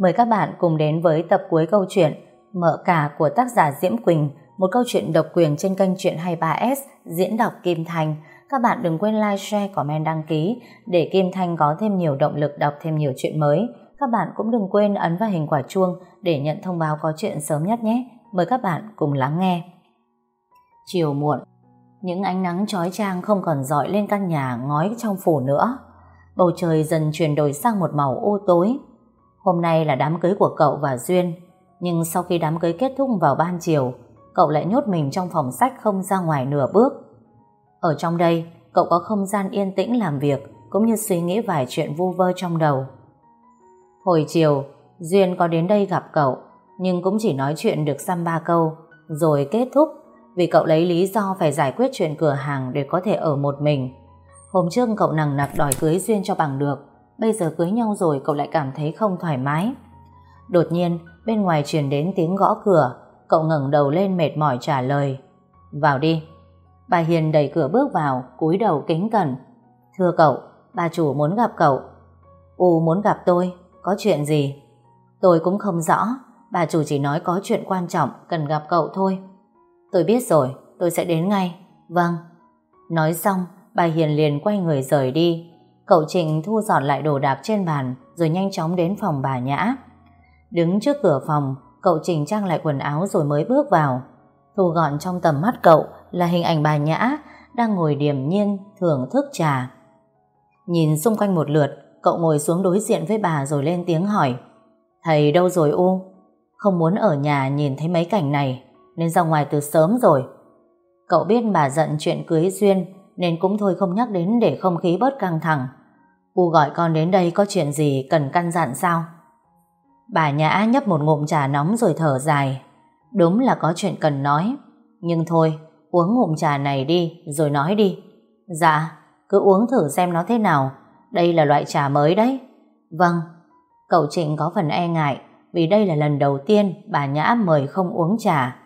Mời các bạn cùng đến với tập cuối câu chuyện Mợ cả của tác giả Diễm Quỳnh, một câu chuyện độc quyền trên kênh Chuyện 23S diễn đọc Kim Thành. Các bạn đừng quên like, share, comment, đăng ký để Kim Thanh có thêm nhiều động lực đọc thêm nhiều chuyện mới. Các bạn cũng đừng quên ấn vào hình quả chuông để nhận thông báo có chuyện sớm nhất nhé. Mời các bạn cùng lắng nghe. Chiều muộn, những ánh nắng chói chang không còn dọi lên căn nhà ngói trong phủ nữa. Bầu trời dần chuyển đổi sang một màu ô tối. Hôm nay là đám cưới của cậu và Duyên, nhưng sau khi đám cưới kết thúc vào ban chiều, cậu lại nhốt mình trong phòng sách không ra ngoài nửa bước. Ở trong đây, cậu có không gian yên tĩnh làm việc, cũng như suy nghĩ vài chuyện vu vơ trong đầu. Hồi chiều, Duyên có đến đây gặp cậu, nhưng cũng chỉ nói chuyện được xăm ba câu, rồi kết thúc vì cậu lấy lý do phải giải quyết chuyện cửa hàng để có thể ở một mình. Hôm trước cậu nằng nặc đòi cưới Duyên cho bằng được, bây giờ cưới nhau rồi cậu lại cảm thấy không thoải mái. Đột nhiên, bên ngoài truyền đến tiếng gõ cửa, cậu ngẩng đầu lên mệt mỏi trả lời. Vào đi. Bà Hiền đẩy cửa bước vào, cúi đầu kính cẩn. Thưa cậu, bà chủ muốn gặp cậu. U muốn gặp tôi, có chuyện gì? Tôi cũng không rõ, bà chủ chỉ nói có chuyện quan trọng, cần gặp cậu thôi. Tôi biết rồi, tôi sẽ đến ngay. Vâng. Nói xong, bà Hiền liền quay người rời đi. Cậu trình thu dọn lại đồ đạc trên bàn, rồi nhanh chóng đến phòng bà Nhã. Đứng trước cửa phòng, cậu trình trang lại quần áo rồi mới bước vào. Thu gọn trong tầm mắt cậu là hình ảnh bà Nhã đang ngồi điềm nhiên thưởng thức trà. Nhìn xung quanh một lượt, cậu ngồi xuống đối diện với bà rồi lên tiếng hỏi. Thầy đâu rồi U? Không muốn ở nhà nhìn thấy mấy cảnh này, nên ra ngoài từ sớm rồi. Cậu biết bà giận chuyện cưới duyên, nên cũng thôi không nhắc đến để không khí bớt căng thẳng. U gọi con đến đây có chuyện gì cần căn dặn sao? Bà Nhã nhấp một ngụm trà nóng rồi thở dài. Đúng là có chuyện cần nói. Nhưng thôi, uống ngụm trà này đi, rồi nói đi. Dạ, cứ uống thử xem nó thế nào. Đây là loại trà mới đấy. Vâng, cậu Trịnh có phần e ngại, vì đây là lần đầu tiên bà Nhã mời không uống trà.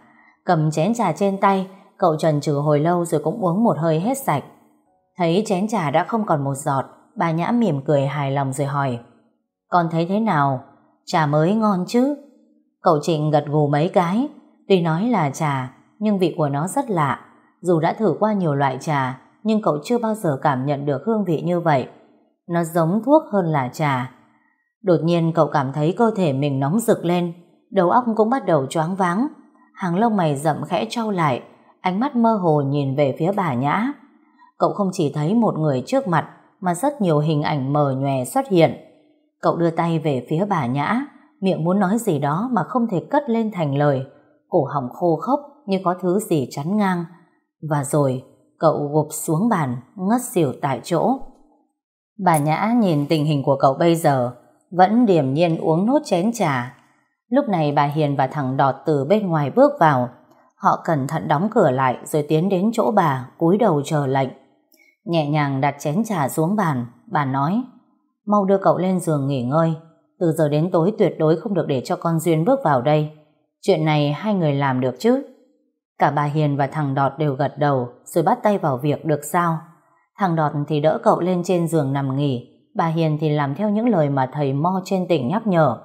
Cầm chén trà trên tay, cậu trần trừ hồi lâu rồi cũng uống một hơi hết sạch. Thấy chén trà đã không còn một giọt, bà Nhã mỉm cười hài lòng rồi hỏi. Con thấy thế nào? Trà mới ngon chứ? Cậu Trịnh gật gù mấy cái. Tuy nói là trà, nhưng vị của nó rất lạ. Dù đã thử qua nhiều loại trà, nhưng cậu chưa bao giờ cảm nhận được hương vị như vậy. Nó giống thuốc hơn là trà. Đột nhiên cậu cảm thấy cơ thể mình nóng rực lên, đầu óc cũng bắt đầu choáng váng. Hàng lông mày rậm khẽ trao lại, ánh mắt mơ hồ nhìn về phía bà Nhã. Cậu không chỉ thấy một người trước mặt, mà rất nhiều hình ảnh mờ nhòe xuất hiện. Cậu đưa tay về phía bà Nhã, miệng muốn nói gì đó mà không thể cất lên thành lời. Cổ họng khô khốc như có thứ gì chắn ngang. Và rồi, cậu gục xuống bàn, ngất xỉu tại chỗ. Bà Nhã nhìn tình hình của cậu bây giờ, vẫn điềm nhiên uống nốt chén trà. Lúc này bà Hiền và thằng Đọt từ bên ngoài bước vào. Họ cẩn thận đóng cửa lại rồi tiến đến chỗ bà, cúi đầu chờ lệnh. Nhẹ nhàng đặt chén trà xuống bàn, bà nói Mau đưa cậu lên giường nghỉ ngơi. Từ giờ đến tối tuyệt đối không được để cho con Duyên bước vào đây. Chuyện này hai người làm được chứ? Cả bà Hiền và thằng Đọt đều gật đầu Rồi bắt tay vào việc được sao. Thằng Đọt thì đỡ cậu lên trên giường nằm nghỉ Bà Hiền thì làm theo những lời mà thầy Mo trên tỉnh nhắc nhở.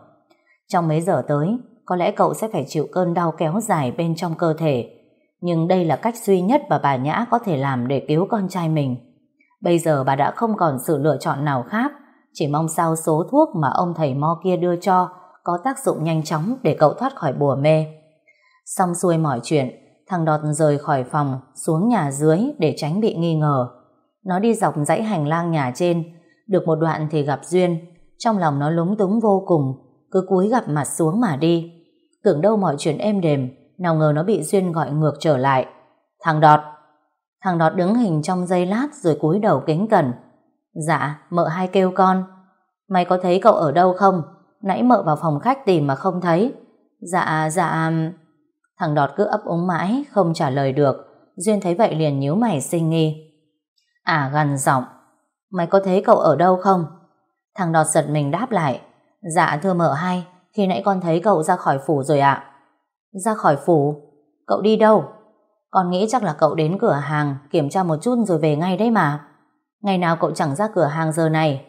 Trong mấy giờ tới Có lẽ cậu sẽ phải chịu cơn đau kéo dài bên trong cơ thể. Nhưng đây là cách duy nhất mà bà Nhã có thể làm để cứu con trai mình. Bây giờ bà đã không còn sự lựa chọn nào khác chỉ mong sao số thuốc mà ông thầy mo kia đưa cho có tác dụng nhanh chóng để cậu thoát khỏi bùa mê. Xong xuôi mọi chuyện, thằng Đọt rời khỏi phòng xuống nhà dưới để tránh bị nghi ngờ. Nó đi dọc dãy hành lang nhà trên, được một đoạn thì gặp Duyên, trong lòng nó lúng túng vô cùng, cứ cúi gặp mặt xuống mà đi. Tưởng đâu mọi chuyện êm đềm, nào ngờ nó bị Duyên gọi ngược trở lại. Thằng Đọt! Thằng Đọt đứng hình trong giây lát rồi cúi đầu kính cẩn. Dạ, mợ hai kêu con. Mày có thấy cậu ở đâu không? Nãy mợ vào phòng khách tìm mà không thấy. Dạ, dạ... Thằng Đọt cứ ấp úng mãi, không trả lời được. Duyên thấy vậy liền nhíu mày sinh nghi. À gần giọng. Mày có thấy cậu ở đâu không? Thằng Đọt giật mình đáp lại. Dạ thưa mợ hai, khi nãy con thấy cậu ra khỏi phủ rồi ạ. Ra khỏi phủ? Cậu đi đâu? Con nghĩ chắc là cậu đến cửa hàng kiểm tra một chút rồi về ngay đấy mà. Ngày nào cậu chẳng ra cửa hàng giờ này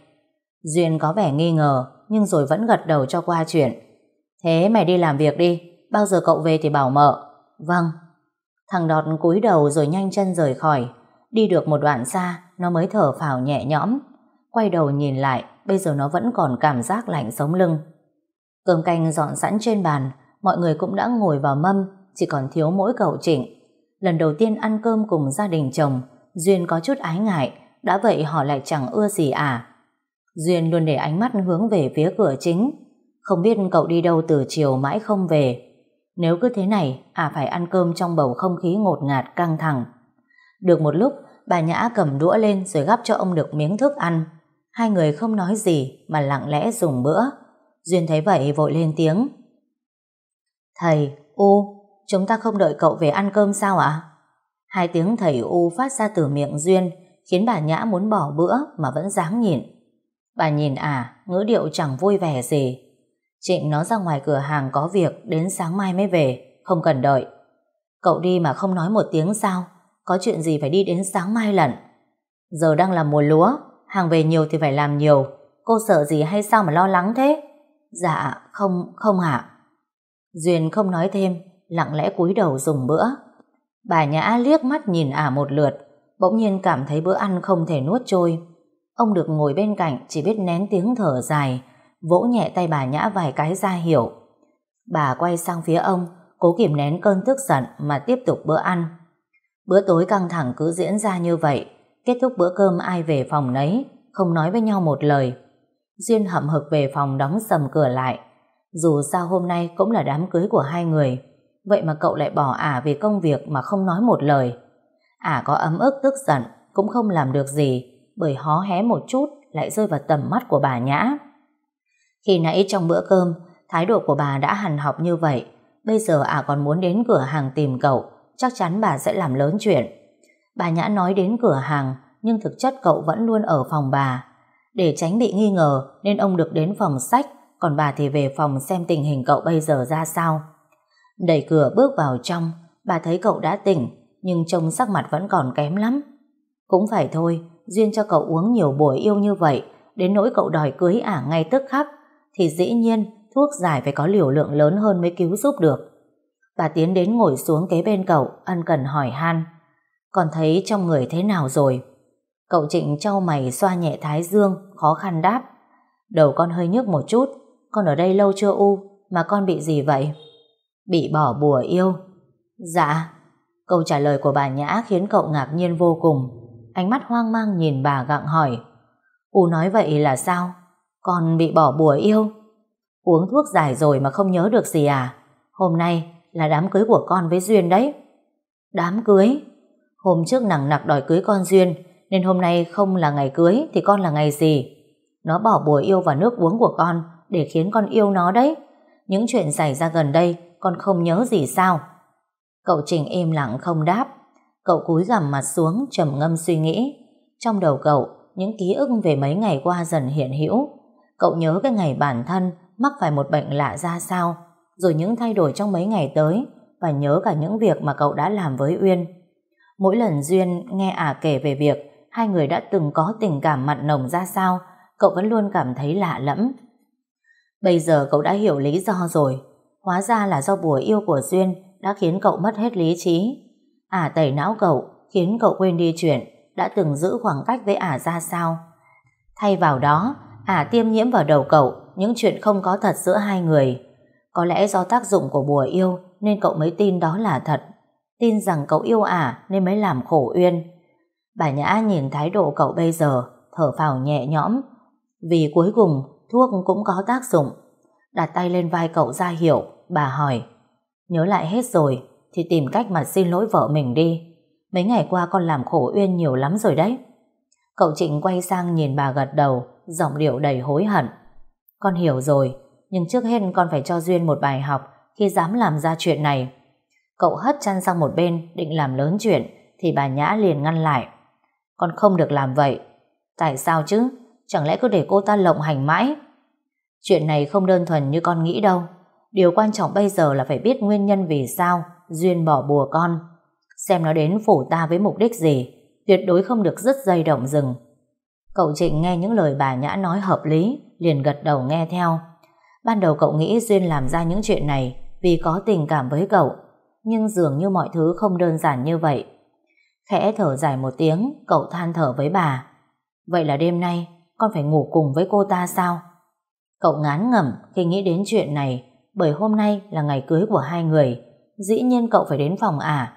Duyên có vẻ nghi ngờ nhưng rồi vẫn gật đầu cho qua chuyện. Thế mày đi làm việc đi, bao giờ cậu về thì bảo mợ. Vâng. Thằng Đọt cúi đầu rồi nhanh chân rời khỏi. Đi được một đoạn xa, nó mới thở phào nhẹ nhõm. Quay đầu nhìn lại, bây giờ nó vẫn còn cảm giác lạnh sống lưng. Cơm canh dọn sẵn trên bàn, mọi người cũng đã ngồi vào mâm, chỉ còn thiếu mỗi cậu Trịnh. Lần đầu tiên ăn cơm cùng gia đình chồng, Duyên có chút ái ngại, đã vậy họ lại chẳng ưa gì à. Duyên luôn để ánh mắt hướng về phía cửa chính, không biết cậu đi đâu từ chiều mãi không về. Nếu cứ thế này, à phải ăn cơm trong bầu không khí ngột ngạt căng thẳng. Được một lúc, bà Nhã cầm đũa lên rồi gắp cho ông được miếng thức ăn. Hai người không nói gì mà lặng lẽ dùng bữa. Duyên thấy vậy vội lên tiếng. Thầy, U, chúng ta không đợi cậu về ăn cơm sao ạ? Hai tiếng thầy U phát ra từ miệng Duyên khiến bà Nhã muốn bỏ bữa mà vẫn dám nhìn. Bà nhìn à, ngữ điệu chẳng vui vẻ gì. Trịnh nó ra ngoài cửa hàng có việc đến sáng mai mới về, không cần đợi. Cậu đi mà không nói một tiếng sao? Có chuyện gì phải đi đến sáng mai lận? Giờ đang là mùa lúa, hàng về nhiều thì phải làm nhiều. Cô sợ gì hay sao mà lo lắng thế? Dạ, không, không ạ. Duyên không nói thêm, lặng lẽ cúi đầu dùng bữa. Bà Nhã liếc mắt nhìn ả một lượt, bỗng nhiên cảm thấy bữa ăn không thể nuốt trôi. Ông được ngồi bên cạnh chỉ biết nén tiếng thở dài, vỗ nhẹ tay bà Nhã vài cái ra hiểu. Bà quay sang phía ông, cố kìm nén cơn tức giận mà tiếp tục bữa ăn. Bữa tối căng thẳng cứ diễn ra như vậy, kết thúc bữa cơm ai về phòng nấy, không nói với nhau một lời. Duyên hậm hực về phòng đóng sầm cửa lại. Dù sao hôm nay cũng là đám cưới của hai người, vậy mà cậu lại bỏ ả về công việc mà không nói một lời. Ả có ấm ức tức giận, cũng không làm được gì, bởi hó hé một chút lại rơi vào tầm mắt của bà Nhã. Khi nãy trong bữa cơm, thái độ của bà đã hằn học như vậy, bây giờ ả còn muốn đến cửa hàng tìm cậu, chắc chắn bà sẽ làm lớn chuyện. Bà Nhã nói đến cửa hàng, nhưng thực chất cậu vẫn luôn ở phòng bà. Để tránh bị nghi ngờ nên ông được đến phòng sách, còn bà thì về phòng xem tình hình cậu bây giờ ra sao. Đẩy cửa bước vào trong, bà thấy cậu đã tỉnh, nhưng trông sắc mặt vẫn còn kém lắm. Cũng phải thôi, duyên cho cậu uống nhiều bồi yêu như vậy, đến nỗi cậu đòi cưới ả ngay tức khắc, thì dĩ nhiên thuốc giải phải có liều lượng lớn hơn mới cứu giúp được. Bà tiến đến ngồi xuống kế bên cậu, ân cần hỏi han. Còn thấy trong người thế nào rồi? Cậu Trịnh trao mày xoa nhẹ thái dương, khó khăn đáp. Đầu con hơi nhức một chút, con ở đây lâu chưa U, mà con bị gì vậy? Bị bỏ bùa yêu. Dạ. Câu trả lời của bà Nhã khiến cậu ngạc nhiên vô cùng. Ánh mắt hoang mang nhìn bà gặng hỏi. U nói vậy là sao? Con bị bỏ bùa yêu? Uống thuốc giải rồi mà không nhớ được gì à? Hôm nay là đám cưới của con với Duyên đấy. Đám cưới? Hôm trước nặng nặc đòi cưới con Duyên, nên hôm nay không là ngày cưới thì con là ngày gì? Nó bỏ bùa yêu vào nước uống của con để khiến con yêu nó đấy. Những chuyện xảy ra gần đây con không nhớ gì sao? Cậu Trình im lặng không đáp. Cậu cúi gằm mặt xuống trầm ngâm suy nghĩ. Trong đầu cậu, những ký ức về mấy ngày qua dần hiện hữu. Cậu nhớ cái ngày bản thân mắc phải một bệnh lạ ra sao, rồi những thay đổi trong mấy ngày tới, và nhớ cả những việc mà cậu đã làm với Uyên. Mỗi lần Duyên nghe ả kể về việc hai người đã từng có tình cảm mặn nồng ra sao, cậu vẫn luôn cảm thấy lạ lẫm. Bây giờ cậu đã hiểu lý do rồi. Hóa ra là do bùa yêu của Duyên đã khiến cậu mất hết lý trí. Ả tẩy não cậu, khiến cậu quên đi chuyện đã từng giữ khoảng cách với ả ra sao. Thay vào đó, ả tiêm nhiễm vào đầu cậu những chuyện không có thật giữa hai người. Có lẽ do tác dụng của bùa yêu nên cậu mới tin đó là thật. Tin rằng cậu yêu ả nên mới làm khổ Uyên. Bà Nhã nhìn thái độ cậu bây giờ, thở phào nhẹ nhõm. Vì cuối cùng, thuốc cũng có tác dụng. Đặt tay lên vai cậu ra hiểu bà hỏi. Nhớ lại hết rồi, thì tìm cách mà xin lỗi vợ mình đi. Mấy ngày qua con làm khổ Uyên nhiều lắm rồi đấy. Cậu Trịnh quay sang nhìn bà gật đầu, giọng điệu đầy hối hận. Con hiểu rồi, nhưng trước hết con phải cho Duyên một bài học khi dám làm ra chuyện này. Cậu hất chăn sang một bên định làm lớn chuyện thì bà Nhã liền ngăn lại. Con không được làm vậy. Tại sao chứ? Chẳng lẽ cứ để cô ta lộng hành mãi? Chuyện này không đơn thuần như con nghĩ đâu. Điều quan trọng bây giờ là phải biết nguyên nhân vì sao Duyên bỏ bùa con. Xem nó đến phủ ta với mục đích gì. Tuyệt đối không được dứt dây động rừng. Cậu Trịnh nghe những lời bà Nhã nói hợp lý, liền gật đầu nghe theo. Ban đầu cậu nghĩ Duyên làm ra những chuyện này vì có tình cảm với cậu, nhưng dường như mọi thứ không đơn giản như vậy. Khẽ thở dài một tiếng, cậu than thở với bà. Vậy là đêm nay, con phải ngủ cùng với cô ta sao? Cậu ngán ngẩm khi nghĩ đến chuyện này, bởi hôm nay là ngày cưới của hai người. Dĩ nhiên cậu phải đến phòng à,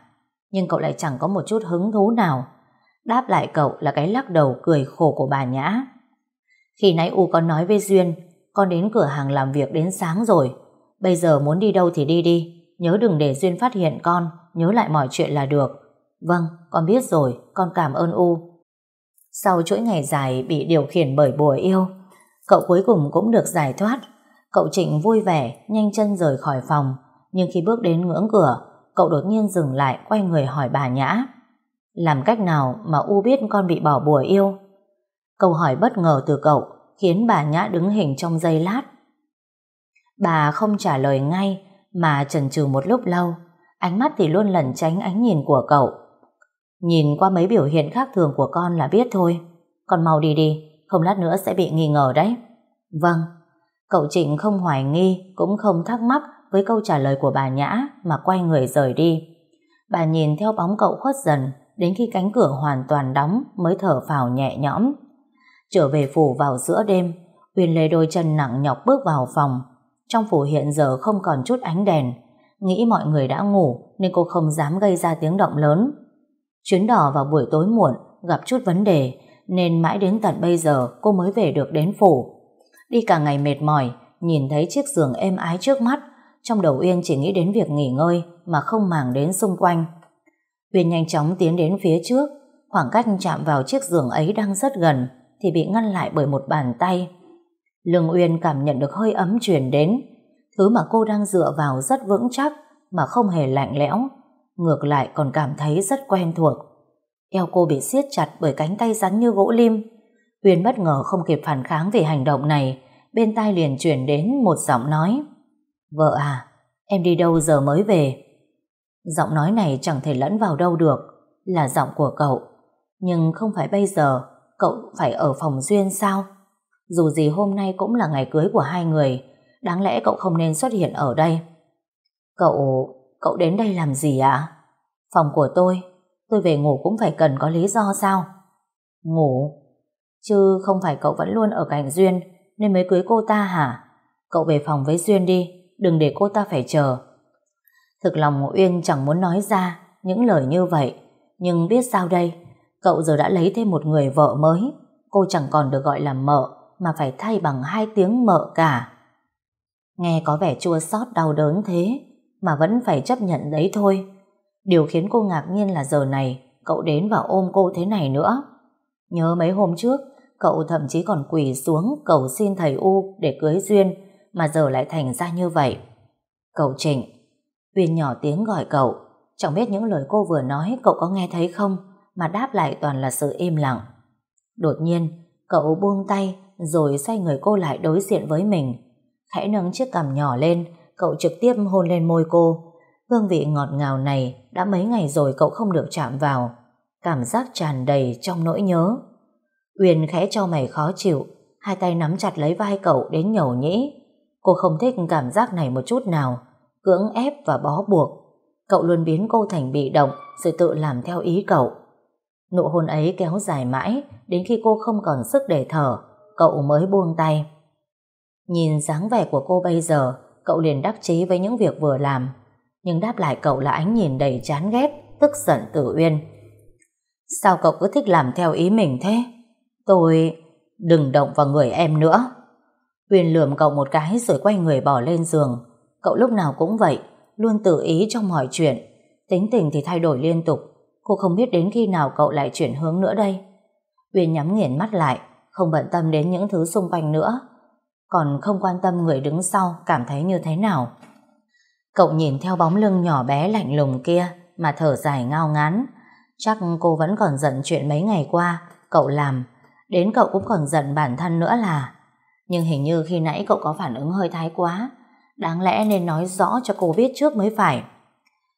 nhưng cậu lại chẳng có một chút hứng thú nào. Đáp lại cậu là cái lắc đầu cười khổ của bà Nhã. Khi nãy U con nói với Duyên, con đến cửa hàng làm việc đến sáng rồi. Bây giờ muốn đi đâu thì đi đi, nhớ đừng để Duyên phát hiện con, nhớ lại mọi chuyện là được. Vâng, con biết rồi, con cảm ơn U. Sau chuỗi ngày dài bị điều khiển bởi bùa yêu, cậu cuối cùng cũng được giải thoát. Cậu Trịnh vui vẻ, nhanh chân rời khỏi phòng, nhưng khi bước đến ngưỡng cửa, cậu đột nhiên dừng lại quay người hỏi bà Nhã. Làm cách nào mà U biết con bị bỏ bùa yêu? Câu hỏi bất ngờ từ cậu khiến bà Nhã đứng hình trong giây lát. Bà không trả lời ngay mà chần chừ một lúc lâu, ánh mắt thì luôn lẩn tránh ánh nhìn của cậu. Nhìn qua mấy biểu hiện khác thường của con là biết thôi. Con mau đi đi, không lát nữa sẽ bị nghi ngờ đấy. Vâng, cậu Trịnh không hoài nghi, cũng không thắc mắc với câu trả lời của bà Nhã mà quay người rời đi. Bà nhìn theo bóng cậu khuất dần đến khi cánh cửa hoàn toàn đóng mới thở phào nhẹ nhõm. Trở về phủ vào giữa đêm, Uyên lê đôi chân nặng nhọc bước vào phòng. Trong phủ hiện giờ không còn chút ánh đèn. Nghĩ mọi người đã ngủ nên cô không dám gây ra tiếng động lớn. Chuyến đò vào buổi tối muộn gặp chút vấn đề nên mãi đến tận bây giờ cô mới về được đến phủ. Đi cả ngày mệt mỏi, nhìn thấy chiếc giường êm ái trước mắt, trong đầu Uyên chỉ nghĩ đến việc nghỉ ngơi mà không màng đến xung quanh. Uyên nhanh chóng tiến đến phía trước, khoảng cách chạm vào chiếc giường ấy đang rất gần thì bị ngăn lại bởi một bàn tay. Lương Uyên cảm nhận được hơi ấm truyền đến, thứ mà cô đang dựa vào rất vững chắc mà không hề lạnh lẽo, ngược lại còn cảm thấy rất quen thuộc. Eo cô bị siết chặt bởi cánh tay rắn như gỗ lim. Uyên bất ngờ không kịp phản kháng về hành động này, bên tai liền chuyển đến một giọng nói. Vợ à, em đi đâu giờ mới về? Giọng nói này chẳng thể lẫn vào đâu được, là giọng của cậu. Nhưng không phải bây giờ, cậu phải ở phòng Duyên sao? Dù gì hôm nay cũng là ngày cưới của hai người, đáng lẽ cậu không nên xuất hiện ở đây. Cậu, cậu đến đây làm gì ạ? Phòng của tôi, tôi về ngủ cũng phải cần có lý do sao? Ngủ? Chứ không phải cậu vẫn luôn ở cạnh Duyên nên mới cưới cô ta hả? Cậu về phòng với Duyên đi, đừng để cô ta phải chờ. Thực lòng Uyên chẳng muốn nói ra những lời như vậy, nhưng biết sao đây, cậu giờ đã lấy thêm một người vợ mới, cô chẳng còn được gọi là mợ, mà phải thay bằng hai tiếng mợ cả. Nghe có vẻ chua xót đau đớn thế, mà vẫn phải chấp nhận đấy thôi. Điều khiến cô ngạc nhiên là giờ này, cậu đến và ôm cô thế này nữa. Nhớ mấy hôm trước, cậu thậm chí còn quỳ xuống cầu xin thầy U để cưới Duyên, mà giờ lại thành ra như vậy. Cậu Trịnh, Uyên nhỏ tiếng gọi cậu, chẳng biết những lời cô vừa nói cậu có nghe thấy không, mà đáp lại toàn là sự im lặng. Đột nhiên, cậu buông tay rồi xoay người cô lại đối diện với mình. Khẽ nâng chiếc cằm nhỏ lên, cậu trực tiếp hôn lên môi cô. Hương vị ngọt ngào này đã mấy ngày rồi cậu không được chạm vào. Cảm giác tràn đầy trong nỗi nhớ. Uyên khẽ cho mày khó chịu, hai tay nắm chặt lấy vai cậu đến nhầu nhĩ. Cô không thích cảm giác này một chút nào, cưỡng ép và bó buộc. Cậu luôn biến cô thành bị động rồi tự làm theo ý cậu. Nụ hôn ấy kéo dài mãi đến khi cô không còn sức để thở, cậu mới buông tay. Nhìn dáng vẻ của cô bây giờ, cậu liền đắc chí với những việc vừa làm. Nhưng đáp lại cậu là ánh nhìn đầy chán ghét, tức giận tử uyên. Sao cậu cứ thích làm theo ý mình thế? Tôi... Đừng động vào người em nữa. Uyên lườm cậu một cái rồi quay người bỏ lên giường. Cậu lúc nào cũng vậy, luôn tự ý trong mọi chuyện. Tính tình thì thay đổi liên tục. Cô không biết đến khi nào cậu lại chuyển hướng nữa đây. Uyên nhắm nghiền mắt lại, không bận tâm đến những thứ xung quanh nữa. Còn không quan tâm người đứng sau cảm thấy như thế nào. Cậu nhìn theo bóng lưng nhỏ bé lạnh lùng kia mà thở dài ngao ngán. Chắc cô vẫn còn giận chuyện mấy ngày qua cậu làm. Đến cậu cũng còn giận bản thân nữa là nhưng hình như khi nãy cậu có phản ứng hơi thái quá Đáng lẽ nên nói rõ cho cô biết trước mới phải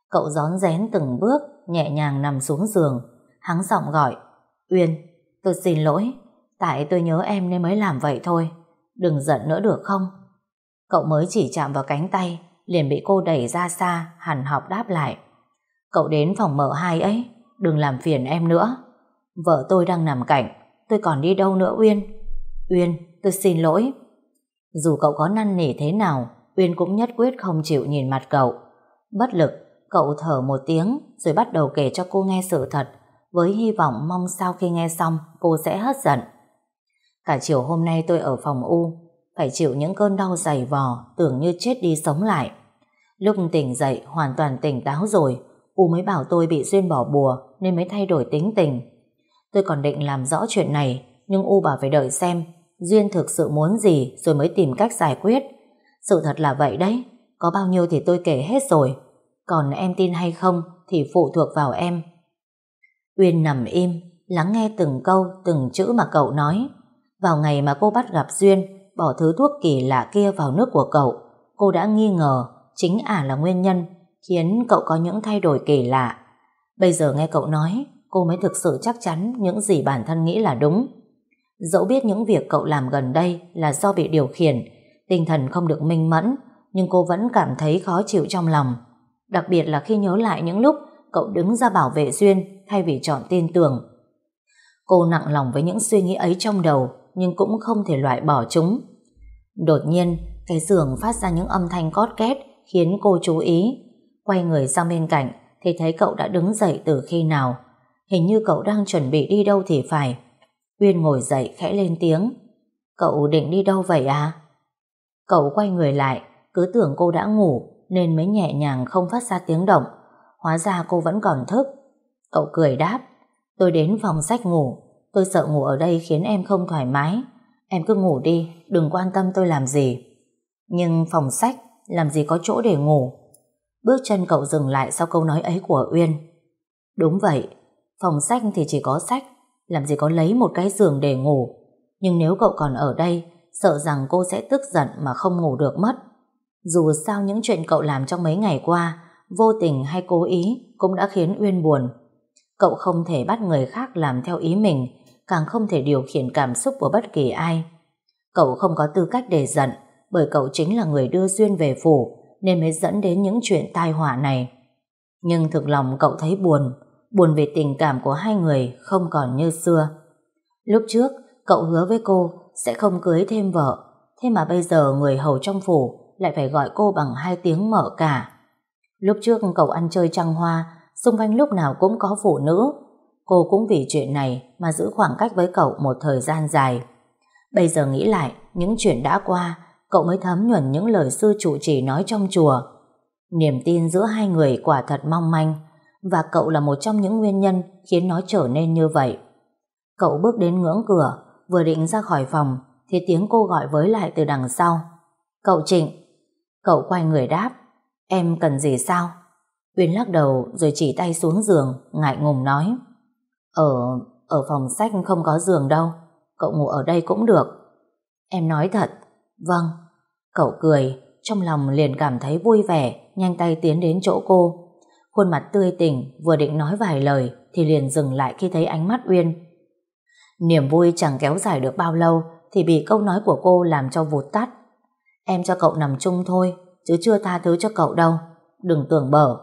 Cậu gión rén từng bước Nhẹ nhàng nằm xuống giường Hắng giọng gọi Uyên tôi xin lỗi Tại tôi nhớ em nên mới làm vậy thôi. Đừng giận nữa được không? Cậu mới chỉ chạm vào cánh tay, liền bị cô đẩy ra xa, hẳn học đáp lại. Cậu đến phòng mở hai ấy, đừng làm phiền em nữa. Vợ tôi đang nằm cạnh, tôi còn đi đâu nữa Uyên? Uyên, tôi xin lỗi. Dù cậu có năn nỉ thế nào, Uyên cũng nhất quyết không chịu nhìn mặt cậu. Bất lực, cậu thở một tiếng rồi bắt đầu kể cho cô nghe sự thật với hy vọng mong sau khi nghe xong cô sẽ hết giận. Cả chiều hôm nay tôi ở phòng U phải chịu những cơn đau dày vò tưởng như chết đi sống lại. Lúc tỉnh dậy hoàn toàn tỉnh táo rồi U mới bảo tôi bị Duyên bỏ bùa nên mới thay đổi tính tình. Tôi còn định làm rõ chuyện này nhưng U bảo phải đợi xem Duyên thực sự muốn gì rồi mới tìm cách giải quyết. Sự thật là vậy đấy, có bao nhiêu thì tôi kể hết rồi. Còn em tin hay không thì phụ thuộc vào em. Uyên nằm im, lắng nghe từng câu, từng chữ mà cậu nói. Vào ngày mà cô bắt gặp Duyên, bỏ thứ thuốc kỳ lạ kia vào nước của cậu, cô đã nghi ngờ chính ả là nguyên nhân khiến cậu có những thay đổi kỳ lạ. Bây giờ nghe cậu nói, cô mới thực sự chắc chắn những gì bản thân nghĩ là đúng. Dẫu biết những việc cậu làm gần đây là do bị điều khiển, tinh thần không được minh mẫn, nhưng cô vẫn cảm thấy khó chịu trong lòng. Đặc biệt là khi nhớ lại những lúc cậu đứng ra bảo vệ Duyên thay vì chọn tin tưởng. Cô nặng lòng với những suy nghĩ ấy trong đầu, nhưng cũng không thể loại bỏ chúng. Đột nhiên, cái giường phát ra những âm thanh cót két khiến cô chú ý. Quay người sang bên cạnh thì thấy cậu đã đứng dậy từ khi nào. Hình như cậu đang chuẩn bị đi đâu thì phải. Uyên ngồi dậy khẽ lên tiếng. Cậu định đi đâu vậy à? Cậu quay người lại, cứ tưởng cô đã ngủ nên mới nhẹ nhàng không phát ra tiếng động. Hóa ra cô vẫn còn thức. Cậu cười đáp. Tôi đến phòng sách ngủ. Tôi sợ ngủ ở đây khiến em không thoải mái. Em cứ ngủ đi, đừng quan tâm tôi làm gì. Nhưng phòng sách làm gì có chỗ để ngủ. Bước chân cậu dừng lại sau câu nói ấy của Uyên. Đúng vậy, phòng sách thì chỉ có sách, làm gì có lấy một cái giường để ngủ. Nhưng nếu cậu còn ở đây, sợ rằng cô sẽ tức giận mà không ngủ được mất. Dù sao những chuyện cậu làm trong mấy ngày qua, vô tình hay cố ý, cũng đã khiến Uyên buồn. Cậu không thể bắt người khác làm theo ý mình, càng không thể điều khiển cảm xúc của bất kỳ ai. Cậu không có tư cách để giận, bởi cậu chính là người đưa Duyên về phủ, nên mới dẫn đến những chuyện tai họa này. Nhưng thực lòng cậu thấy buồn, buồn về tình cảm của hai người không còn như xưa. Lúc trước, cậu hứa với cô sẽ không cưới thêm vợ, thế mà bây giờ người hầu trong phủ lại phải gọi cô bằng hai tiếng mở cả. Lúc trước cậu ăn chơi trăng hoa, xung quanh lúc nào cũng có phụ nữ. Cô cũng vì chuyện này mà giữ khoảng cách với cậu một thời gian dài. Bây giờ nghĩ lại, những chuyện đã qua, cậu mới thấm nhuần những lời sư trụ trì nói trong chùa. Niềm tin giữa hai người quả thật mong manh, và cậu là một trong những nguyên nhân khiến nó trở nên như vậy. Cậu bước đến ngưỡng cửa, vừa định ra khỏi phòng, thì tiếng cô gọi với lại từ đằng sau. Cậu Trịnh. Cậu quay người đáp. Em cần gì sao? Uyên lắc đầu rồi chỉ tay xuống giường, ngại ngùng nói. Ở, ở phòng sách không có giường đâu, cậu ngủ ở đây cũng được. Em nói thật. Vâng. Cậu cười, trong lòng liền cảm thấy vui vẻ, nhanh tay tiến đến chỗ cô. Khuôn mặt tươi tỉnh, vừa định nói vài lời, thì liền dừng lại khi thấy ánh mắt Uyên. Niềm vui chẳng kéo dài được bao lâu, thì bị câu nói của cô làm cho vụt tắt. Em cho cậu nằm chung thôi, chứ chưa tha thứ cho cậu đâu. Đừng tưởng bở.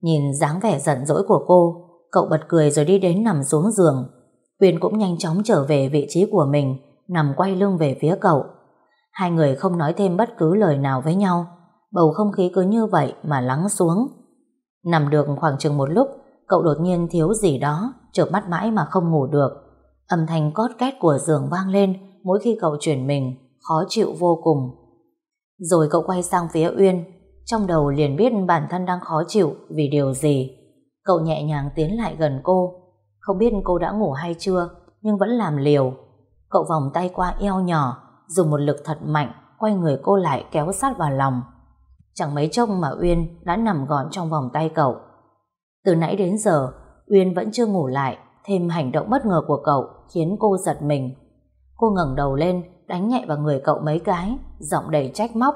Nhìn dáng vẻ giận dỗi của cô, cậu bật cười rồi đi đến nằm xuống giường. Huyền cũng nhanh chóng trở về vị trí của mình, nằm quay lưng về phía cậu. Hai người không nói thêm bất cứ lời nào với nhau, bầu không khí cứ như vậy mà lắng xuống. Nằm được khoảng chừng một lúc, cậu đột nhiên thiếu gì đó, chợp mắt mãi mà không ngủ được. Âm thanh cót két của giường vang lên mỗi khi cậu chuyển mình, khó chịu vô cùng. Rồi cậu quay sang phía Uyên, trong đầu liền biết bản thân đang khó chịu vì điều gì. Cậu nhẹ nhàng tiến lại gần cô, không biết cô đã ngủ hay chưa, nhưng vẫn làm liều. Cậu vòng tay qua eo nhỏ, dùng một lực thật mạnh, quay người cô lại kéo sát vào lòng. Chẳng mấy chốc mà Uyên đã nằm gọn trong vòng tay cậu. Từ nãy đến giờ, Uyên vẫn chưa ngủ lại, thêm hành động bất ngờ của cậu khiến cô giật mình. Cô ngẩng đầu lên, đánh nhẹ vào người cậu mấy cái, giọng đầy trách móc.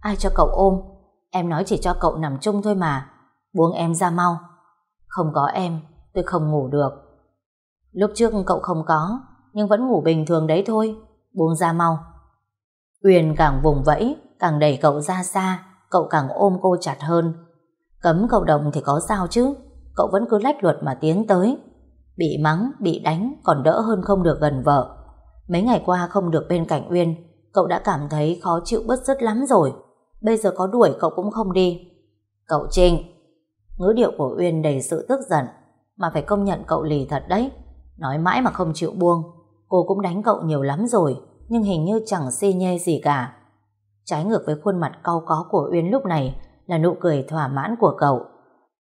Ai cho cậu ôm? Em nói chỉ cho cậu nằm chung thôi mà. Buông em ra mau. Không có em, tôi không ngủ được. Lúc trước cậu không có, nhưng vẫn ngủ bình thường đấy thôi. Buông ra mau. Uyên càng vùng vẫy, càng đẩy cậu ra xa, cậu càng ôm cô chặt hơn. Cấm cậu động thì có sao chứ, cậu vẫn cứ lách luật mà tiến tới. Bị mắng, bị đánh còn đỡ hơn không được gần vợ. Mấy ngày qua không được bên cạnh Uyên, cậu đã cảm thấy khó chịu bứt rứt lắm rồi. Bây giờ có đuổi cậu cũng không đi. Cậu Trinh, ngữ điệu của Uyên đầy sự tức giận, mà phải công nhận cậu lì thật đấy. Nói mãi mà không chịu buông, cô cũng đánh cậu nhiều lắm rồi, nhưng hình như chẳng si nhê gì cả. Trái ngược với khuôn mặt cau có của Uyên lúc này là nụ cười thỏa mãn của cậu.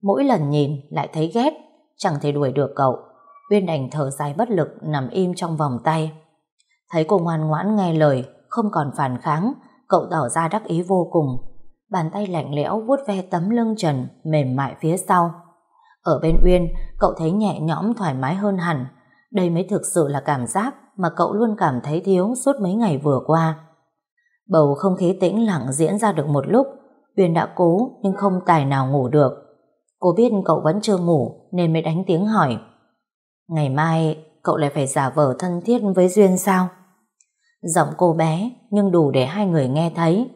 Mỗi lần nhìn lại thấy ghét, chẳng thể đuổi được cậu. Uyên đành thở dài bất lực nằm im trong vòng tay. Thấy cô ngoan ngoãn nghe lời, không còn phản kháng, cậu tỏ ra đắc ý vô cùng. Bàn tay lạnh lẽo vuốt ve tấm lưng trần mềm mại phía sau. Ở bên Uyên, cậu thấy nhẹ nhõm thoải mái hơn hẳn. Đây mới thực sự là cảm giác mà cậu luôn cảm thấy thiếu suốt mấy ngày vừa qua. Bầu không khí tĩnh lặng diễn ra được một lúc, Uyên đã cố nhưng không tài nào ngủ được. Cô biết cậu vẫn chưa ngủ nên mới đánh tiếng hỏi. Ngày mai cậu lại phải giả vờ thân thiết với Duyên sao? Giọng cô bé nhưng đủ để hai người nghe thấy.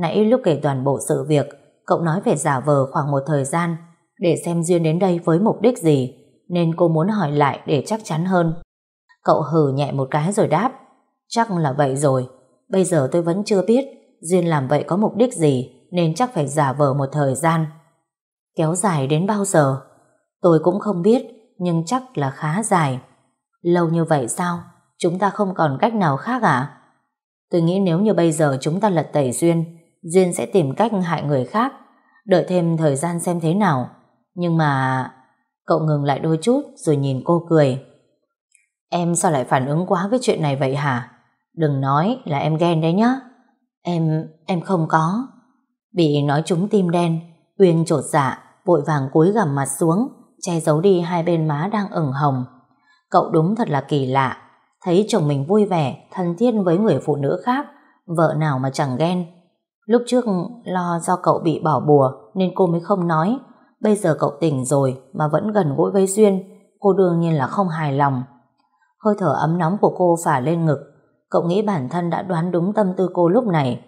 Nãy lúc kể toàn bộ sự việc, cậu nói về giả vờ khoảng một thời gian để xem Duyên đến đây với mục đích gì, nên cô muốn hỏi lại để chắc chắn hơn. Cậu hừ nhẹ một cái rồi đáp, chắc là vậy rồi, bây giờ tôi vẫn chưa biết Duyên làm vậy có mục đích gì, nên chắc phải giả vờ một thời gian. Kéo dài đến bao giờ? Tôi cũng không biết, nhưng chắc là khá dài. Lâu như vậy sao? Chúng ta không còn cách nào khác à? Tôi nghĩ nếu như bây giờ chúng ta lật tẩy Duyên, Duyên sẽ tìm cách hại người khác. Đợi thêm thời gian xem thế nào. Nhưng mà... Cậu ngừng lại đôi chút rồi nhìn cô cười. Em sao lại phản ứng quá với chuyện này vậy hả? Đừng nói là em ghen đấy nhá. Em... em không có. Bị nói trúng tim đen, Uyên trột dạ, vội vàng cúi gằm mặt xuống, che giấu đi hai bên má đang ửng hồng. Cậu đúng thật là kỳ lạ, thấy chồng mình vui vẻ, thân thiết với người phụ nữ khác, vợ nào mà chẳng ghen. Lúc trước lo do cậu bị bỏ bùa nên cô mới không nói, bây giờ cậu tỉnh rồi mà vẫn gần gũi với Duyên, cô đương nhiên là không hài lòng. Hơi thở ấm nóng của cô phả lên ngực, cậu nghĩ bản thân đã đoán đúng tâm tư cô lúc này.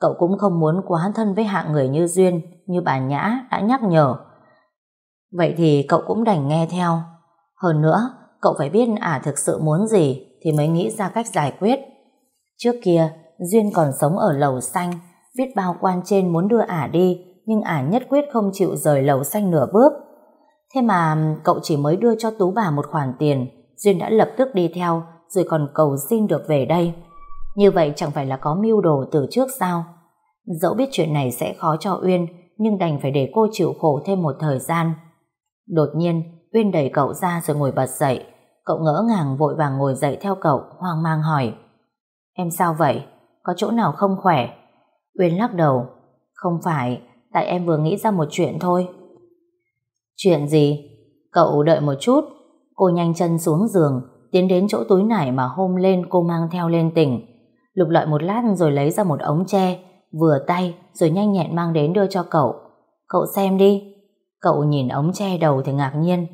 Cậu cũng không muốn quá thân với hạng người như Duyên, như bà Nhã đã nhắc nhở. Vậy thì cậu cũng đành nghe theo. Hơn nữa, cậu phải biết ả thực sự muốn gì thì mới nghĩ ra cách giải quyết. Trước kia, Duyên còn sống ở lầu xanh, viết bao quan trên muốn đưa ả đi, nhưng ả nhất quyết không chịu rời lầu xanh nửa bước. Thế mà cậu chỉ mới đưa cho Tú bà một khoản tiền, Duyên đã lập tức đi theo, rồi còn cầu xin được về đây. Như vậy chẳng phải là có mưu đồ từ trước sao? Dẫu biết chuyện này sẽ khó cho Uyên, nhưng đành phải để cô chịu khổ thêm một thời gian. Đột nhiên, Uyên đẩy cậu ra rồi ngồi bật dậy. Cậu ngỡ ngàng vội vàng ngồi dậy theo cậu, hoang mang hỏi. Em sao vậy? Có chỗ nào không khỏe? Uyên lắc đầu. Không phải, tại em vừa nghĩ ra một chuyện thôi. Chuyện gì? Cậu đợi một chút. Cô nhanh chân xuống giường, tiến đến chỗ túi nải mà hôm lên cô mang theo lên tỉnh. Lục lợi một lát rồi lấy ra một ống tre, vừa tay rồi nhanh nhẹn mang đến đưa cho cậu. Cậu xem đi. Cậu nhìn ống tre đầu thì ngạc nhiên.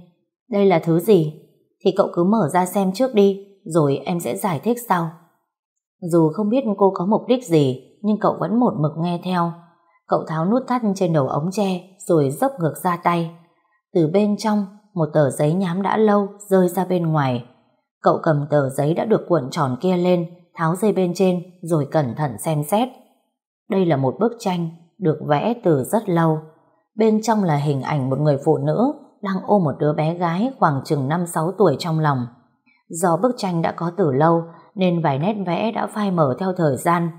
Đây là thứ gì? Thì cậu cứ mở ra xem trước đi, rồi em sẽ giải thích sau. Dù không biết cô có mục đích gì, nhưng cậu vẫn một mực nghe theo. Cậu tháo nút thắt trên đầu ống tre, rồi dốc ngược ra tay. Từ bên trong, một tờ giấy nhám đã lâu rơi ra bên ngoài. Cậu cầm tờ giấy đã được cuộn tròn kia lên, tháo dây bên trên, rồi cẩn thận xem xét. Đây là một bức tranh được vẽ từ rất lâu. Bên trong là hình ảnh một người phụ nữ đang ôm một đứa bé gái khoảng chừng 5-6 tuổi trong lòng. Do bức tranh đã có từ lâu nên vài nét vẽ đã phai mở theo thời gian.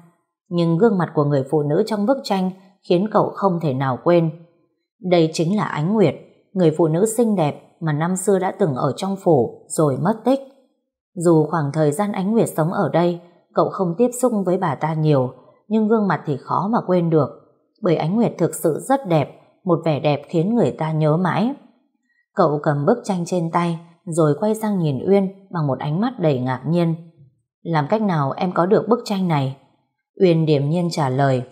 Nhưng gương mặt của người phụ nữ trong bức tranh khiến cậu không thể nào quên. Đây chính là Ánh Nguyệt, người phụ nữ xinh đẹp mà năm xưa đã từng ở trong phủ rồi mất tích. Dù khoảng thời gian Ánh Nguyệt sống ở đây, cậu không tiếp xúc với bà ta nhiều, nhưng gương mặt thì khó mà quên được, bởi Ánh Nguyệt thực sự rất đẹp, một vẻ đẹp khiến người ta nhớ mãi. Cậu cầm bức tranh trên tay, rồi quay sang nhìn Uyên bằng một ánh mắt đầy ngạc nhiên. Làm cách nào em có được bức tranh này? Uyên điểm nhiên trả lời.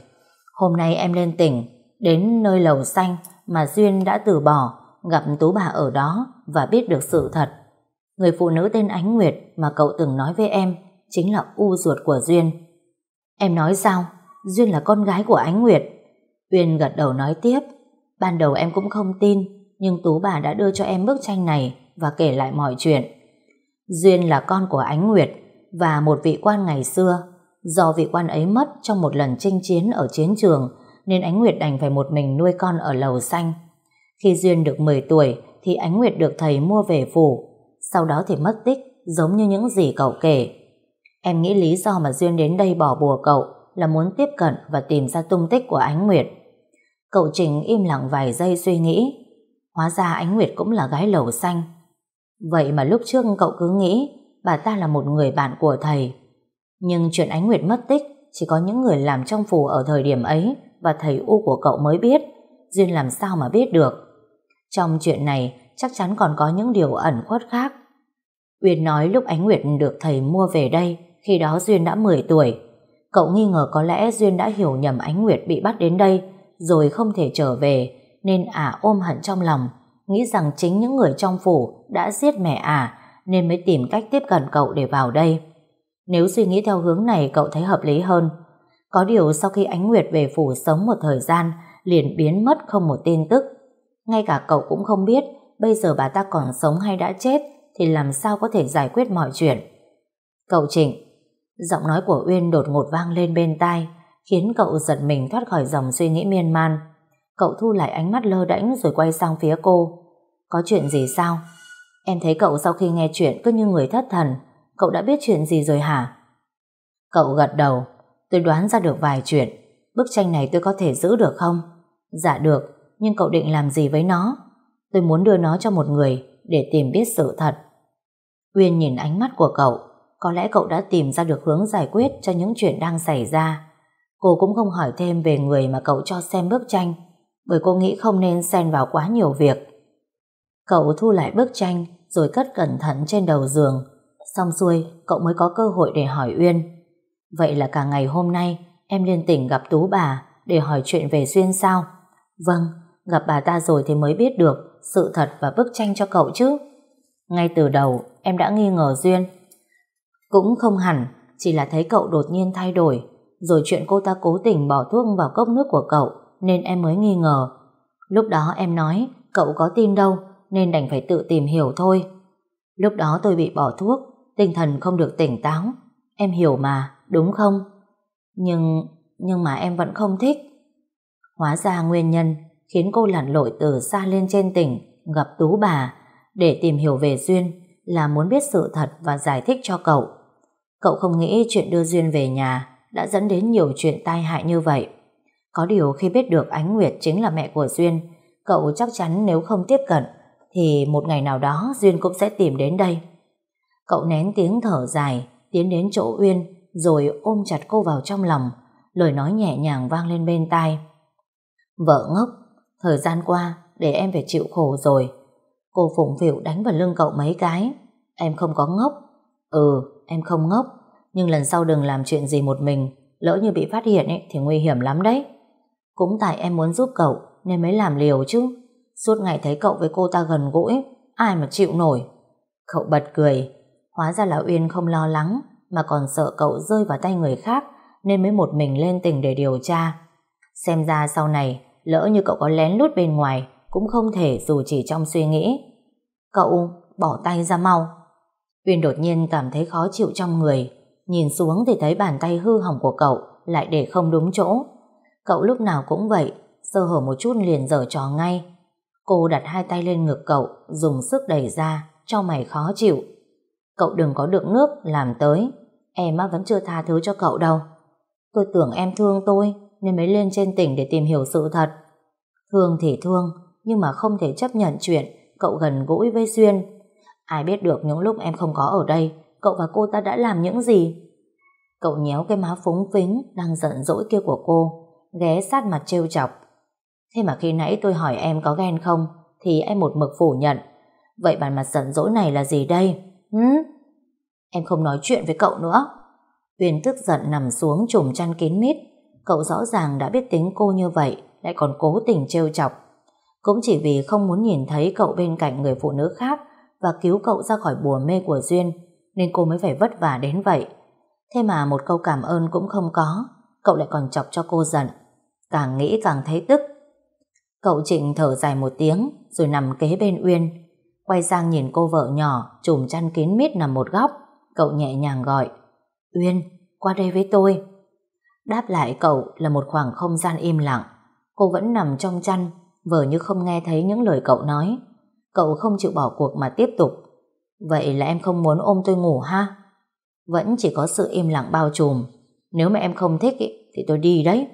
Hôm nay em lên tỉnh, đến nơi lầu xanh mà Duyên đã từ bỏ, gặp Tú bà ở đó và biết được sự thật. Người phụ nữ tên Ánh Nguyệt mà cậu từng nói với em chính là u ruột của Duyên. Em nói sao? Duyên là con gái của Ánh Nguyệt. Uyên gật đầu nói tiếp. Ban đầu em cũng không tin, nhưng Tú bà đã đưa cho em bức tranh này và kể lại mọi chuyện. Duyên là con của Ánh Nguyệt và một vị quan ngày xưa. Do vị quan ấy mất trong một lần chinh chiến ở chiến trường, nên Ánh Nguyệt đành phải một mình nuôi con ở lầu xanh. Khi Duyên được 10 tuổi, thì Ánh Nguyệt được thầy mua về phủ. Sau đó thì mất tích, giống như những gì cậu kể. Em nghĩ lý do mà Duyên đến đây bỏ bùa cậu là muốn tiếp cận và tìm ra tung tích của Ánh Nguyệt. Cậu Trình im lặng vài giây suy nghĩ. Hóa ra Ánh Nguyệt cũng là gái lầu xanh. Vậy mà lúc trước cậu cứ nghĩ bà ta là một người bạn của thầy. Nhưng chuyện Ánh Nguyệt mất tích, chỉ có những người làm trong phủ ở thời điểm ấy và thầy U của cậu mới biết. Duyên làm sao mà biết được. Trong chuyện này, chắc chắn còn có những điều ẩn khuất khác. Uyên nói lúc Ánh Nguyệt được thầy mua về đây, khi đó Duyên đã 10 tuổi. Cậu nghi ngờ có lẽ Duyên đã hiểu nhầm Ánh Nguyệt bị bắt đến đây, rồi không thể trở về, nên ả ôm hận trong lòng, nghĩ rằng chính những người trong phủ đã giết mẹ ả, nên mới tìm cách tiếp cận cậu để vào đây. Nếu suy nghĩ theo hướng này cậu thấy hợp lý hơn. Có điều sau khi Ánh Nguyệt về phủ sống một thời gian liền biến mất không một tin tức. Ngay cả cậu cũng không biết bây giờ bà ta còn sống hay đã chết thì làm sao có thể giải quyết mọi chuyện. Cậu Trịnh, giọng nói của Uyên đột ngột vang lên bên tai khiến cậu giật mình thoát khỏi dòng suy nghĩ miên man. Cậu thu lại ánh mắt lơ đễnh rồi quay sang phía cô. Có chuyện gì sao? Em thấy cậu sau khi nghe chuyện cứ như người thất thần. Cậu đã biết chuyện gì rồi hả? Cậu gật đầu. Tôi đoán ra được vài chuyện. Bức tranh này tôi có thể giữ được không? Dạ được, nhưng cậu định làm gì với nó? Tôi muốn đưa nó cho một người để tìm biết sự thật. Uyên nhìn ánh mắt của cậu. Có lẽ cậu đã tìm ra được hướng giải quyết cho những chuyện đang xảy ra. Cô cũng không hỏi thêm về người mà cậu cho xem bức tranh bởi cô nghĩ không nên xen vào quá nhiều việc. Cậu thu lại bức tranh rồi cất cẩn thận trên đầu giường. Xong xuôi, cậu mới có cơ hội để hỏi Uyên. Vậy là cả ngày hôm nay em liên tỉnh gặp Tú bà để hỏi chuyện về Duyên sao? Vâng, gặp bà ta rồi thì mới biết được sự thật và bức tranh cho cậu chứ. Ngay từ đầu em đã nghi ngờ Duyên. Cũng không hẳn, chỉ là thấy cậu đột nhiên thay đổi rồi chuyện cô ta cố tình bỏ thuốc vào cốc nước của cậu nên em mới nghi ngờ. Lúc đó em nói cậu có tin đâu nên đành phải tự tìm hiểu thôi. Lúc đó tôi bị bỏ thuốc, tinh thần không được tỉnh táo. Em hiểu mà, đúng không? Nhưng, nhưng mà em vẫn không thích. Hóa ra nguyên nhân khiến cô lặn lội từ xa lên trên tỉnh gặp Tú bà để tìm hiểu về Duyên là muốn biết sự thật và giải thích cho cậu. Cậu không nghĩ chuyện đưa Duyên về nhà đã dẫn đến nhiều chuyện tai hại như vậy. Có điều khi biết được Ánh Nguyệt chính là mẹ của Duyên, cậu chắc chắn nếu không tiếp cận thì một ngày nào đó Duyên cũng sẽ tìm đến đây. Cậu nén tiếng thở dài, tiến đến chỗ Uyên rồi ôm chặt cô vào trong lòng, lời nói nhẹ nhàng vang lên bên tai. Vợ ngốc, thời gian qua để em phải chịu khổ rồi. Cô phụng phịu đánh vào lưng cậu mấy cái. Em không có ngốc. Ừ, em không ngốc, nhưng lần sau đừng làm chuyện gì một mình, lỡ như bị phát hiện ấy, thì nguy hiểm lắm đấy. Cũng tại em muốn giúp cậu nên mới làm liều chứ. Suốt ngày thấy cậu với cô ta gần gũi, ai mà chịu nổi. Cậu bật cười, hóa ra là Uyên không lo lắng mà còn sợ cậu rơi vào tay người khác nên mới một mình lên tỉnh để điều tra. Xem ra sau này, lỡ như cậu có lén lút bên ngoài cũng không thể dù chỉ trong suy nghĩ. Cậu bỏ tay ra mau. Uyên đột nhiên cảm thấy khó chịu trong người, nhìn xuống thì thấy bàn tay hư hỏng của cậu lại để không đúng chỗ. Cậu lúc nào cũng vậy, sơ hở một chút liền dở trò ngay. Cô đặt hai tay lên ngực cậu, dùng sức đẩy ra, cho mày khó chịu. Cậu đừng có đựng nước, làm tới. Em vẫn chưa tha thứ cho cậu đâu. Tôi tưởng em thương tôi, nên mới lên trên tỉnh để tìm hiểu sự thật. Thương thì thương, nhưng mà không thể chấp nhận chuyện cậu gần gũi với Duyên. Ai biết được những lúc em không có ở đây, cậu và cô ta đã làm những gì? Cậu nhéo cái má phúng phính đang giận dỗi kia của cô, ghé sát mặt trêu chọc. Thế mà khi nãy tôi hỏi em có ghen không, thì em một mực phủ nhận. Vậy bản mặt giận dỗi này là gì đây? Hứ? Em không nói chuyện với cậu nữa. Uyên tức giận nằm xuống trùm chăn kín mít. Cậu rõ ràng đã biết tính cô như vậy, lại còn cố tình trêu chọc. Cũng chỉ vì không muốn nhìn thấy cậu bên cạnh người phụ nữ khác và cứu cậu ra khỏi bùa mê của Duyên, nên cô mới phải vất vả đến vậy. Thế mà một câu cảm ơn cũng không có, cậu lại còn chọc cho cô giận. Càng nghĩ càng thấy tức. Cậu Trịnh thở dài một tiếng, rồi nằm kế bên Uyên. Quay sang nhìn cô vợ nhỏ, trùm chăn kín mít nằm một góc. Cậu nhẹ nhàng gọi. Uyên, qua đây với tôi. Đáp lại cậu là một khoảng không gian im lặng. Cô vẫn nằm trong chăn, vờ như không nghe thấy những lời cậu nói. Cậu không chịu bỏ cuộc mà tiếp tục. Vậy là em không muốn ôm tôi ngủ ha? Vẫn chỉ có sự im lặng bao trùm. Nếu mà em không thích ý, thì tôi đi đấy.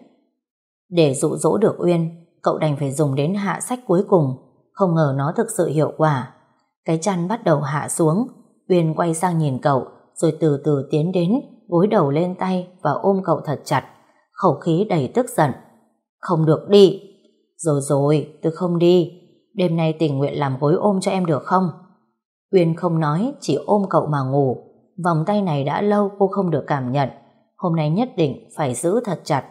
Để dụ dỗ được Uyên, cậu đành phải dùng đến hạ sách cuối cùng. Không ngờ nó thực sự hiệu quả. Cái chăn bắt đầu hạ xuống. Uyên quay sang nhìn cậu, rồi từ từ tiến đến, gối đầu lên tay và ôm cậu thật chặt. Khẩu khí đầy tức giận. Không được đi. Rồi rồi, tôi không đi. Đêm nay tình nguyện làm gối ôm cho em được không? Uyên không nói, chỉ ôm cậu mà ngủ. Vòng tay này đã lâu cô không được cảm nhận. Hôm nay nhất định phải giữ thật chặt.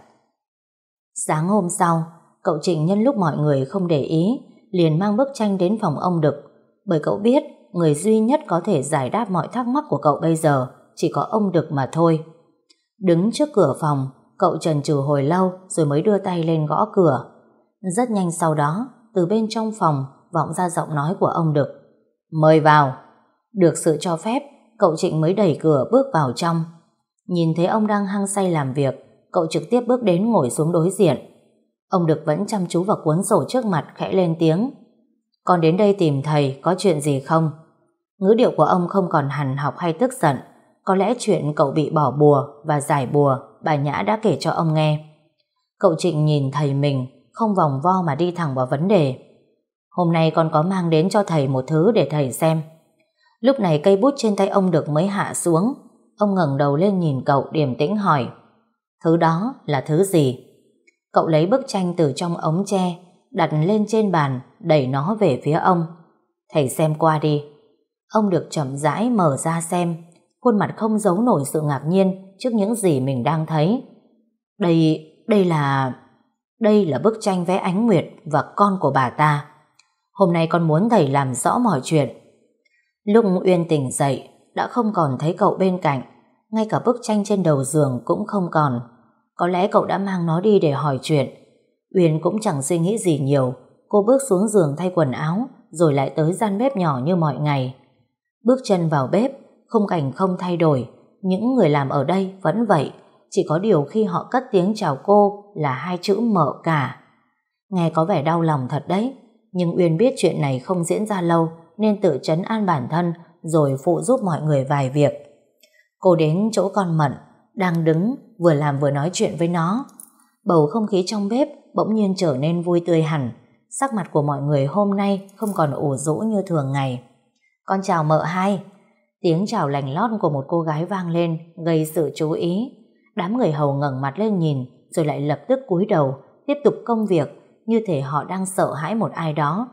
Sáng hôm sau, cậu Trịnh nhân lúc mọi người không để ý, liền mang bức tranh đến phòng ông Đực. Bởi cậu biết, người duy nhất có thể giải đáp mọi thắc mắc của cậu bây giờ chỉ có ông Đực mà thôi. Đứng trước cửa phòng, cậu trần trừ hồi lâu rồi mới đưa tay lên gõ cửa. Rất nhanh sau đó, từ bên trong phòng vọng ra giọng nói của ông Đực. Mời vào. Được sự cho phép, cậu Trịnh mới đẩy cửa bước vào trong. Nhìn thấy ông đang hăng say làm việc, cậu trực tiếp bước đến ngồi xuống đối diện. Ông Đực vẫn chăm chú vào cuốn sổ trước mặt khẽ lên tiếng. Con đến đây tìm thầy có chuyện gì không? Ngữ điệu của ông không còn hằn học hay tức giận. Có lẽ chuyện cậu bị bỏ bùa và giải bùa bà Nhã đã kể cho ông nghe. Cậu Trịnh nhìn thầy mình không vòng vo mà đi thẳng vào vấn đề. Hôm nay con có mang đến cho thầy một thứ để thầy xem. Lúc này cây bút trên tay ông được mới hạ xuống. Ông ngẩng đầu lên nhìn cậu điềm tĩnh hỏi. Thứ đó là thứ gì? Cậu lấy bức tranh từ trong ống tre, đặt lên trên bàn, đẩy nó về phía ông. Thầy xem qua đi. Ông được chậm rãi mở ra xem, khuôn mặt không giấu nổi sự ngạc nhiên trước những gì mình đang thấy. Đây, đây là... Đây là bức tranh vẽ ánh nguyệt và con của bà ta. Hôm nay con muốn thầy làm rõ mọi chuyện. Lúc Uyên tỉnh dậy, đã không còn thấy cậu bên cạnh. Ngay cả bức tranh trên đầu giường cũng không còn. Có lẽ cậu đã mang nó đi để hỏi chuyện. Uyên cũng chẳng suy nghĩ gì nhiều. Cô bước xuống giường thay quần áo, rồi lại tới gian bếp nhỏ như mọi ngày. Bước chân vào bếp, khung cảnh không thay đổi. Những người làm ở đây vẫn vậy. Chỉ có điều khi họ cất tiếng chào cô là hai chữ mợ cả. Nghe có vẻ đau lòng thật đấy. Nhưng Uyên biết chuyện này không diễn ra lâu nên tự chấn an bản thân rồi phụ giúp mọi người vài việc. Cô đến chỗ con Mận đang đứng vừa làm vừa nói chuyện với nó. Bầu không khí trong bếp bỗng nhiên trở nên vui tươi hẳn. Sắc mặt của mọi người hôm nay không còn ủ rũ như thường ngày. Con chào mợ hai. Tiếng chào lành lót của một cô gái vang lên, gây sự chú ý. Đám người hầu ngẩng mặt lên nhìn, rồi lại lập tức cúi đầu, tiếp tục công việc như thể họ đang sợ hãi một ai đó.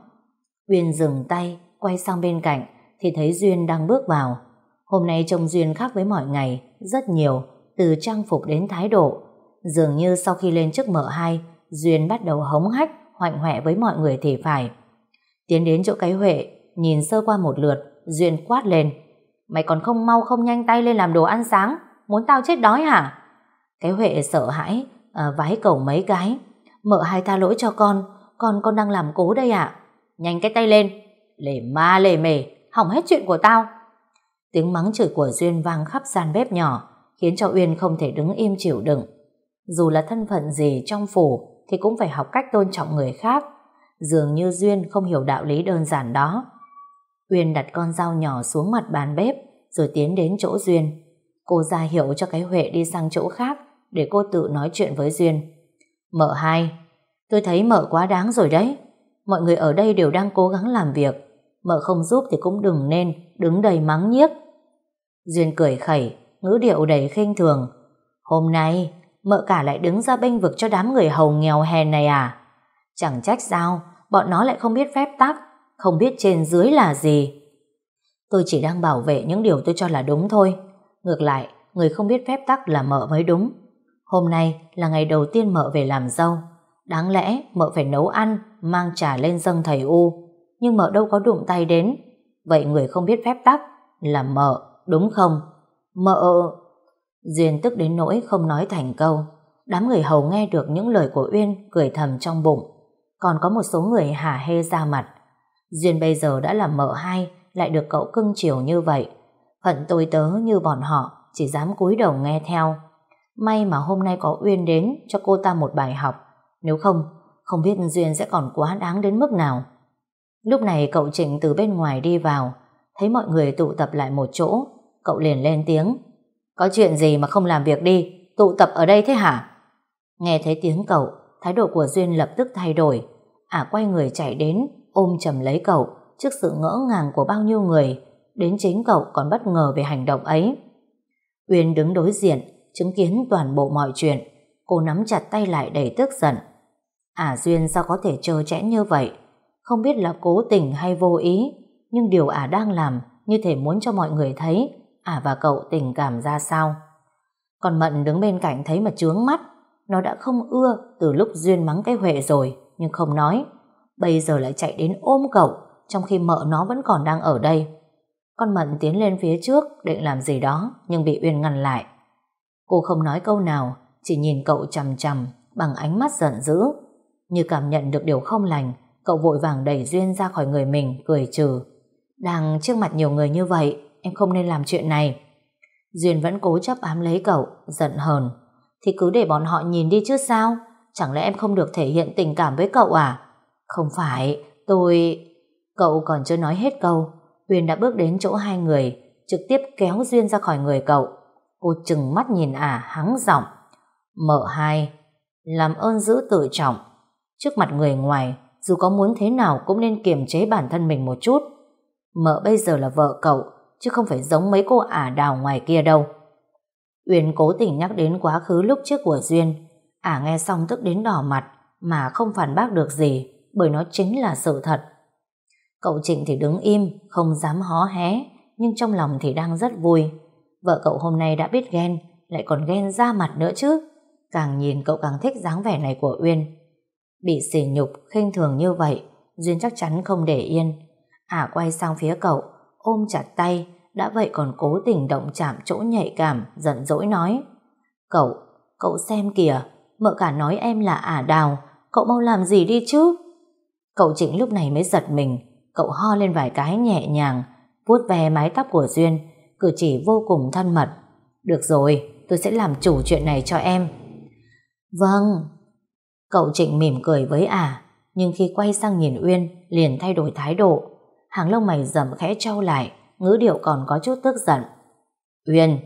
Uyên dừng tay, quay sang bên cạnh, thì thấy Duyên đang bước vào. Hôm nay trông Duyên khác với mọi ngày, rất nhiều, từ trang phục đến thái độ. Dường như sau khi lên chức mở hai, Duyên bắt đầu hống hách hoạnh hoẹ với mọi người thì phải. Tiến đến chỗ cái Huệ nhìn sơ qua một lượt Duyên quát lên. Mày còn không mau không nhanh tay lên làm đồ ăn sáng Muốn tao chết đói hả? Cái Huệ sợ hãi à, Vái cầu mấy cái. Mợ hai tha lỗi cho con Con con đang làm cố đây ạ. Nhanh cái tay lên. Lề ma lề mề Hỏng hết chuyện của tao. Tiếng mắng chửi của Duyên vang khắp gian bếp nhỏ Khiến cho Uyên không thể đứng im chịu đựng. Dù là thân phận gì trong phủ thì cũng phải học cách tôn trọng người khác Dường như Duyên không hiểu đạo lý đơn giản đó Uyên đặt con dao nhỏ xuống mặt bàn bếp rồi tiến đến chỗ Duyên. Cô ra hiệu cho cái Huệ đi sang chỗ khác để cô tự nói chuyện với Duyên. Mợ hai, tôi thấy mợ quá đáng rồi đấy. Mọi người ở đây đều đang cố gắng làm việc. Mợ không giúp thì cũng đừng nên đứng đầy mắng nhiếc. Duyên cười khẩy, ngữ điệu đầy khinh thường. Hôm nay, mợ cả lại đứng ra bênh vực cho đám người hầu nghèo hèn này à? Chẳng trách sao, bọn nó lại không biết phép tắc không biết trên dưới là gì. Tôi chỉ đang bảo vệ những điều tôi cho là đúng thôi. Ngược lại, người không biết phép tắc là mợ mới đúng. Hôm nay là ngày đầu tiên mợ về làm dâu. Đáng lẽ mợ phải nấu ăn, mang trà lên dâng thầy U. Nhưng mợ đâu có đụng tay đến. Vậy người không biết phép tắc là mợ, đúng không? Mợ... Duyên tức đến nỗi không nói thành câu. Đám người hầu nghe được những lời của Uyên cười thầm trong bụng. Còn có một số người hả hê ra mặt. Duyên bây giờ đã là mợ hai, lại được cậu cưng chiều như vậy. Phận tôi tớ như bọn họ, chỉ dám cúi đầu nghe theo. May mà hôm nay có Uyên đến cho cô ta một bài học. Nếu không, không biết Duyên sẽ còn quá đáng đến mức nào. Lúc này cậu Trịnh từ bên ngoài đi vào, thấy mọi người tụ tập lại một chỗ, cậu liền lên tiếng. Có chuyện gì mà không làm việc đi, tụ tập ở đây thế hả? Nghe thấy tiếng cậu, thái độ của Duyên lập tức thay đổi. Ả à, quay người chạy đến, ôm chầm lấy cậu, trước sự ngỡ ngàng của bao nhiêu người, đến chính cậu còn bất ngờ về hành động ấy. Uyên đứng đối diện, chứng kiến toàn bộ mọi chuyện, cô nắm chặt tay lại đầy tức giận. Ả Duyên sao có thể trơ trẽn như vậy? Không biết là cố tình hay vô ý, nhưng điều Ả đang làm như thể muốn cho mọi người thấy Ả và cậu tình cảm ra sao. Còn Mận đứng bên cạnh thấy mà trướng mắt, nó đã không ưa từ lúc Duyên mắng cái Huệ rồi, nhưng không nói. Bây giờ lại chạy đến ôm cậu, trong khi mợ nó vẫn còn đang ở đây. Con Mận tiến lên phía trước định làm gì đó, nhưng bị Uyên ngăn lại. Cô không nói câu nào, chỉ nhìn cậu chằm chằm bằng ánh mắt giận dữ. Như cảm nhận được điều không lành, cậu vội vàng đẩy Duyên ra khỏi người mình, cười trừ. Đang trước mặt nhiều người như vậy, em không nên làm chuyện này. Duyên vẫn cố chấp ám lấy cậu, giận hờn. Thì cứ để bọn họ nhìn đi chứ sao? Chẳng lẽ em không được thể hiện tình cảm với cậu à? Không phải, tôi... Cậu còn chưa nói hết câu. Uyên đã bước đến chỗ hai người, trực tiếp kéo Duyên ra khỏi người cậu. Cô chừng mắt nhìn ả à, hắng giọng. Mợ hai, làm ơn giữ tự trọng. Trước mặt người ngoài, dù có muốn thế nào cũng nên kiềm chế bản thân mình một chút. Mợ bây giờ là vợ cậu, chứ không phải giống mấy cô ả đào ngoài kia đâu. Uyên cố tình nhắc đến quá khứ lúc trước của Duyên. Ả nghe xong tức đến đỏ mặt, mà không phản bác được gì, bởi nó chính là sự thật. Cậu Trịnh thì đứng im, không dám hó hé, nhưng trong lòng thì đang rất vui. Vợ cậu hôm nay đã biết ghen, lại còn ghen ra mặt nữa chứ. Càng nhìn cậu càng thích dáng vẻ này của Uyên. Bị sỉ nhục, khinh thường như vậy, Duyên chắc chắn không để yên. Ả quay sang phía cậu, ôm chặt tay, đã vậy còn cố tình động chạm chỗ nhạy cảm, giận dỗi nói. Cậu, cậu xem kìa, mợ cả nói em là ả đào, cậu mau làm gì đi chứ? Cậu Trịnh lúc này mới giật mình, cậu ho lên vài cái nhẹ nhàng, vuốt ve mái tóc của Duyên, cử chỉ vô cùng thân mật. Được rồi, tôi sẽ làm chủ chuyện này cho em. Vâng. Cậu Trịnh mỉm cười với ả, nhưng khi quay sang nhìn Uyên, liền thay đổi thái độ. Hàng lông mày rậm khẽ trao lại, ngữ điệu còn có chút tức giận. Uyên,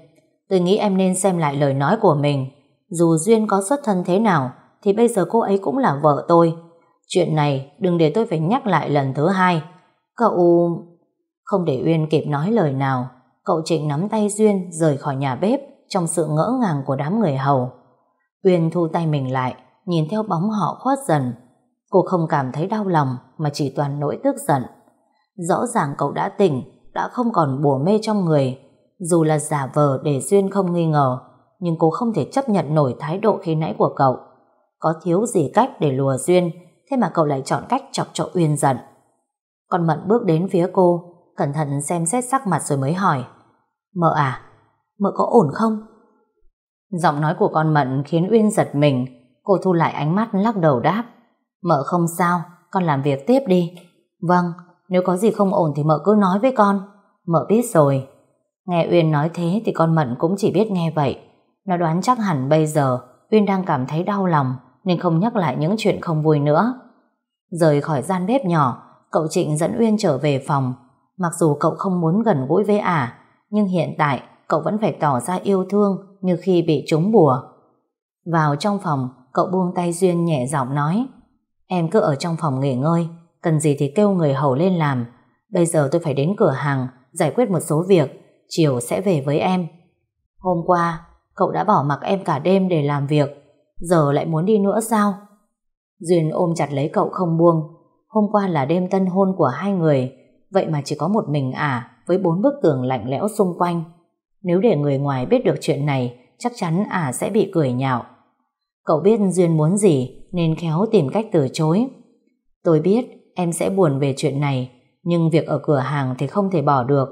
tôi nghĩ em nên xem lại lời nói của mình. Dù Duyên có xuất thân thế nào, thì bây giờ cô ấy cũng là vợ tôi. Chuyện này đừng để tôi phải nhắc lại lần thứ hai. Cậu... Không để Uyên kịp nói lời nào, cậu Trịnh nắm tay Duyên rời khỏi nhà bếp trong sự ngỡ ngàng của đám người hầu. Uyên thu tay mình lại, nhìn theo bóng họ khuất dần. Cô không cảm thấy đau lòng mà chỉ toàn nỗi tức giận. Rõ ràng cậu đã tỉnh, đã không còn bùa mê trong người. Dù là giả vờ để Duyên không nghi ngờ, nhưng cô không thể chấp nhận nổi thái độ khi nãy của cậu. Có thiếu gì cách để lùa Duyên, thế mà cậu lại chọn cách chọc cho Uyên giận. Con Mận bước đến phía cô, cẩn thận xem xét sắc mặt rồi mới hỏi. Mợ à, mợ có ổn không? Giọng nói của con Mận khiến Uyên giật mình, cô thu lại ánh mắt lắc đầu đáp. Mợ không sao, con làm việc tiếp đi. Vâng, nếu có gì không ổn thì mợ cứ nói với con. Mợ biết rồi. Nghe Uyên nói thế thì con Mận cũng chỉ biết nghe vậy. Nó đoán chắc hẳn bây giờ Uyên đang cảm thấy đau lòng nên không nhắc lại những chuyện không vui nữa. Rời khỏi gian bếp nhỏ, cậu Trịnh dẫn Uyên trở về phòng. Mặc dù cậu không muốn gần gũi với ả, nhưng hiện tại cậu vẫn phải tỏ ra yêu thương như khi bị trúng bùa. Vào trong phòng, cậu buông tay Duyên nhẹ giọng nói Em cứ ở trong phòng nghỉ ngơi, cần gì thì kêu người hầu lên làm. Bây giờ tôi phải đến cửa hàng, giải quyết một số việc, chiều sẽ về với em. Hôm qua, cậu đã bỏ mặc em cả đêm để làm việc, giờ lại muốn đi nữa sao? Duyên ôm chặt lấy cậu không buông. Hôm qua là đêm tân hôn của hai người, vậy mà chỉ có một mình à, với bốn bức tường lạnh lẽo xung quanh. Nếu để người ngoài biết được chuyện này, chắc chắn à sẽ bị cười nhạo. Cậu biết Duyên muốn gì nên khéo tìm cách từ chối. Tôi biết em sẽ buồn về chuyện này, Nhưng việc ở cửa hàng thì không thể bỏ được.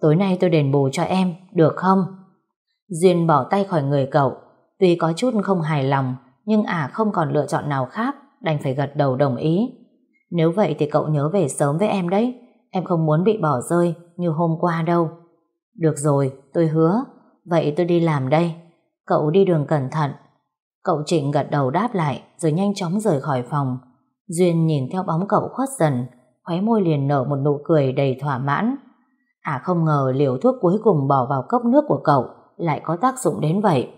Tối nay tôi đền bù cho em, được không? Duyên bỏ tay khỏi người cậu. Tuy có chút không hài lòng, nhưng ả à không còn lựa chọn nào khác, đành phải gật đầu đồng ý. Nếu vậy thì cậu nhớ về sớm với em đấy. Em không muốn bị bỏ rơi như hôm qua đâu. Được rồi, tôi hứa. Vậy tôi đi làm đây. Cậu đi đường cẩn thận. Cậu Trịnh gật đầu đáp lại rồi nhanh chóng rời khỏi phòng. Duyên nhìn theo bóng cậu khuất dần, khóe môi liền nở một nụ cười đầy thỏa mãn. À không ngờ liều thuốc cuối cùng bỏ vào cốc nước của cậu lại có tác dụng đến vậy.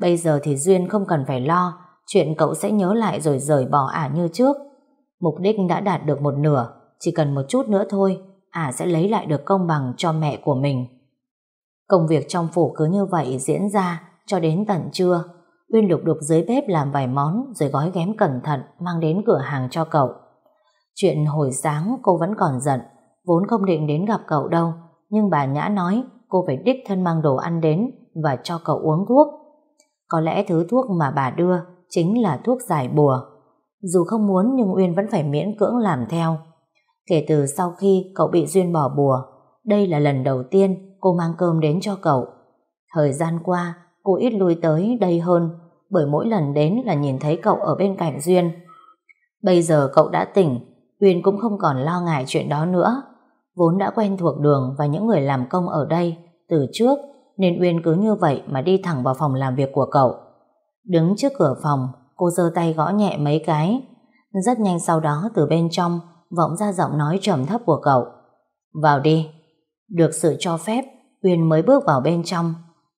Bây giờ thì Duyên không cần phải lo chuyện cậu sẽ nhớ lại rồi rời bỏ ả như trước. Mục đích đã đạt được một nửa, chỉ cần một chút nữa thôi, ả sẽ lấy lại được công bằng cho mẹ của mình. Công việc trong phủ cứ như vậy diễn ra cho đến tận trưa. Uyên lục đục dưới bếp làm vài món rồi gói ghém cẩn thận mang đến cửa hàng cho cậu. Chuyện hồi sáng cô vẫn còn giận, vốn không định đến gặp cậu đâu, nhưng bà Nhã nói cô phải đích thân mang đồ ăn đến và cho cậu uống thuốc. Có lẽ thứ thuốc mà bà đưa chính là thuốc giải bùa. Dù không muốn nhưng Uyên vẫn phải miễn cưỡng làm theo. Kể từ sau khi cậu bị Duyên bỏ bùa, đây là lần đầu tiên cô mang cơm đến cho cậu. Thời gian qua, cô ít lui tới đây hơn, bởi mỗi lần đến là nhìn thấy cậu ở bên cạnh Duyên. Bây giờ cậu đã tỉnh, Uyên cũng không còn lo ngại chuyện đó nữa. Vốn đã quen thuộc đường và những người làm công ở đây từ trước, nên Uyên cứ như vậy mà đi thẳng vào phòng làm việc của cậu. Đứng trước cửa phòng, cô giơ tay gõ nhẹ mấy cái. Rất nhanh sau đó từ bên trong vọng ra giọng nói trầm thấp của cậu. Vào đi. Được sự cho phép, Uyên mới bước vào bên trong.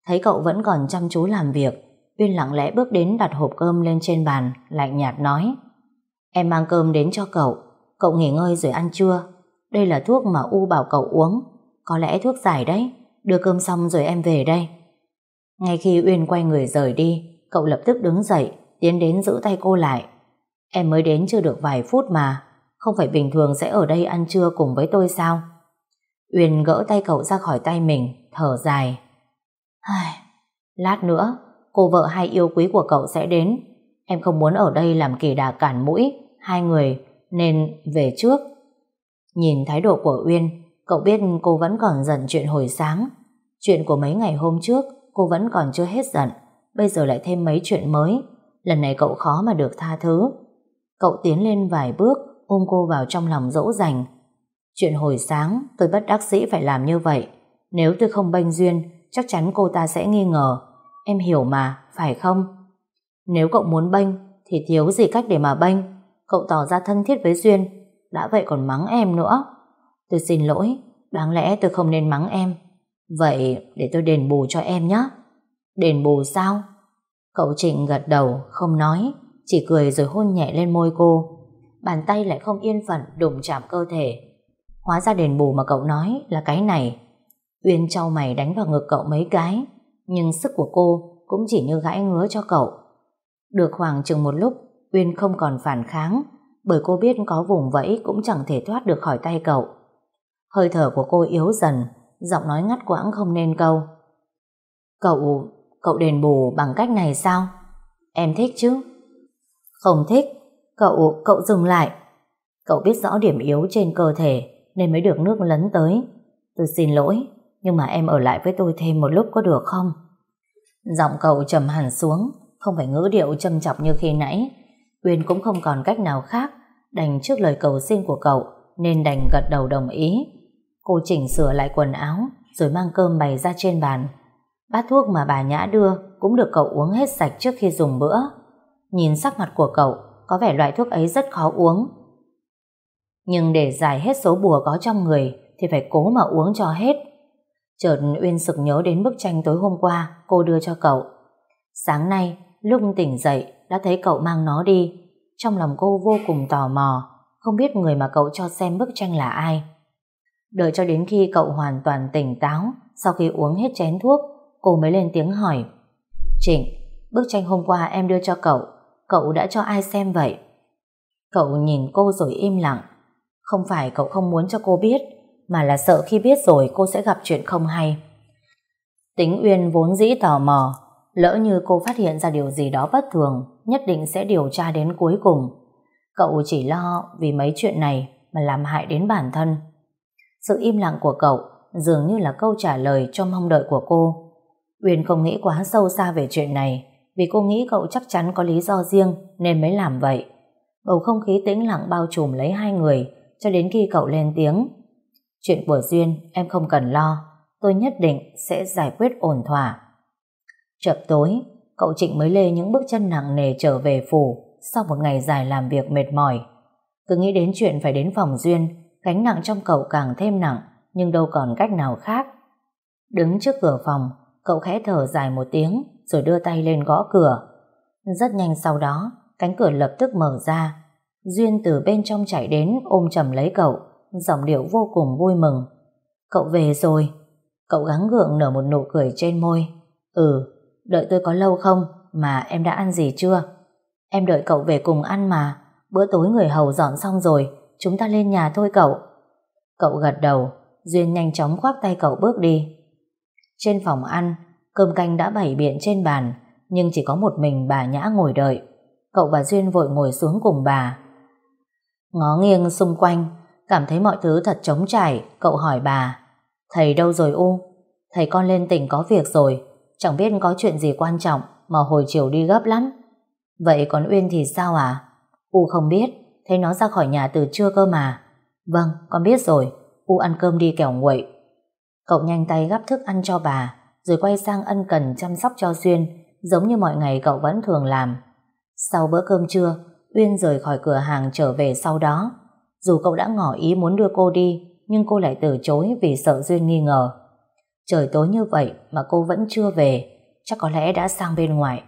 Thấy cậu vẫn còn chăm chú làm việc, Uyên lặng lẽ bước đến đặt hộp cơm lên trên bàn, lạnh nhạt nói. Em mang cơm đến cho cậu, cậu nghỉ ngơi rồi ăn trưa. Đây là thuốc mà U bảo cậu uống, có lẽ thuốc giải đấy, đưa cơm xong rồi em về đây. Ngay khi Uyên quay người rời đi, cậu lập tức đứng dậy, tiến đến giữ tay cô lại. Em mới đến chưa được vài phút mà, không phải bình thường sẽ ở đây ăn trưa cùng với tôi sao? Uyên gỡ tay cậu ra khỏi tay mình, thở dài. Ai... Lát nữa, cô vợ hai yêu quý của cậu sẽ đến. Em không muốn ở đây làm kỳ đà cản mũi, hai người, nên về trước. Nhìn thái độ của Uyên, cậu biết cô vẫn còn giận chuyện hồi sáng. Chuyện của mấy ngày hôm trước, cô vẫn còn chưa hết giận. Bây giờ lại thêm mấy chuyện mới. Lần này cậu khó mà được tha thứ. Cậu tiến lên vài bước, ôm cô vào trong lòng dỗ dành. Chuyện hồi sáng, tôi bất đắc dĩ phải làm như vậy. Nếu tôi không bênh duyên, chắc chắn cô ta sẽ nghi ngờ. Em hiểu mà, phải không? Nếu cậu muốn bênh, thì thiếu gì cách để mà bênh. Cậu tỏ ra thân thiết với Duyên, đã vậy còn mắng em nữa. Tôi xin lỗi, đáng lẽ tôi không nên mắng em. Vậy để tôi đền bù cho em nhé. Đền bù sao? Cậu Trịnh gật đầu, không nói, chỉ cười rồi hôn nhẹ lên môi cô. Bàn tay lại không yên phận đụng chạm cơ thể. Hóa ra đền bù mà cậu nói là cái này. Uyên trao mày đánh vào ngực cậu mấy cái, nhưng sức của cô cũng chỉ như gãi ngứa cho cậu. Được khoảng chừng một lúc, Uyên không còn phản kháng, bởi cô biết có vùng vẫy cũng chẳng thể thoát được khỏi tay cậu. Hơi thở của cô yếu dần, giọng nói ngắt quãng không nên câu. Cậu, cậu đền bù bằng cách này sao? Em thích chứ? Không thích, cậu, cậu dừng lại. Cậu biết rõ điểm yếu trên cơ thể nên mới được nước lấn tới. Tôi xin lỗi, nhưng mà em ở lại với tôi thêm một lúc có được không? Giọng cậu trầm hẳn xuống, không phải ngữ điệu châm chọc như khi nãy. Uyên cũng không còn cách nào khác, đành trước lời cầu xin của cậu, nên đành gật đầu đồng ý. Cô chỉnh sửa lại quần áo, rồi mang cơm bày ra trên bàn. Bát thuốc mà bà Nhã đưa cũng được cậu uống hết sạch trước khi dùng bữa. Nhìn sắc mặt của cậu, có vẻ loại thuốc ấy rất khó uống. Nhưng để giải hết số bùa có trong người thì phải cố mà uống cho hết. Chợt Uyên sực nhớ đến bức tranh tối hôm qua cô đưa cho cậu. Sáng nay, lúc tỉnh dậy đã thấy cậu mang nó đi. Trong lòng cô vô cùng tò mò, không biết người mà cậu cho xem bức tranh là ai. Đợi cho đến khi cậu hoàn toàn tỉnh táo, sau khi uống hết chén thuốc, cô mới lên tiếng hỏi. Trịnh, bức tranh hôm qua em đưa cho cậu, cậu đã cho ai xem vậy? Cậu nhìn cô rồi im lặng. Không phải cậu không muốn cho cô biết, mà là sợ khi biết rồi cô sẽ gặp chuyện không hay. Tính Uyên vốn dĩ tò mò, lỡ như cô phát hiện ra điều gì đó bất thường, nhất định sẽ điều tra đến cuối cùng. Cậu chỉ lo vì mấy chuyện này mà làm hại đến bản thân. Sự im lặng của cậu dường như là câu trả lời cho mong đợi của cô. Uyên không nghĩ quá sâu xa về chuyện này vì cô nghĩ cậu chắc chắn có lý do riêng nên mới làm vậy. Bầu không khí tĩnh lặng bao trùm lấy hai người cho đến khi cậu lên tiếng. Chuyện của Duyên em không cần lo, tôi nhất định sẽ giải quyết ổn thỏa. Chập tối, cậu Trịnh mới lê những bước chân nặng nề trở về phủ sau một ngày dài làm việc mệt mỏi. Cứ nghĩ đến chuyện phải đến phòng Duyên, gánh nặng trong cậu càng thêm nặng, nhưng đâu còn cách nào khác. Đứng trước cửa phòng, cậu khẽ thở dài một tiếng, rồi đưa tay lên gõ cửa. Rất nhanh sau đó, cánh cửa lập tức mở ra. Duyên từ bên trong chạy đến ôm chầm lấy cậu, giọng điệu vô cùng vui mừng. Cậu về rồi. Cậu gắng gượng nở một nụ cười trên môi. Ừ, đợi tôi có lâu không mà em đã ăn gì chưa? Em đợi cậu về cùng ăn mà. Bữa tối người hầu dọn xong rồi, chúng ta lên nhà thôi cậu. Cậu gật đầu, Duyên nhanh chóng khoác tay cậu bước đi. Trên phòng ăn, cơm canh đã bày biện trên bàn, nhưng chỉ có một mình bà Nhã ngồi đợi. Cậu và Duyên vội ngồi xuống cùng bà. Ngó nghiêng xung quanh, cảm thấy mọi thứ thật trống trải, cậu hỏi bà. Thầy đâu rồi U? Thầy con lên tỉnh có việc rồi, chẳng biết có chuyện gì quan trọng mà hồi chiều đi gấp lắm. Vậy còn Uyên thì sao à? U không biết, thấy nó ra khỏi nhà từ trưa cơ mà. Vâng, con biết rồi, U ăn cơm đi kẻo nguội. Cậu nhanh tay gắp thức ăn cho bà, rồi quay sang ân cần chăm sóc cho Duyên, giống như mọi ngày cậu vẫn thường làm. Sau bữa cơm trưa, Uyên rời khỏi cửa hàng trở về sau đó. Dù cậu đã ngỏ ý muốn đưa cô đi, nhưng cô lại từ chối vì sợ Duyên nghi ngờ. Trời tối như vậy mà cô vẫn chưa về, chắc có lẽ đã sang bên ngoài.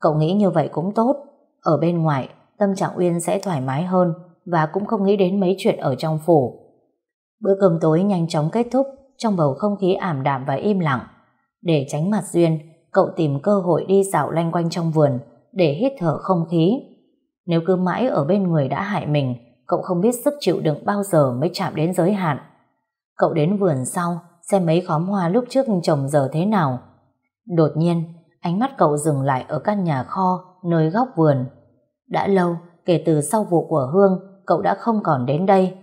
Cậu nghĩ như vậy cũng tốt, ở bên ngoài tâm trạng Uyên sẽ thoải mái hơn và cũng không nghĩ đến mấy chuyện ở trong phủ. Bữa cơm tối nhanh chóng kết thúc trong bầu không khí ảm đạm và im lặng. Để tránh mặt Duyên, cậu tìm cơ hội đi dạo lanh quanh trong vườn để hít thở không khí. Nếu cứ mãi ở bên người đã hại mình, cậu không biết sức chịu đựng bao giờ mới chạm đến giới hạn. Cậu đến vườn sau, xem mấy khóm hoa lúc trước trồng giờ thế nào. Đột nhiên, ánh mắt cậu dừng lại ở căn nhà kho nơi góc vườn. Đã lâu, kể từ sau vụ của Hương, cậu đã không còn đến đây.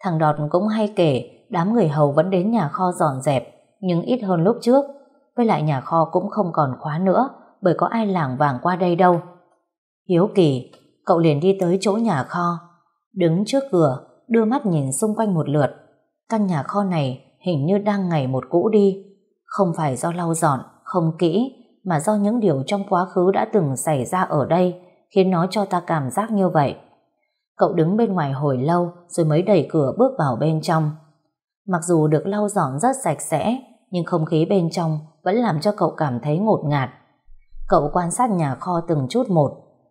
Thằng Đọt cũng hay kể đám người hầu vẫn đến nhà kho dọn dẹp, nhưng ít hơn lúc trước. Với lại nhà kho cũng không còn khóa nữa, bởi có ai lảng vàng qua đây đâu. Hiếu kỳ, cậu liền đi tới chỗ nhà kho, đứng trước cửa, đưa mắt nhìn xung quanh một lượt. Căn nhà kho này hình như đang ngày một cũ đi, không phải do lau dọn, không kỹ, mà do những điều trong quá khứ đã từng xảy ra ở đây, khiến nó cho ta cảm giác như vậy. Cậu đứng bên ngoài hồi lâu rồi mới đẩy cửa bước vào bên trong. Mặc dù được lau dọn rất sạch sẽ, nhưng không khí bên trong vẫn làm cho cậu cảm thấy ngột ngạt. Cậu quan sát nhà kho từng chút một,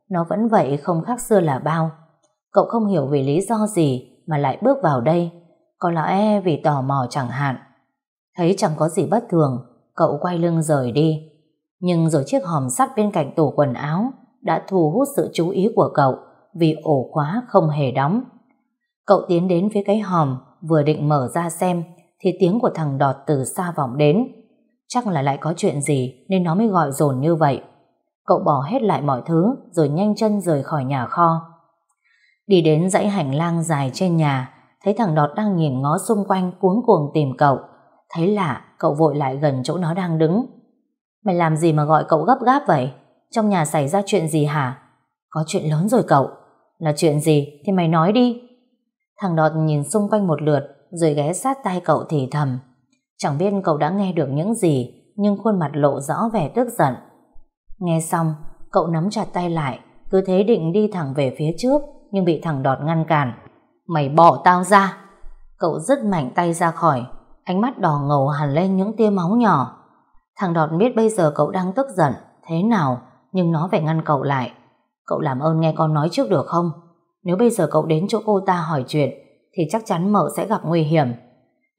nó vẫn vậy không khác xưa là bao. Cậu không hiểu vì lý do gì mà lại bước vào đây, có lẽ vì tò mò chẳng hạn. Thấy chẳng có gì bất thường, cậu quay lưng rời đi. Nhưng rồi chiếc hòm sắt bên cạnh tủ quần áo đã thu hút sự chú ý của cậu vì ổ khóa không hề đóng. Cậu tiến đến phía cái hòm vừa định mở ra xem thì tiếng của thằng Đọt từ xa vọng đến. Chắc là lại có chuyện gì nên nó mới gọi dồn như vậy. Cậu bỏ hết lại mọi thứ rồi nhanh chân rời khỏi nhà kho. Đi đến dãy hành lang dài trên nhà thấy thằng Đọt đang nhìn ngó xung quanh cuống cuồng tìm cậu. Thấy lạ, cậu vội lại gần chỗ nó đang đứng. Mày làm gì mà gọi cậu gấp gáp vậy? Trong nhà xảy ra chuyện gì hả? Có chuyện lớn rồi cậu. Là chuyện gì thì mày nói đi. Thằng Đọt nhìn xung quanh một lượt rồi ghé sát tai cậu thì thầm. Chẳng biết cậu đã nghe được những gì nhưng khuôn mặt lộ rõ vẻ tức giận. Nghe xong, cậu nắm chặt tay lại cứ thế định đi thẳng về phía trước nhưng bị thằng Đọt ngăn cản. Mày bỏ tao ra. Cậu rất mạnh tay ra khỏi, ánh mắt đỏ ngầu hẳn lên những tia máu nhỏ. Thằng Đọt biết bây giờ cậu đang tức giận, thế nào nhưng nó phải ngăn cậu lại. Cậu làm ơn nghe con nói trước được không? Nếu bây giờ cậu đến chỗ cô ta hỏi chuyện, thì chắc chắn mợ sẽ gặp nguy hiểm.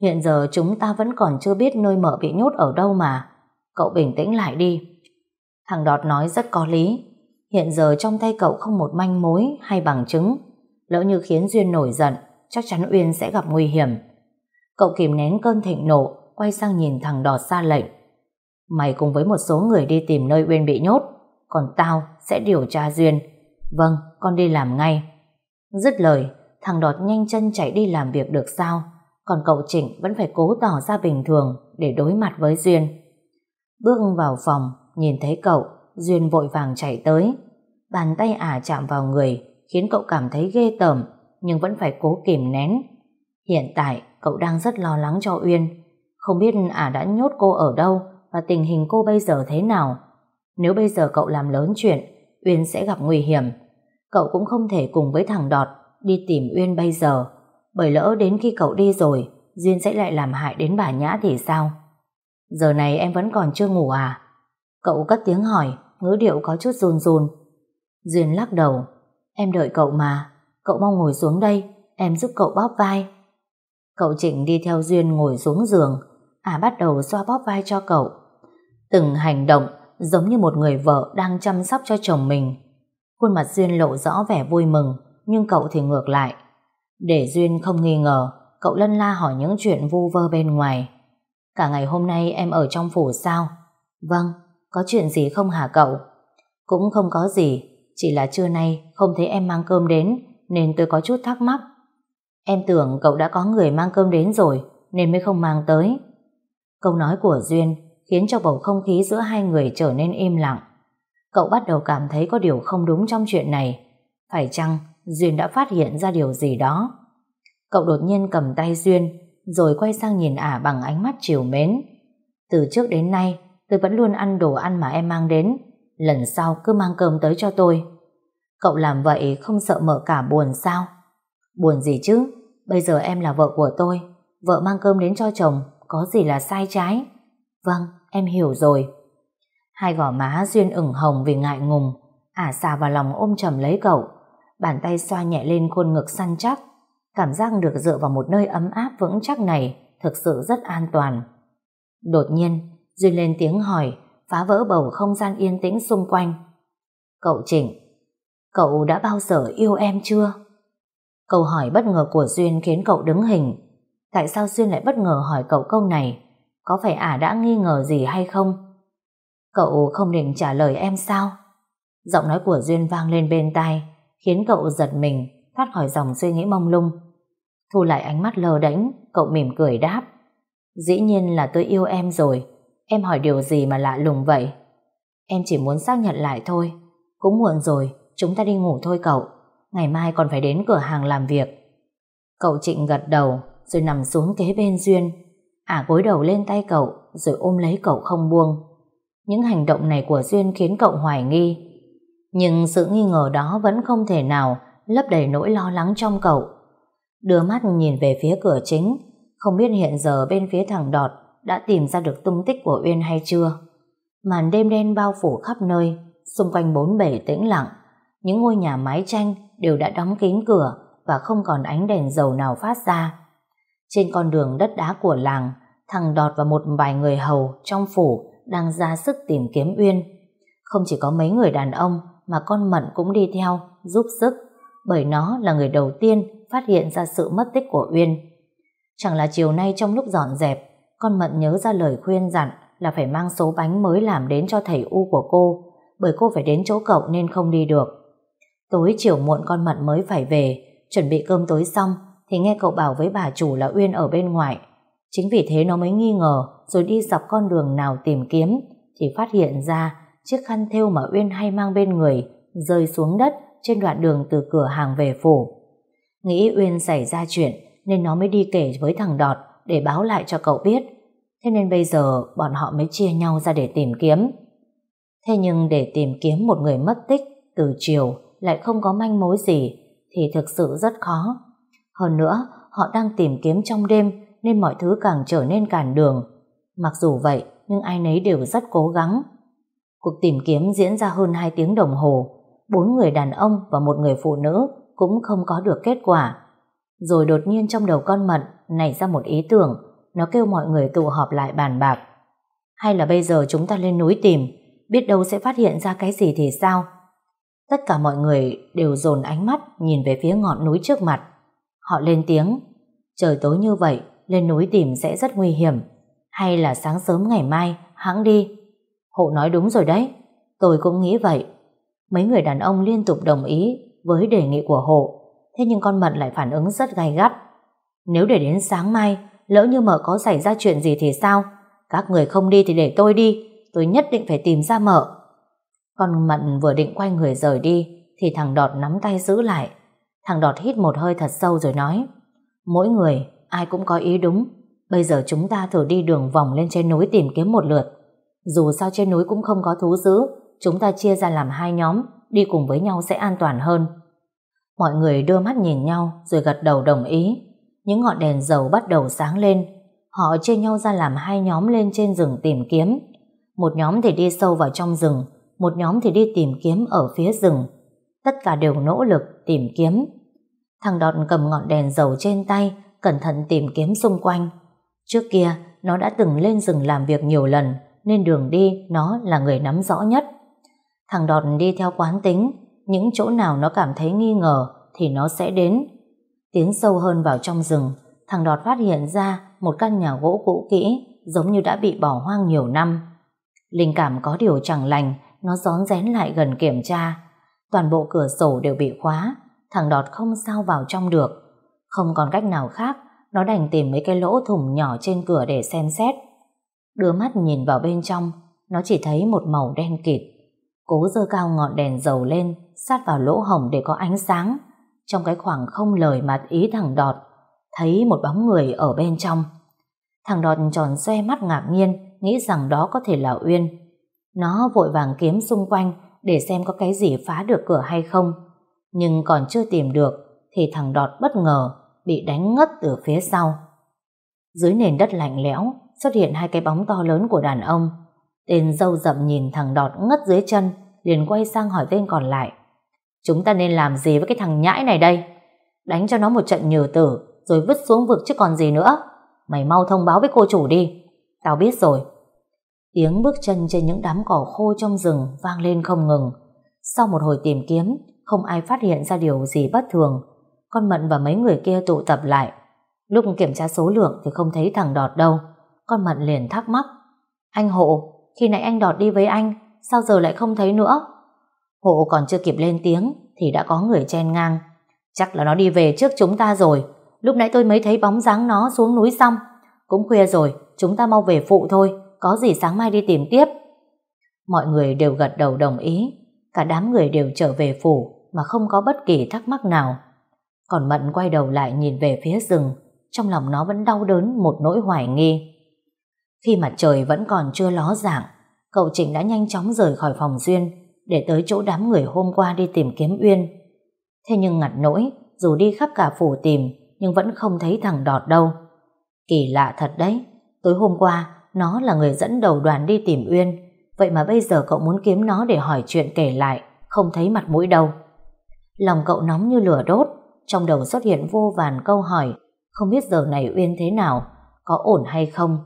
Hiện giờ chúng ta vẫn còn chưa biết nơi mợ bị nhốt ở đâu mà. Cậu bình tĩnh lại đi. Thằng Đọt nói rất có lý. Hiện giờ trong tay cậu không một manh mối hay bằng chứng. Lỡ như khiến Duyên nổi giận, chắc chắn Uyên sẽ gặp nguy hiểm. Cậu kìm nén cơn thịnh nộ, quay sang nhìn thằng Đọt ra lệnh. Mày cùng với một số người đi tìm nơi Uyên bị nhốt, còn tao sẽ điều tra Duyên. Vâng, con đi làm ngay. Dứt lời, thằng Đọt nhanh chân chạy đi làm việc được sao? còn cậu Trịnh vẫn phải cố tỏ ra bình thường để đối mặt với Duyên. Bước vào phòng, nhìn thấy cậu, Duyên vội vàng chạy tới. Bàn tay ả chạm vào người, khiến cậu cảm thấy ghê tởm, nhưng vẫn phải cố kìm nén. Hiện tại, cậu đang rất lo lắng cho Uyên. Không biết ả đã nhốt cô ở đâu và tình hình cô bây giờ thế nào. Nếu bây giờ cậu làm lớn chuyện, Uyên sẽ gặp nguy hiểm. Cậu cũng không thể cùng với thằng Đọt đi tìm Uyên bây giờ, bởi lỡ đến khi cậu đi rồi, Duyên sẽ lại làm hại đến bà Nhã thì sao? Giờ này em vẫn còn chưa ngủ à? Cậu cất tiếng hỏi, ngữ điệu có chút run run. Duyên lắc đầu, em đợi cậu mà, cậu mau ngồi xuống đây, em giúp cậu bóp vai. Cậu Trịnh đi theo Duyên ngồi xuống giường, à bắt đầu xoa bóp vai cho cậu. Từng hành động giống như một người vợ đang chăm sóc cho chồng mình. Khuôn mặt Duyên lộ rõ vẻ vui mừng, nhưng cậu thì ngược lại. Để Duyên không nghi ngờ, cậu lân la hỏi những chuyện vu vơ bên ngoài. Cả ngày hôm nay em ở trong phủ sao? Vâng, có chuyện gì không hả cậu? Cũng không có gì, chỉ là trưa nay không thấy em mang cơm đến, nên tôi có chút thắc mắc. Em tưởng cậu đã có người mang cơm đến rồi, nên mới không mang tới. Câu nói của Duyên khiến cho bầu không khí giữa hai người trở nên im lặng. Cậu bắt đầu cảm thấy có điều không đúng trong chuyện này. Phải chăng Duyên đã phát hiện ra điều gì đó? Cậu đột nhiên cầm tay Duyên rồi quay sang nhìn ả bằng ánh mắt chiều mến. Từ trước đến nay tôi vẫn luôn ăn đồ ăn mà em mang đến. Lần sau cứ mang cơm tới cho tôi. Cậu làm vậy không sợ mợ cả buồn sao? Buồn gì chứ? Bây giờ em là vợ của tôi. Vợ mang cơm đến cho chồng có gì là sai trái? Vâng, em hiểu rồi. Hai gò má Duyên ửng hồng vì ngại ngùng, ả xà vào lòng ôm chầm lấy cậu, bàn tay xoa nhẹ lên khuôn ngực săn chắc. Cảm giác được dựa vào một nơi ấm áp vững chắc này thực sự rất an toàn. Đột nhiên, Duyên lên tiếng hỏi, phá vỡ bầu không gian yên tĩnh xung quanh. Cậu Trịnh, cậu đã bao giờ yêu em chưa? Câu hỏi bất ngờ của Duyên khiến cậu đứng hình. Tại sao Duyên lại bất ngờ hỏi cậu câu này? Có phải ả đã nghi ngờ gì hay không? Cậu không định trả lời em sao? Giọng nói của Duyên vang lên bên tai, khiến cậu giật mình, thoát khỏi dòng suy nghĩ mông lung. Thu lại ánh mắt lờ đánh, cậu mỉm cười đáp. Dĩ nhiên là tôi yêu em rồi, em hỏi điều gì mà lạ lùng vậy? Em chỉ muốn xác nhận lại thôi, cũng muộn rồi, chúng ta đi ngủ thôi cậu, ngày mai còn phải đến cửa hàng làm việc. Cậu Trịnh gật đầu, rồi nằm xuống kế bên Duyên, ả à, gối đầu lên tay cậu, rồi ôm lấy cậu không buông. Những hành động này của Duyên khiến cậu hoài nghi. Nhưng sự nghi ngờ đó vẫn không thể nào lấp đầy nỗi lo lắng trong cậu. Đưa mắt nhìn về phía cửa chính, không biết hiện giờ bên phía thằng Đọt đã tìm ra được tung tích của Uyên hay chưa. Màn đêm đen bao phủ khắp nơi, xung quanh bốn bể tĩnh lặng. Những ngôi nhà mái tranh đều đã đóng kín cửa và không còn ánh đèn dầu nào phát ra. Trên con đường đất đá của làng, thằng Đọt và một vài người hầu trong phủ đang ra sức tìm kiếm Uyên. Không chỉ có mấy người đàn ông mà con Mận cũng đi theo, giúp sức, bởi nó là người đầu tiên phát hiện ra sự mất tích của Uyên. Chẳng là chiều nay trong lúc dọn dẹp, con Mận nhớ ra lời khuyên dặn là phải mang số bánh mới làm đến cho thầy U của cô, bởi cô phải đến chỗ cậu nên không đi được. Tối chiều muộn con Mận mới phải về, chuẩn bị cơm tối xong thì nghe cậu bảo với bà chủ là Uyên ở bên ngoài. Chính vì thế nó mới nghi ngờ rồi đi dọc con đường nào tìm kiếm thì phát hiện ra chiếc khăn thêu mà Uyên hay mang bên người rơi xuống đất trên đoạn đường từ cửa hàng về phủ. Nghĩ Uyên xảy ra chuyện nên nó mới đi kể với thằng Đọt để báo lại cho cậu biết. Thế nên bây giờ bọn họ mới chia nhau ra để tìm kiếm. Thế nhưng để tìm kiếm một người mất tích từ chiều lại không có manh mối gì thì thực sự rất khó. Hơn nữa, họ đang tìm kiếm trong đêm nên mọi thứ càng trở nên cản đường. Mặc dù vậy, nhưng ai nấy đều rất cố gắng. Cuộc tìm kiếm diễn ra hơn 2 tiếng đồng hồ. Bốn người đàn ông và một người phụ nữ cũng không có được kết quả. Rồi đột nhiên trong đầu con mận nảy ra một ý tưởng, nó kêu mọi người tụ họp lại bàn bạc. Hay là bây giờ chúng ta lên núi tìm, biết đâu sẽ phát hiện ra cái gì thì sao? Tất cả mọi người đều dồn ánh mắt nhìn về phía ngọn núi trước mặt. Họ lên tiếng, trời tối như vậy, lên núi tìm sẽ rất nguy hiểm. Hay là sáng sớm ngày mai, hãng đi. Hộ nói đúng rồi đấy, tôi cũng nghĩ vậy. Mấy người đàn ông liên tục đồng ý với đề nghị của hộ, thế nhưng con Mận lại phản ứng rất gay gắt. Nếu để đến sáng mai, lỡ như mợ có xảy ra chuyện gì thì sao? Các người không đi thì để tôi đi, tôi nhất định phải tìm ra mợ. Con Mận vừa định quay người rời đi, thì thằng Đọt nắm tay giữ lại. Thằng Đọt hít một hơi thật sâu rồi nói, mỗi người, ai cũng có ý đúng. Bây giờ chúng ta thử đi đường vòng lên trên núi tìm kiếm một lượt. Dù sao trên núi cũng không có thú dữ, chúng ta chia ra làm hai nhóm, đi cùng với nhau sẽ an toàn hơn. Mọi người đưa mắt nhìn nhau rồi gật đầu đồng ý. Những ngọn đèn dầu bắt đầu sáng lên. Họ chia nhau ra làm hai nhóm lên trên rừng tìm kiếm. Một nhóm thì đi sâu vào trong rừng, một nhóm thì đi tìm kiếm ở phía rừng. Tất cả đều nỗ lực tìm kiếm. Thằng Đọt cầm ngọn đèn dầu trên tay, cẩn thận tìm kiếm xung quanh. Trước kia, nó đã từng lên rừng làm việc nhiều lần, nên đường đi nó là người nắm rõ nhất. Thằng Đọt đi theo quán tính, những chỗ nào nó cảm thấy nghi ngờ thì nó sẽ đến. Tiến sâu hơn vào trong rừng, thằng Đọt phát hiện ra một căn nhà gỗ cũ kỹ, giống như đã bị bỏ hoang nhiều năm. Linh cảm có điều chẳng lành, nó gión rén lại gần kiểm tra. Toàn bộ cửa sổ đều bị khóa, thằng Đọt không sao vào trong được. Không còn cách nào khác, nó đành tìm mấy cái lỗ thủng nhỏ trên cửa để xem xét. Đưa mắt nhìn vào bên trong, nó chỉ thấy một màu đen kịt. Cố dơ cao ngọn đèn dầu lên, sát vào lỗ hổng để có ánh sáng. Trong cái khoảng không lời mặt ý thằng Đọt, thấy một bóng người ở bên trong. Thằng Đọt tròn xoe mắt ngạc nhiên, nghĩ rằng đó có thể là Uyên. Nó vội vàng kiếm xung quanh để xem có cái gì phá được cửa hay không. Nhưng còn chưa tìm được, thì thằng Đọt bất ngờ bị đánh ngất từ phía sau. Dưới nền đất lạnh lẽo xuất hiện hai cái bóng to lớn của đàn ông. Tên dâu rậm nhìn thằng Đọt ngất dưới chân, liền quay sang hỏi tên còn lại. Chúng ta nên làm gì với cái thằng nhãi này đây? Đánh cho nó một trận nhừ tử, rồi vứt xuống vực chứ còn gì nữa. Mày mau thông báo với cô chủ đi. Tao biết rồi. Tiếng bước chân trên những đám cỏ khô trong rừng vang lên không ngừng. Sau một hồi tìm kiếm, không ai phát hiện ra điều gì bất thường. Con Mận và mấy người kia tụ tập lại. Lúc kiểm tra số lượng thì không thấy thằng Đọt đâu. Con Mận liền thắc mắc. Anh Hộ, khi nãy anh Đọt đi với anh, sao giờ lại không thấy nữa? Hộ còn chưa kịp lên tiếng thì đã có người chen ngang. Chắc là nó đi về trước chúng ta rồi. Lúc nãy tôi mới thấy bóng dáng nó xuống núi xong. Cũng khuya rồi, chúng ta mau về phụ thôi. Có gì sáng mai đi tìm tiếp. Mọi người đều gật đầu đồng ý. Cả đám người đều trở về phủ mà không có bất kỳ thắc mắc nào. Còn Mận quay đầu lại nhìn về phía rừng, trong lòng nó vẫn đau đớn một nỗi hoài nghi. Khi mặt trời vẫn còn chưa ló dạng, cậu Trịnh đã nhanh chóng rời khỏi phòng Duyên để tới chỗ đám người hôm qua đi tìm kiếm Uyên. Thế nhưng ngặt nỗi, dù đi khắp cả phủ tìm, nhưng vẫn không thấy thằng Đọt đâu. Kỳ lạ thật đấy, tối hôm qua, nó là người dẫn đầu đoàn đi tìm Uyên, vậy mà bây giờ cậu muốn kiếm nó để hỏi chuyện kể lại, không thấy mặt mũi đâu. Lòng cậu nóng như lửa đốt, trong đầu xuất hiện vô vàn câu hỏi, không biết giờ này Uyên thế nào, có ổn hay không.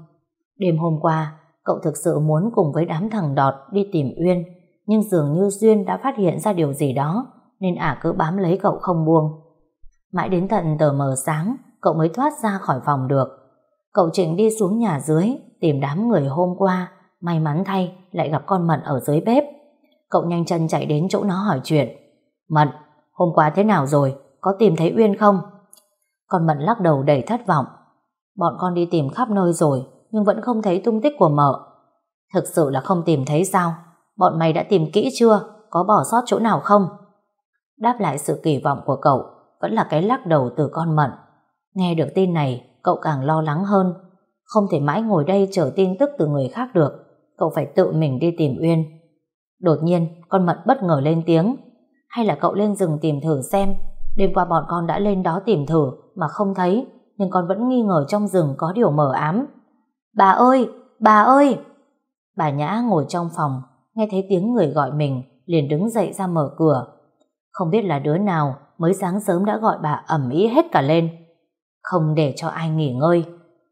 Đêm hôm qua, cậu thực sự muốn cùng với đám thằng đọt đi tìm Uyên, nhưng dường như Duyên đã phát hiện ra điều gì đó, nên ả cứ bám lấy cậu không buông. Mãi đến tận tờ mờ sáng, cậu mới thoát ra khỏi phòng được. Cậu Trịnh đi xuống nhà dưới, tìm đám người hôm qua, may mắn thay lại gặp con Mận ở dưới bếp. Cậu nhanh chân chạy đến chỗ nó hỏi chuyện. Mận, hôm qua thế nào rồi? Có tìm thấy Uyên không? Con Mận lắc đầu đầy thất vọng. Bọn con đi tìm khắp nơi rồi, nhưng vẫn không thấy tung tích của mợ. Thực sự là không tìm thấy sao? Bọn mày đã tìm kỹ chưa? Có bỏ sót chỗ nào không? Đáp lại sự kỳ vọng của cậu vẫn là cái lắc đầu từ con Mận. Nghe được tin này, cậu càng lo lắng hơn. Không thể mãi ngồi đây chờ tin tức từ người khác được. Cậu phải tự mình đi tìm Uyên. Đột nhiên, con Mận bất ngờ lên tiếng. Hay là cậu lên rừng tìm thử xem. Đêm qua bọn con đã lên đó tìm thử mà không thấy, nhưng con vẫn nghi ngờ trong rừng có điều mờ ám. Bà ơi! Bà ơi! Bà Nhã ngồi trong phòng, nghe thấy tiếng người gọi mình, liền đứng dậy ra mở cửa. Không biết là đứa nào mới sáng sớm đã gọi bà ẩm ý hết cả lên. Không để cho ai nghỉ ngơi,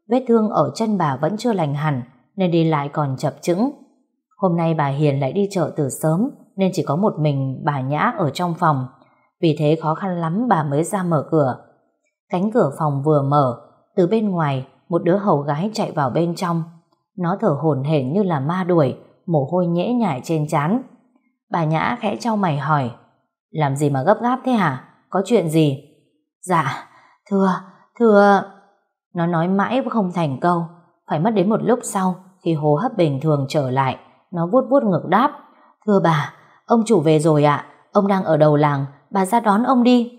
vết thương ở chân bà vẫn chưa lành hẳn, nên đi lại còn chập chững. Hôm nay bà Hiền lại đi chợ từ sớm, nên chỉ có một mình bà Nhã ở trong phòng. Vì thế khó khăn lắm bà mới ra mở cửa. Cánh cửa phòng vừa mở, từ bên ngoài một đứa hầu gái chạy vào bên trong. Nó thở hổn hển như là ma đuổi, mồ hôi nhễ nhại trên trán. Bà Nhã khẽ trao mày hỏi, làm gì mà gấp gáp thế hả? Có chuyện gì? Dạ, thưa, thưa... Nó nói mãi không thành câu, phải mất đến một lúc sau khi hô hấp bình thường trở lại, nó vuốt vuốt ngực đáp. Thưa bà, ông chủ về rồi ạ, ông đang ở đầu làng, bà ra đón ông đi.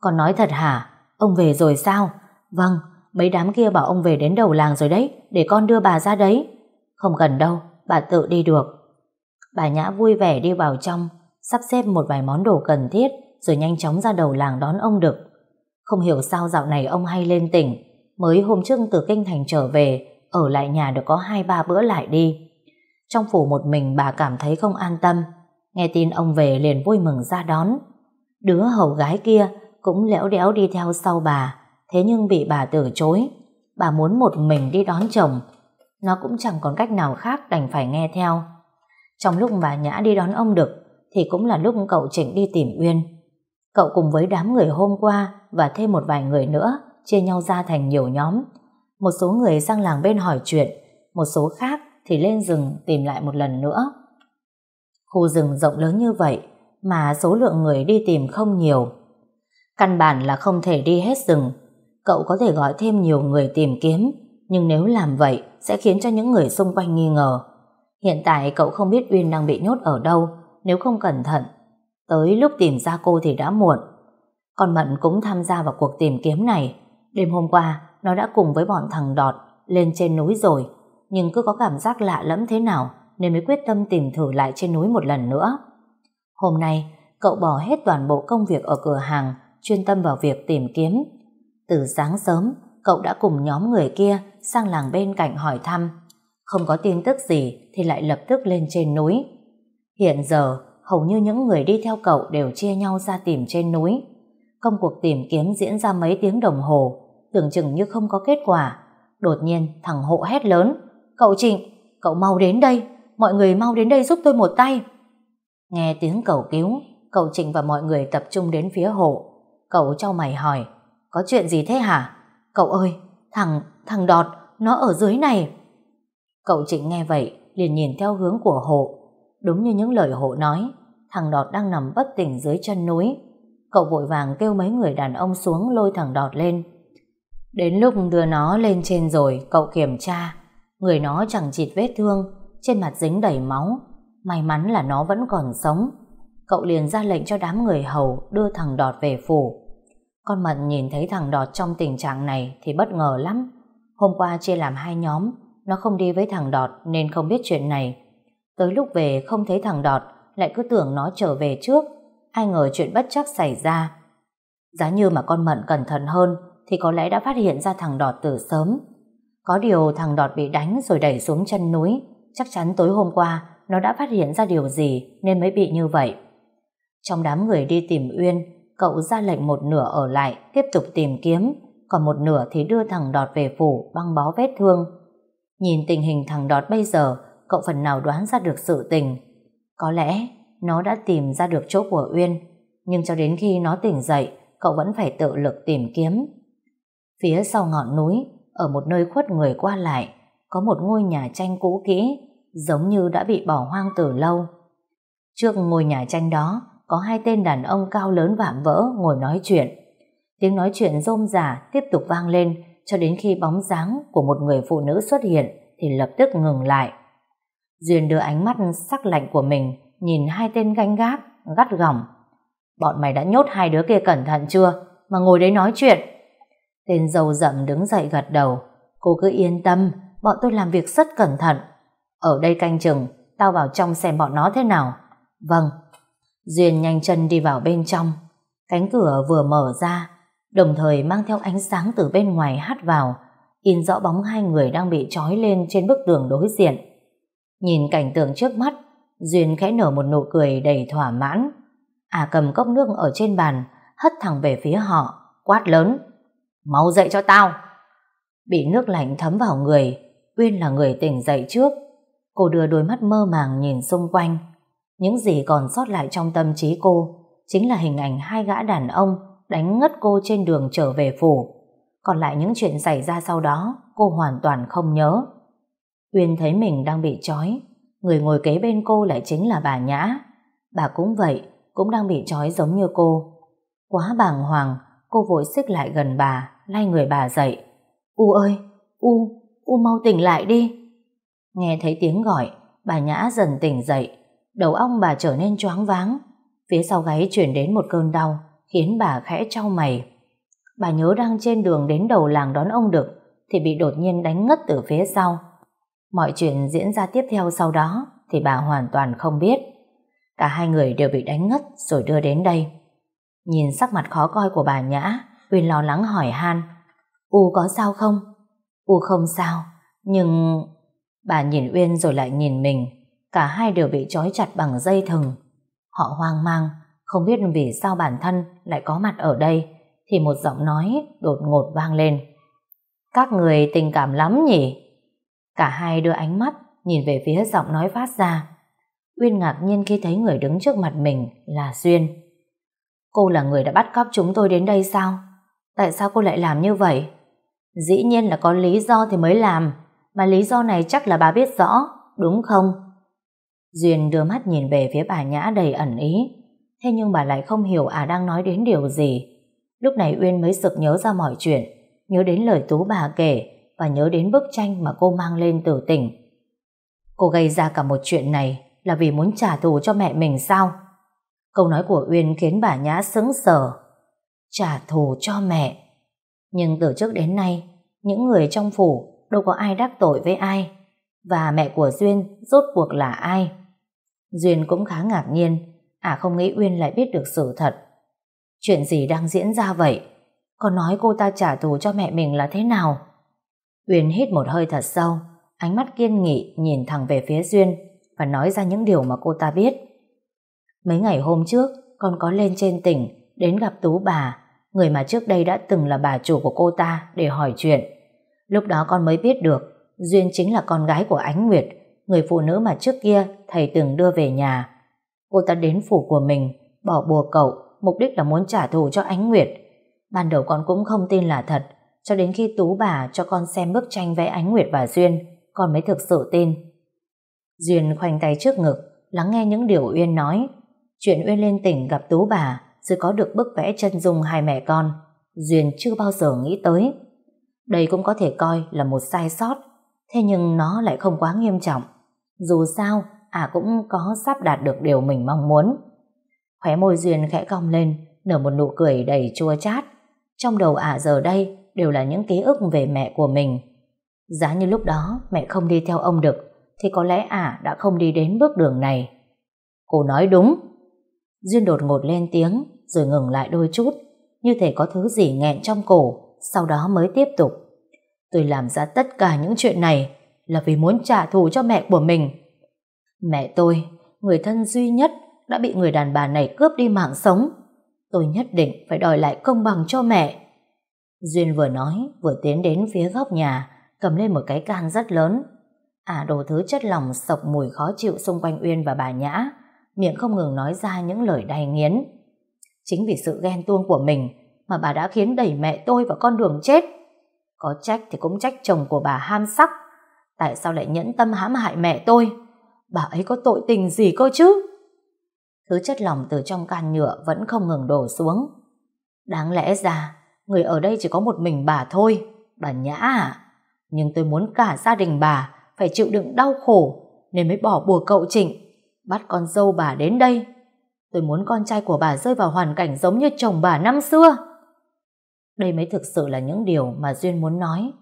Còn nói thật hả? Ông về rồi sao? Vâng, mấy đám kia bảo ông về đến đầu làng rồi đấy, để con đưa bà ra đấy. Không cần đâu, bà tự đi được. Bà Nhã vui vẻ đi vào trong, sắp xếp một vài món đồ cần thiết, rồi nhanh chóng ra đầu làng đón ông Đực. Không hiểu sao dạo này ông hay lên tỉnh, mới hôm trước từ Kinh Thành trở về, ở lại nhà được có hai ba bữa lại đi. Trong phủ một mình bà cảm thấy không an tâm, nghe tin ông về liền vui mừng ra đón. Đứa hầu gái kia cũng lẽo đẽo đi theo sau bà, thế nhưng bị bà từ chối. Bà muốn một mình đi đón chồng, nó cũng chẳng còn cách nào khác đành phải nghe theo. Trong lúc bà Nhã đi đón ông Đực, thì cũng là lúc cậu Trịnh đi tìm Uyên. Cậu cùng với đám người hôm qua và thêm một vài người nữa chia nhau ra thành nhiều nhóm. Một số người sang làng bên hỏi chuyện, một số khác thì lên rừng tìm lại một lần nữa. Khu rừng rộng lớn như vậy mà số lượng người đi tìm không nhiều. Căn bản là không thể đi hết rừng. Cậu có thể gọi thêm nhiều người tìm kiếm, nhưng nếu làm vậy sẽ khiến cho những người xung quanh nghi ngờ. Hiện tại cậu không biết Uyên đang bị nhốt ở đâu, nếu không cẩn thận. Tới lúc tìm ra cô thì đã muộn. Con Mận cũng tham gia vào cuộc tìm kiếm này. Đêm hôm qua, nó đã cùng với bọn thằng Đọt lên trên núi rồi, nhưng cứ có cảm giác lạ lẫm thế nào nên mới quyết tâm tìm thử lại trên núi một lần nữa. Hôm nay, cậu bỏ hết toàn bộ công việc ở cửa hàng, chuyên tâm vào việc tìm kiếm. Từ sáng sớm, cậu đã cùng nhóm người kia sang làng bên cạnh hỏi thăm. Không có tin tức gì thì lại lập tức lên trên núi. Hiện giờ, hầu như những người đi theo cậu đều chia nhau ra tìm trên núi. Công cuộc tìm kiếm diễn ra mấy tiếng đồng hồ, tưởng chừng như không có kết quả. Đột nhiên, thằng hộ hét lớn. Cậu Trịnh, cậu mau đến đây, mọi người mau đến đây giúp tôi một tay. Nghe tiếng cầu cứu, cậu Trịnh và mọi người tập trung đến phía hộ. Cậu trao mày hỏi, có chuyện gì thế hả? Cậu ơi, thằng, thằng Đọt, nó ở dưới này. Cậu Trịnh nghe vậy, liền nhìn theo hướng của hộ. Đúng như những lời hộ nói, thằng Đọt đang nằm bất tỉnh dưới chân núi. Cậu vội vàng kêu mấy người đàn ông xuống lôi thằng Đọt lên. Đến lúc đưa nó lên trên rồi, cậu kiểm tra. Người nó chẳng chịt vết thương, trên mặt dính đầy máu. May mắn là nó vẫn còn sống. Cậu liền ra lệnh cho đám người hầu đưa thằng Đọt về phủ. Con Mận nhìn thấy thằng Đọt trong tình trạng này thì bất ngờ lắm. Hôm qua chia làm hai nhóm, nó không đi với thằng Đọt nên không biết chuyện này. Tới lúc về không thấy thằng Đọt, lại cứ tưởng nó trở về trước. Ai ngờ chuyện bất chắc xảy ra. Giá như mà con Mận cẩn thận hơn thì có lẽ đã phát hiện ra thằng Đọt từ sớm. Có điều thằng Đọt bị đánh rồi đẩy xuống chân núi. Chắc chắn tối hôm qua nó đã phát hiện ra điều gì nên mới bị như vậy. Trong đám người đi tìm Uyên, cậu ra lệnh một nửa ở lại tiếp tục tìm kiếm, còn một nửa thì đưa thằng Đọt về phủ băng bó vết thương. Nhìn tình hình thằng Đọt bây giờ, cậu phần nào đoán ra được sự tình. Có lẽ nó đã tìm ra được chỗ của Uyên, nhưng cho đến khi nó tỉnh dậy, cậu vẫn phải tự lực tìm kiếm. Phía sau ngọn núi, ở một nơi khuất người qua lại, có một ngôi nhà tranh cũ kỹ, giống như đã bị bỏ hoang từ lâu. Trước ngôi nhà tranh đó, có hai tên đàn ông cao lớn vạm vỡ ngồi nói chuyện. Tiếng nói chuyện rôm rả tiếp tục vang lên cho đến khi bóng dáng của một người phụ nữ xuất hiện thì lập tức ngừng lại. Duyên đưa ánh mắt sắc lạnh của mình nhìn hai tên ganh gác, gắt gỏng. Bọn mày đã nhốt hai đứa kia cẩn thận chưa? Mà ngồi đấy nói chuyện. Tên dâu rậm đứng dậy gật đầu. Cô cứ yên tâm, bọn tôi làm việc rất cẩn thận. Ở đây canh chừng, tao vào trong xem bọn nó thế nào. Vâng. Duyên nhanh chân đi vào bên trong. Cánh cửa vừa mở ra, đồng thời mang theo ánh sáng từ bên ngoài hắt vào, in rõ bóng hai người đang bị trói lên trên bức tường đối diện. Nhìn cảnh tượng trước mắt, Duyên khẽ nở một nụ cười đầy thỏa mãn. À cầm cốc nước ở trên bàn, hất thẳng về phía họ, quát lớn. Mau dậy cho tao! Bị nước lạnh thấm vào người, Uyên là người tỉnh dậy trước. Cô đưa đôi mắt mơ màng nhìn xung quanh. Những gì còn sót lại trong tâm trí cô chính là hình ảnh hai gã đàn ông đánh ngất cô trên đường trở về phủ. Còn lại những chuyện xảy ra sau đó cô hoàn toàn không nhớ. Uyên thấy mình đang bị trói người ngồi kế bên cô lại chính là bà Nhã. Bà cũng vậy, cũng đang bị trói giống như cô. Quá bàng hoàng, cô vội xích lại gần bà, lay người bà dậy. U ơi, U, U mau tỉnh lại đi. Nghe thấy tiếng gọi, bà Nhã dần tỉnh dậy, đầu óc bà trở nên choáng váng. Phía sau gáy chuyển đến một cơn đau, khiến bà khẽ trao mày. Bà nhớ đang trên đường đến đầu làng đón ông Đực, thì bị đột nhiên đánh ngất từ phía sau. Mọi chuyện diễn ra tiếp theo sau đó thì bà hoàn toàn không biết. Cả hai người đều bị đánh ngất rồi đưa đến đây. Nhìn sắc mặt khó coi của bà Nhã, Uyên lo lắng hỏi Han. U có sao không? U không sao, nhưng... Bà nhìn Uyên rồi lại nhìn mình. Cả hai đều bị trói chặt bằng dây thừng. Họ hoang mang, không biết vì sao bản thân lại có mặt ở đây, thì một giọng nói đột ngột vang lên. Các người tình cảm lắm nhỉ? Cả hai đưa ánh mắt nhìn về phía giọng nói phát ra. Uyên ngạc nhiên khi thấy người đứng trước mặt mình là Duyên. Cô là người đã bắt cóc chúng tôi đến đây sao? Tại sao cô lại làm như vậy? Dĩ nhiên là có lý do thì mới làm, mà lý do này chắc là bà biết rõ, đúng không? Duyên đưa mắt nhìn về phía bà Nhã đầy ẩn ý, thế nhưng bà lại không hiểu à đang nói đến điều gì. Lúc này Uyên mới sực nhớ ra mọi chuyện, nhớ đến lời Tú bà kể và nhớ đến bức tranh mà cô mang lên từ tỉnh. Cô gây ra cả một chuyện này là vì muốn trả thù cho mẹ mình sao? Câu nói của Uyên khiến bà Nhã sững sờ. Trả thù cho mẹ. Nhưng từ trước đến nay, những người trong phủ đâu có ai đắc tội với ai. Và mẹ của Duyên rốt cuộc là ai? Duyên cũng khá ngạc nhiên, à không nghĩ Uyên lại biết được sự thật. Chuyện gì đang diễn ra vậy? Còn nói cô ta trả thù cho mẹ mình là thế nào? Uyên hít một hơi thật sâu, ánh mắt kiên nghị nhìn thẳng về phía Duyên và nói ra những điều mà cô ta biết. Mấy ngày hôm trước, con có lên trên tỉnh đến gặp Tú bà, người mà trước đây đã từng là bà chủ của cô ta để hỏi chuyện. Lúc đó con mới biết được Duyên chính là con gái của Ánh Nguyệt, người phụ nữ mà trước kia thầy từng đưa về nhà. Cô ta đến phủ của mình, bỏ bùa cậu, mục đích là muốn trả thù cho Ánh Nguyệt. Ban đầu con cũng không tin là thật, cho đến khi Tú bà cho con xem bức tranh vẽ Ánh Nguyệt và Duyên, con mới thực sự tin. Duyên khoanh tay trước ngực, lắng nghe những điều Uyên nói. Chuyện Uyên lên tỉnh gặp Tú bà, rồi có được bức vẽ chân dung hai mẹ con. Duyên chưa bao giờ nghĩ tới. Đây cũng có thể coi là một sai sót, thế nhưng nó lại không quá nghiêm trọng. Dù sao, ả cũng có sắp đạt được điều mình mong muốn. Khóe môi Duyên khẽ cong lên, nở một nụ cười đầy chua chát. Trong đầu ả giờ đây đều là những ký ức về mẹ của mình. Giá như lúc đó mẹ không đi theo ông Đực, thì có lẽ ả đã không đi đến bước đường này. Cô nói đúng. Duyên đột ngột lên tiếng, rồi ngừng lại đôi chút, như thể có thứ gì nghẹn trong cổ, sau đó mới tiếp tục. Tôi làm ra tất cả những chuyện này là vì muốn trả thù cho mẹ của mình. Mẹ tôi, người thân duy nhất, đã bị người đàn bà này cướp đi mạng sống. Tôi nhất định phải đòi lại công bằng cho mẹ. Duyên vừa nói, vừa tiến đến phía góc nhà, cầm lên một cái can rất lớn. À đồ thứ chất lỏng sộc mùi khó chịu xung quanh Uyên và bà Nhã, miệng không ngừng nói ra những lời đầy nghiến. Chính vì sự ghen tuông của mình mà bà đã khiến đẩy mẹ tôi vào con đường chết. Có trách thì cũng trách chồng của bà ham sắc. Tại sao lại nhẫn tâm hãm hại mẹ tôi? Bà ấy có tội tình gì cơ chứ? Thứ chất lỏng từ trong can nhựa vẫn không ngừng đổ xuống. Đáng lẽ ra, người ở đây chỉ có một mình bà thôi. Bà Nhã à? Nhưng tôi muốn cả gia đình bà phải chịu đựng đau khổ nên mới bỏ bùa cậu Trịnh bắt con dâu bà đến đây. Tôi muốn con trai của bà rơi vào hoàn cảnh giống như chồng bà năm xưa. Đây mới thực sự là những điều mà Duyên muốn nói.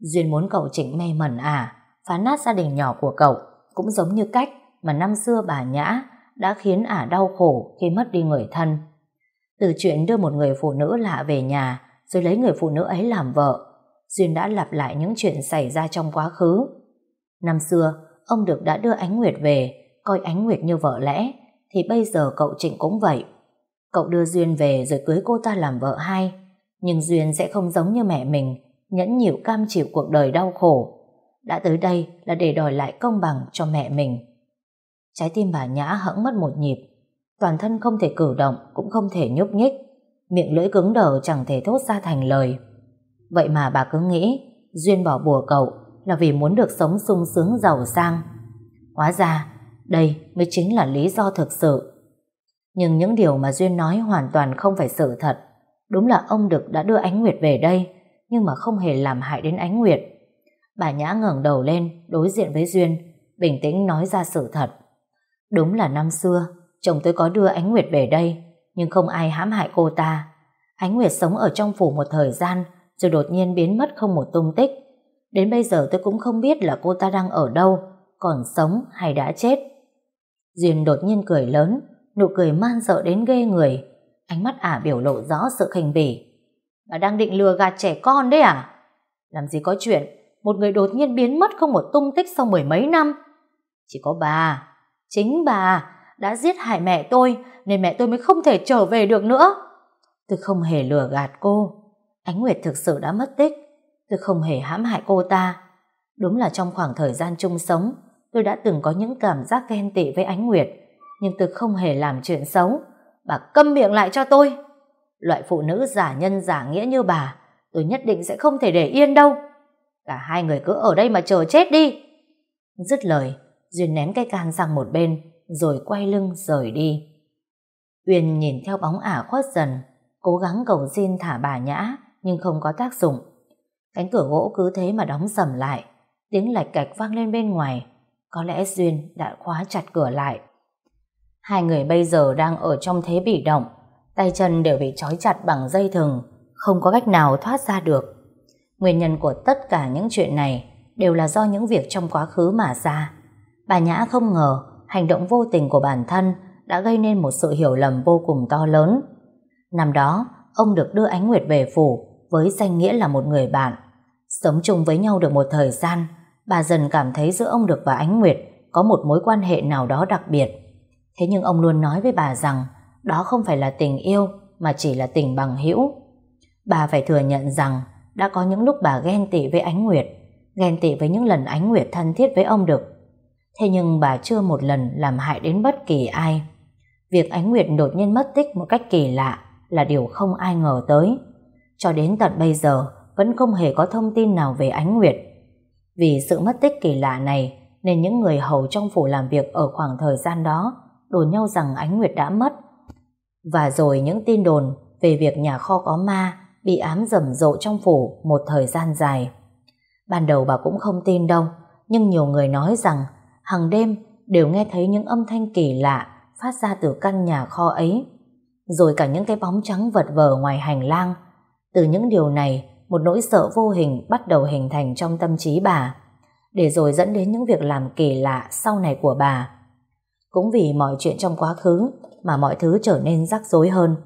Duyên muốn cậu Trịnh mê mẩn à, phá nát gia đình nhỏ của cậu, cũng giống như cách mà năm xưa bà Nhã đã khiến ả đau khổ khi mất đi người thân. Từ chuyện đưa một người phụ nữ lạ về nhà rồi lấy người phụ nữ ấy làm vợ, Duyên đã lặp lại những chuyện xảy ra trong quá khứ. Năm xưa, ông Được đã đưa Ánh Nguyệt về, coi Ánh Nguyệt như vợ lẽ, thì bây giờ cậu Trịnh cũng vậy. Cậu đưa Duyên về rồi cưới cô ta làm vợ hai, nhưng Duyên sẽ không giống như mẹ mình, nhẫn nhịu cam chịu cuộc đời đau khổ. Đã tới đây là để đòi lại công bằng cho mẹ mình. Trái tim bà Nhã hẫng mất một nhịp, toàn thân không thể cử động, cũng không thể nhúc nhích, miệng lưỡi cứng đờ chẳng thể thốt ra thành lời. Vậy mà bà cứ nghĩ Duyên bỏ bùa cậu là vì muốn được sống sung sướng giàu sang. Hóa ra, đây mới chính là lý do thực sự. Nhưng những điều mà Duyên nói hoàn toàn không phải sự thật. Đúng là ông Đực đã đưa Ánh Nguyệt về đây nhưng mà không hề làm hại đến Ánh Nguyệt. Bà Nhã ngẩng đầu lên, đối diện với Duyên, bình tĩnh nói ra sự thật. Đúng là năm xưa, chồng tôi có đưa Ánh Nguyệt về đây, nhưng không ai hãm hại cô ta. Ánh Nguyệt sống ở trong phủ một thời gian, rồi đột nhiên biến mất không một tung tích. Đến bây giờ tôi cũng không biết là cô ta đang ở đâu, còn sống hay đã chết. Duyên đột nhiên cười lớn, nụ cười man sợ đến ghê người. Ánh mắt ả biểu lộ rõ sự khinh bỉ. Bà đang định lừa gạt trẻ con đấy à? Làm gì có chuyện, một người đột nhiên biến mất không một tung tích sau mười mấy năm. Chỉ có bà, chính bà đã giết hại mẹ tôi nên mẹ tôi mới không thể trở về được nữa. Tôi không hề lừa gạt cô. Ánh Nguyệt thực sự đã mất tích. Tôi không hề hãm hại cô ta. Đúng là trong khoảng thời gian chung sống, tôi đã từng có những cảm giác ghen tị với Ánh Nguyệt, nhưng tôi không hề làm chuyện xấu. Bà câm miệng lại cho tôi. Loại phụ nữ giả nhân giả nghĩa như bà, tôi nhất định sẽ không thể để yên đâu. Cả hai người cứ ở đây mà chờ chết đi. Dứt lời, Duyên ném cái can sang một bên, rồi quay lưng rời đi. Uyên nhìn theo bóng ả khuất dần, cố gắng cầu xin thả bà nhã, nhưng không có tác dụng. Cánh cửa gỗ cứ thế mà đóng sầm lại, tiếng lạch cạch vang lên bên ngoài. Có lẽ Duyên đã khóa chặt cửa lại. Hai người bây giờ đang ở trong thế bị động, tay chân đều bị trói chặt bằng dây thừng, không có cách nào thoát ra được. Nguyên nhân của tất cả những chuyện này đều là do những việc trong quá khứ mà ra. Bà Nhã không ngờ hành động vô tình của bản thân đã gây nên một sự hiểu lầm vô cùng to lớn. Năm đó, ông được đưa Ánh Nguyệt về phủ với danh nghĩa là một người bạn. Sống chung với nhau được một thời gian, bà dần cảm thấy giữa ông Được và Ánh Nguyệt có một mối quan hệ nào đó đặc biệt. Thế nhưng ông luôn nói với bà rằng đó không phải là tình yêu mà chỉ là tình bằng hữu. Bà phải thừa nhận rằng đã có những lúc bà ghen tị với Ánh Nguyệt, ghen tị với những lần Ánh Nguyệt thân thiết với ông Được. Thế nhưng bà chưa một lần làm hại đến bất kỳ ai. Việc Ánh Nguyệt đột nhiên mất tích một cách kỳ lạ là điều không ai ngờ tới. Cho đến tận bây giờ vẫn không hề có thông tin nào về Ánh Nguyệt. Vì sự mất tích kỳ lạ này nên những người hầu trong phủ làm việc ở khoảng thời gian đó đồn nhau rằng Ánh Nguyệt đã mất. Và rồi những tin đồn về việc nhà kho có ma bị ám rầm rộ trong phủ một thời gian dài. Ban đầu bà cũng không tin đâu, nhưng nhiều người nói rằng hàng đêm đều nghe thấy những âm thanh kỳ lạ phát ra từ căn nhà kho ấy. Rồi cả những cái bóng trắng vật vờ ngoài hành lang. Từ những điều này, một nỗi sợ vô hình bắt đầu hình thành trong tâm trí bà, để rồi dẫn đến những việc làm kỳ lạ sau này của bà. Cũng vì mọi chuyện trong quá khứ mà mọi thứ trở nên rắc rối hơn.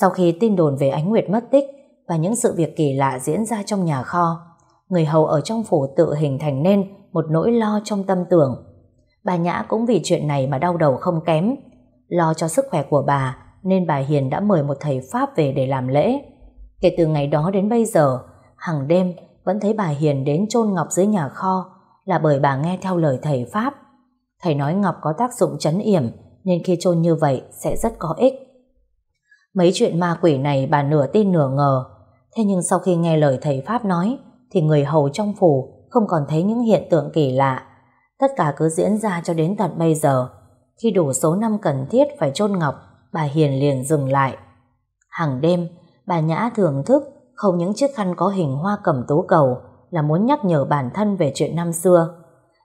Sau khi tin đồn về Ánh Nguyệt mất tích và những sự việc kỳ lạ diễn ra trong nhà kho, người hầu ở trong phủ tự hình thành nên một nỗi lo trong tâm tưởng. Bà Nhã cũng vì chuyện này mà đau đầu không kém. Lo cho sức khỏe của bà nên bà Hiền đã mời một thầy Pháp về để làm lễ. Kể từ ngày đó đến bây giờ, hàng đêm vẫn thấy bà Hiền đến chôn ngọc dưới nhà kho là bởi bà nghe theo lời thầy Pháp. Thầy nói ngọc có tác dụng chấn yểm nên khi chôn như vậy sẽ rất có ích. Mấy chuyện ma quỷ này bà nửa tin nửa ngờ. Thế nhưng sau khi nghe lời thầy Pháp nói thì người hầu trong phủ không còn thấy những hiện tượng kỳ lạ. Tất cả cứ diễn ra cho đến tận bây giờ. Khi đủ số năm cần thiết phải chôn ngọc, bà Hiền liền dừng lại. Hàng đêm, bà Nhã thưởng thức không những chiếc khăn có hình hoa cẩm tú cầu là muốn nhắc nhở bản thân về chuyện năm xưa.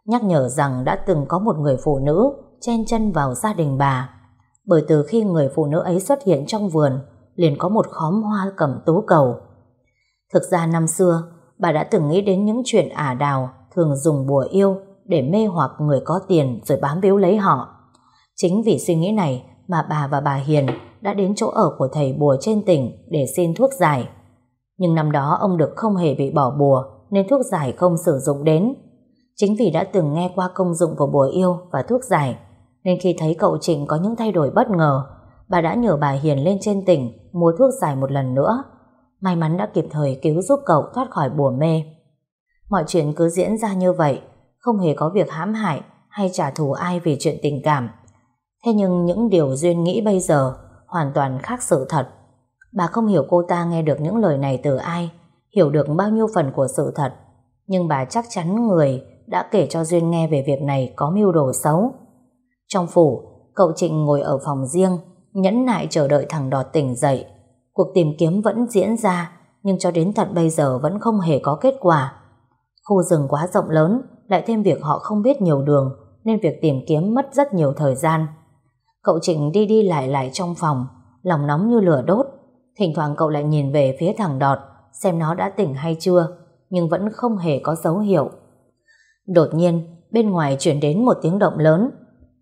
Nhắc nhở rằng đã từng có một người phụ nữ chen chân vào gia đình bà. Bởi từ khi người phụ nữ ấy xuất hiện trong vườn, liền có một khóm hoa cẩm tú cầu. Thực ra năm xưa, bà đã từng nghĩ đến những chuyện ả đào thường dùng bùa yêu để mê hoặc người có tiền rồi bám víu lấy họ. Chính vì suy nghĩ này mà bà và bà Hiền đã đến chỗ ở của thầy bùa trên tỉnh để xin thuốc giải. Nhưng năm đó ông được không hề bị bỏ bùa nên thuốc giải không sử dụng đến. Chính vì đã từng nghe qua công dụng của bùa yêu và thuốc giải nên khi thấy cậu Trịnh có những thay đổi bất ngờ bà đã nhờ bà Hiền lên trên tỉnh mua thuốc giải một lần nữa. May mắn đã kịp thời cứu giúp cậu thoát khỏi bùa mê. Mọi chuyện cứ diễn ra như vậy không hề có việc hãm hại hay trả thù ai vì chuyện tình cảm. Thế nhưng những điều Duyên nghĩ bây giờ hoàn toàn khác sự thật. Bà không hiểu cô ta nghe được những lời này từ ai, hiểu được bao nhiêu phần của sự thật. Nhưng bà chắc chắn người đã kể cho Duyên nghe về việc này có mưu đồ xấu. Trong phủ, cậu Trịnh ngồi ở phòng riêng, nhẫn nại chờ đợi thằng đọt tỉnh dậy. Cuộc tìm kiếm vẫn diễn ra, nhưng cho đến tận bây giờ vẫn không hề có kết quả. Khu rừng quá rộng lớn, lại thêm việc họ không biết nhiều đường, nên việc tìm kiếm mất rất nhiều thời gian. Cậu Trịnh đi đi lại lại trong phòng, lòng nóng như lửa đốt. Thỉnh thoảng cậu lại nhìn về phía thằng Đọt, xem nó đã tỉnh hay chưa, nhưng vẫn không hề có dấu hiệu. Đột nhiên, bên ngoài chuyển đến một tiếng động lớn.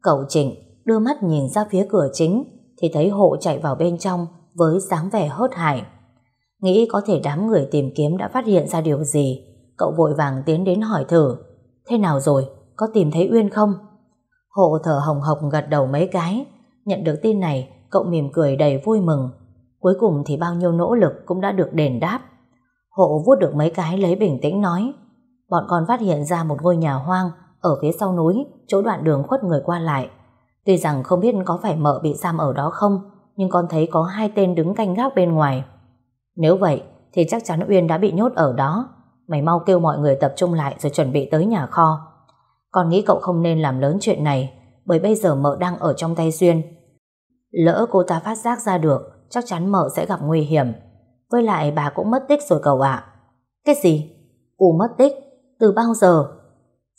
Cậu Trịnh đưa mắt nhìn ra phía cửa chính, thì thấy hộ chạy vào bên trong với dáng vẻ hớt hải. Nghĩ có thể đám người tìm kiếm đã phát hiện ra điều gì, cậu vội vàng tiến đến hỏi thử. Thế nào rồi, có tìm thấy Uyên không? Hộ thở hồng hộc gật đầu mấy cái, nhận được tin này, cậu mỉm cười đầy vui mừng. Cuối cùng thì bao nhiêu nỗ lực cũng đã được đền đáp. Hộ vuốt được mấy cái lấy bình tĩnh nói, bọn con phát hiện ra một ngôi nhà hoang ở phía sau núi, chỗ đoạn đường khuất người qua lại. Tuy rằng không biết có phải mợ bị giam ở đó không, nhưng con thấy có hai tên đứng canh gác bên ngoài. Nếu vậy, thì chắc chắn Uyên đã bị nhốt ở đó. Mày mau kêu mọi người tập trung lại rồi chuẩn bị tới nhà kho. Con nghĩ cậu không nên làm lớn chuyện này, bởi bây giờ mợ đang ở trong tay Duyên. Lỡ cô ta phát giác ra được, chắc chắn mợ sẽ gặp nguy hiểm. Với lại bà cũng mất tích rồi cậu ạ. Cái gì? Cô mất tích? Từ bao giờ?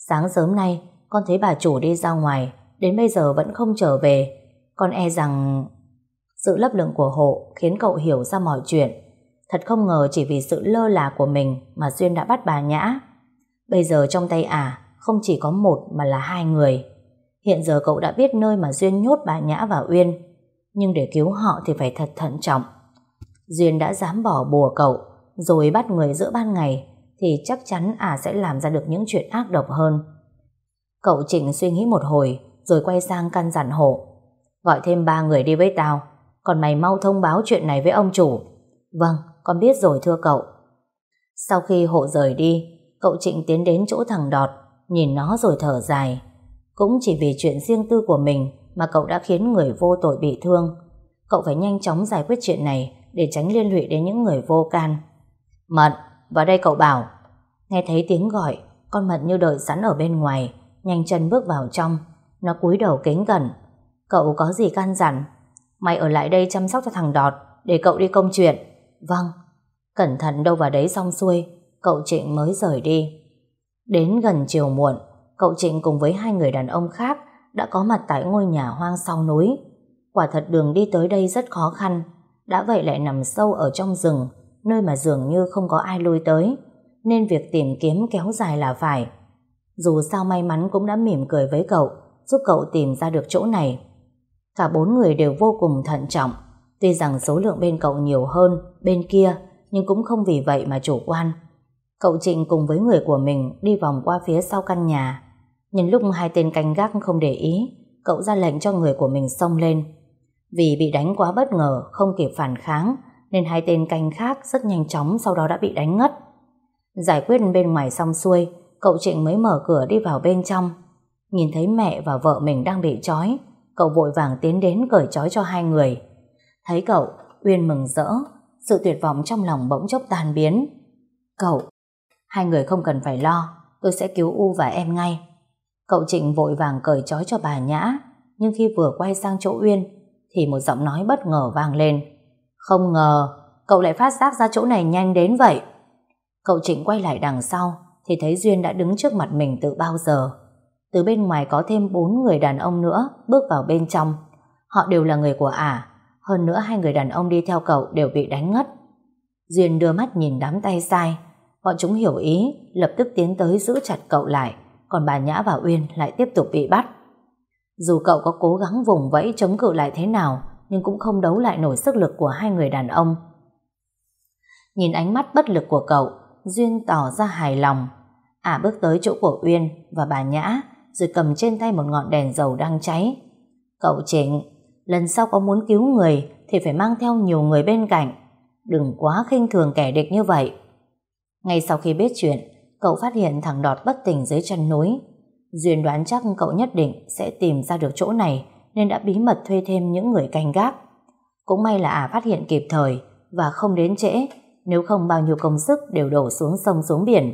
Sáng sớm nay, con thấy bà chủ đi ra ngoài, đến bây giờ vẫn không trở về. Con e rằng... Sự lấp lửng của hộ khiến cậu hiểu ra mọi chuyện. Thật không ngờ chỉ vì sự lơ là của mình mà Duyên đã bắt bà Nhã. Bây giờ trong tay ả à, không chỉ có một mà là hai người. Hiện giờ cậu đã biết nơi mà Duyên nhốt bà Nhã và Uyên. Nhưng để cứu họ thì phải thật thận trọng. Duyên đã dám bỏ bùa cậu rồi bắt người giữa ban ngày thì chắc chắn ả à sẽ làm ra được những chuyện ác độc hơn. Cậu Trịnh suy nghĩ một hồi rồi quay sang căn dặn hộ. Gọi thêm ba người đi với tao còn mày mau thông báo chuyện này với ông chủ. Vâng, con biết rồi thưa cậu. Sau khi hộ rời đi, cậu Trịnh tiến đến chỗ thằng Đọt, nhìn nó rồi thở dài. Cũng chỉ vì chuyện riêng tư của mình mà cậu đã khiến người vô tội bị thương. Cậu phải nhanh chóng giải quyết chuyện này để tránh liên lụy đến những người vô can. Mận, vào đây cậu bảo. Nghe thấy tiếng gọi, con Mận như đợi sẵn ở bên ngoài, nhanh chân bước vào trong. Nó cúi đầu kính gần Cậu có gì can dặn? Mày ở lại đây chăm sóc cho thằng Đọt để cậu đi công chuyện. Vâng. Cẩn thận đâu vào đấy xong xuôi, cậu Trịnh mới rời đi. Đến gần chiều muộn, cậu Trịnh cùng với hai người đàn ông khác đã có mặt tại ngôi nhà hoang sau núi. Quả thật đường đi tới đây rất khó khăn, đã vậy lại nằm sâu ở trong rừng, nơi mà dường như không có ai lui tới, nên việc tìm kiếm kéo dài là phải. Dù sao may mắn cũng đã mỉm cười với cậu, giúp cậu tìm ra được chỗ này. Cả bốn người đều vô cùng thận trọng, tuy rằng số lượng bên cậu nhiều hơn bên kia, nhưng cũng không vì vậy mà chủ quan. Cậu Trịnh cùng với người của mình đi vòng qua phía sau căn nhà. Nhân lúc hai tên canh gác không để ý, cậu ra lệnh cho người của mình xông lên. Vì bị đánh quá bất ngờ, không kịp phản kháng, nên hai tên canh khác rất nhanh chóng sau đó đã bị đánh ngất. Giải quyết bên ngoài xong xuôi, cậu Trịnh mới mở cửa đi vào bên trong. Nhìn thấy mẹ và vợ mình đang bị trói, cậu vội vàng tiến đến cởi trói cho hai người. Thấy cậu, Uyên mừng rỡ, sự tuyệt vọng trong lòng bỗng chốc tan biến. Cậu, hai người không cần phải lo, tôi sẽ cứu U và em ngay. Cậu Trịnh vội vàng cởi trói cho bà Nhã, nhưng khi vừa quay sang chỗ Uyên, thì một giọng nói bất ngờ vang lên. Không ngờ, cậu lại phát giác ra chỗ này nhanh đến vậy. Cậu Trịnh quay lại đằng sau, thì thấy Duyên đã đứng trước mặt mình từ bao giờ. Từ bên ngoài có thêm bốn người đàn ông nữa bước vào bên trong. Họ đều là người của ả. Hơn nữa hai người đàn ông đi theo cậu đều bị đánh ngất. Duyên đưa mắt nhìn đám tay sai. Bọn chúng hiểu ý, lập tức tiến tới giữ chặt cậu lại. Còn bà Nhã và Uyên lại tiếp tục bị bắt. Dù cậu có cố gắng vùng vẫy chống cự lại thế nào, nhưng cũng không đấu lại nổi sức lực của hai người đàn ông. Nhìn ánh mắt bất lực của cậu, Duyên tỏ ra hài lòng. Ả bước tới chỗ của Uyên và bà Nhã, rồi cầm trên tay một ngọn đèn dầu đang cháy. Cậu Trịnh, lần sau có muốn cứu người thì phải mang theo nhiều người bên cạnh. Đừng quá khinh thường kẻ địch như vậy. Ngay sau khi biết chuyện, cậu phát hiện thằng Đọt bất tỉnh dưới chân núi. Duyên đoán chắc cậu nhất định sẽ tìm ra được chỗ này nên đã bí mật thuê thêm những người canh gác. Cũng may là à phát hiện kịp thời và không đến trễ, nếu không bao nhiêu công sức đều đổ xuống sông xuống biển.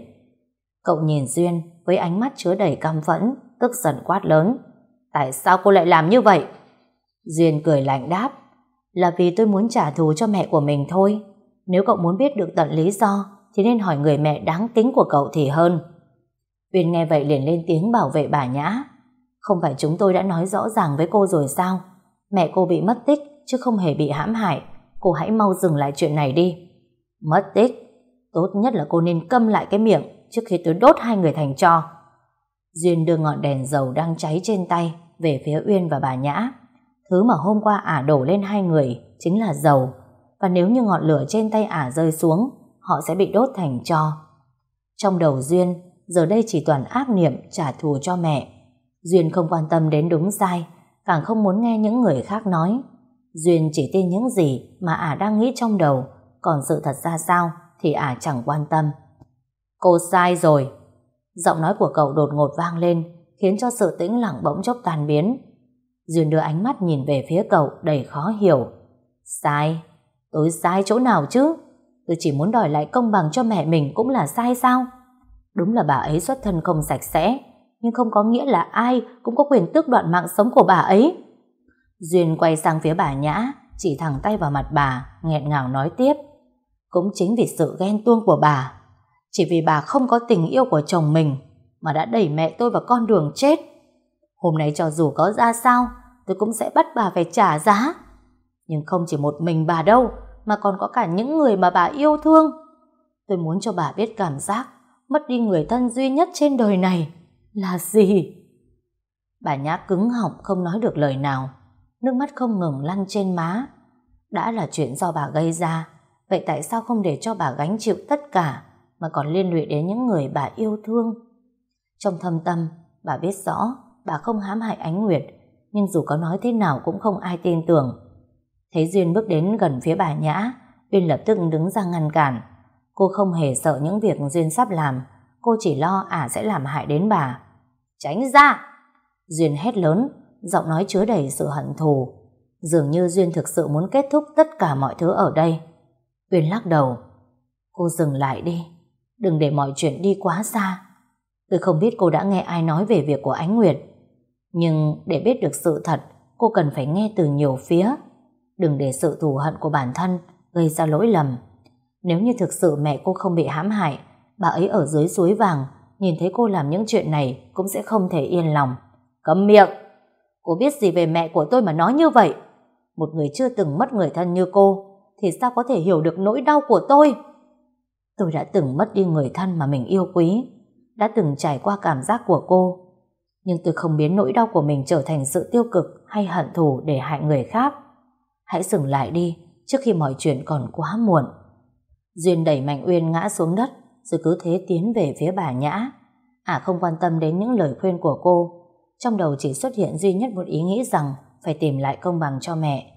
Cậu nhìn Duyên với ánh mắt chứa đầy căm phẫn, tức giận quát lớn. Tại sao cô lại làm như vậy? Duyên cười lạnh đáp. Là vì tôi muốn trả thù cho mẹ của mình thôi. Nếu cậu muốn biết được tận lý do thì nên hỏi người mẹ đáng kính của cậu thì hơn. Uyên nghe vậy liền lên tiếng bảo vệ bà Nhã. Không phải chúng tôi đã nói rõ ràng với cô rồi sao? Mẹ cô bị mất tích chứ không hề bị hãm hại. Cô hãy mau dừng lại chuyện này đi. Mất tích? Tốt nhất là cô nên câm lại cái miệng trước khi tôi đốt hai người thành cho. Duyên đưa ngọn đèn dầu đang cháy trên tay về phía Uyên và bà Nhã. Thứ mà hôm qua ả đổ lên hai người chính là dầu. Và nếu như ngọn lửa trên tay ả rơi xuống, họ sẽ bị đốt thành cho. Trong đầu Duyên, giờ đây chỉ toàn ác niệm trả thù cho mẹ. Duyên không quan tâm đến đúng sai, càng không muốn nghe những người khác nói. Duyên chỉ tin những gì mà ả đang nghĩ trong đầu, còn sự thật ra sao thì ả chẳng quan tâm. Cô sai rồi. Giọng nói của cậu đột ngột vang lên, khiến cho sự tĩnh lặng bỗng chốc tan biến. Duyên đưa ánh mắt nhìn về phía cậu đầy khó hiểu. Sai? Tôi sai chỗ nào chứ? Tôi chỉ muốn đòi lại công bằng cho mẹ mình cũng là sai sao? Đúng là bà ấy xuất thân không sạch sẽ, nhưng không có nghĩa là ai cũng có quyền tước đoạn mạng sống của bà ấy. Duyên quay sang phía bà Nhã, chỉ thẳng tay vào mặt bà, nghẹn ngào nói tiếp. Cũng chính vì sự ghen tuông của bà, chỉ vì bà không có tình yêu của chồng mình mà đã đẩy mẹ tôi vào con đường chết. Hôm nay cho dù có ra sao, tôi cũng sẽ bắt bà phải trả giá. Nhưng không chỉ một mình bà đâu, mà còn có cả những người mà bà yêu thương. Tôi muốn cho bà biết cảm giác mất đi người thân duy nhất trên đời này là gì? Bà Nhã cứng họng không nói được lời nào, nước mắt không ngừng lăn trên má. Đã là chuyện do bà gây ra, vậy tại sao không để cho bà gánh chịu tất cả mà còn liên lụy đến những người bà yêu thương? Trong thâm tâm, bà biết rõ bà không hãm hại Ánh Nguyệt, nhưng dù có nói thế nào cũng không ai tin tưởng. Thấy Duyên bước đến gần phía bà Nhã, Uyên lập tức đứng ra ngăn cản. Cô không hề sợ những việc Duyên sắp làm, cô chỉ lo ả sẽ làm hại đến bà. Tránh ra! Duyên hét lớn, giọng nói chứa đầy sự hận thù. Dường như Duyên thực sự muốn kết thúc tất cả mọi thứ ở đây. Uyên lắc đầu. Cô dừng lại đi, đừng để mọi chuyện đi quá xa. Tôi không biết cô đã nghe ai nói về việc của Ánh Nguyệt, nhưng để biết được sự thật, cô cần phải nghe từ nhiều phía. Đừng để sự thù hận của bản thân gây ra lỗi lầm. Nếu như thực sự mẹ cô không bị hãm hại, bà ấy ở dưới suối vàng, nhìn thấy cô làm những chuyện này cũng sẽ không thể yên lòng. Cấm miệng! Cô biết gì về mẹ của tôi mà nói như vậy? Một người chưa từng mất người thân như cô, thì sao có thể hiểu được nỗi đau của tôi? Tôi đã từng mất đi người thân mà mình yêu quý, đã từng trải qua cảm giác của cô. Nhưng tôi không biến nỗi đau của mình trở thành sự tiêu cực hay hận thù để hại người khác. Hãy dừng lại đi trước khi mọi chuyện còn quá muộn. Duyên đẩy Mạnh Uyên ngã xuống đất rồi cứ thế tiến về phía bà Nhã. À không quan tâm đến những lời khuyên của cô. Trong đầu chỉ xuất hiện duy nhất một ý nghĩ rằng phải tìm lại công bằng cho mẹ.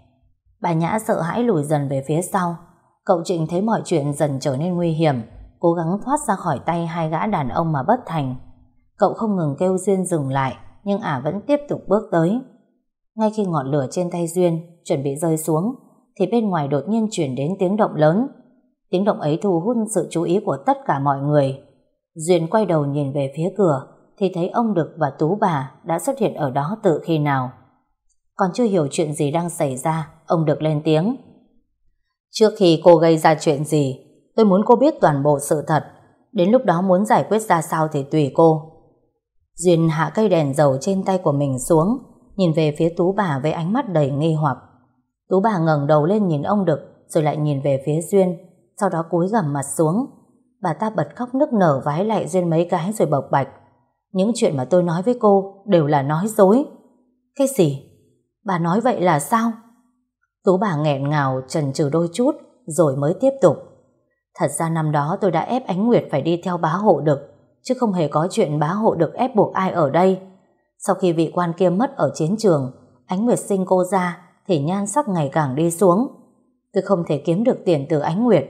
Bà Nhã sợ hãi lùi dần về phía sau. Cậu Trịnh thấy mọi chuyện dần trở nên nguy hiểm, cố gắng thoát ra khỏi tay hai gã đàn ông mà bất thành. Cậu không ngừng kêu Duyên dừng lại, nhưng ả vẫn tiếp tục bước tới. Ngay khi ngọn lửa trên tay Duyên chuẩn bị rơi xuống, thì bên ngoài đột nhiên chuyển đến tiếng động lớn. Tiếng động ấy thu hút sự chú ý của tất cả mọi người. Duyên quay đầu nhìn về phía cửa, thì thấy ông Đực và Tú bà đã xuất hiện ở đó từ khi nào. Còn chưa hiểu chuyện gì đang xảy ra, ông Đực lên tiếng. Trước khi cô gây ra chuyện gì, tôi muốn cô biết toàn bộ sự thật. Đến lúc đó muốn giải quyết ra sao thì tùy cô. Duyên hạ cây đèn dầu trên tay của mình xuống, nhìn về phía Tú bà với ánh mắt đầy nghi hoặc. Tú bà ngẩng đầu lên nhìn ông Đực, rồi lại nhìn về phía Duyên, sau đó cúi gằm mặt xuống. Bà ta bật khóc nức nở vái lại Duyên mấy cái rồi bộc bạch. Những chuyện mà tôi nói với cô đều là nói dối. Cái gì? Bà nói vậy là sao? Tú bà nghẹn ngào trần trừ đôi chút, rồi mới tiếp tục. Thật ra năm đó tôi đã ép Ánh Nguyệt phải đi theo bá hộ Đực, chứ không hề có chuyện bá hộ Đực ép buộc ai ở đây. Sau khi vị quan kia mất ở chiến trường, Ánh Nguyệt sinh cô ra thì nhan sắc ngày càng đi xuống. Tôi không thể kiếm được tiền từ Ánh Nguyệt.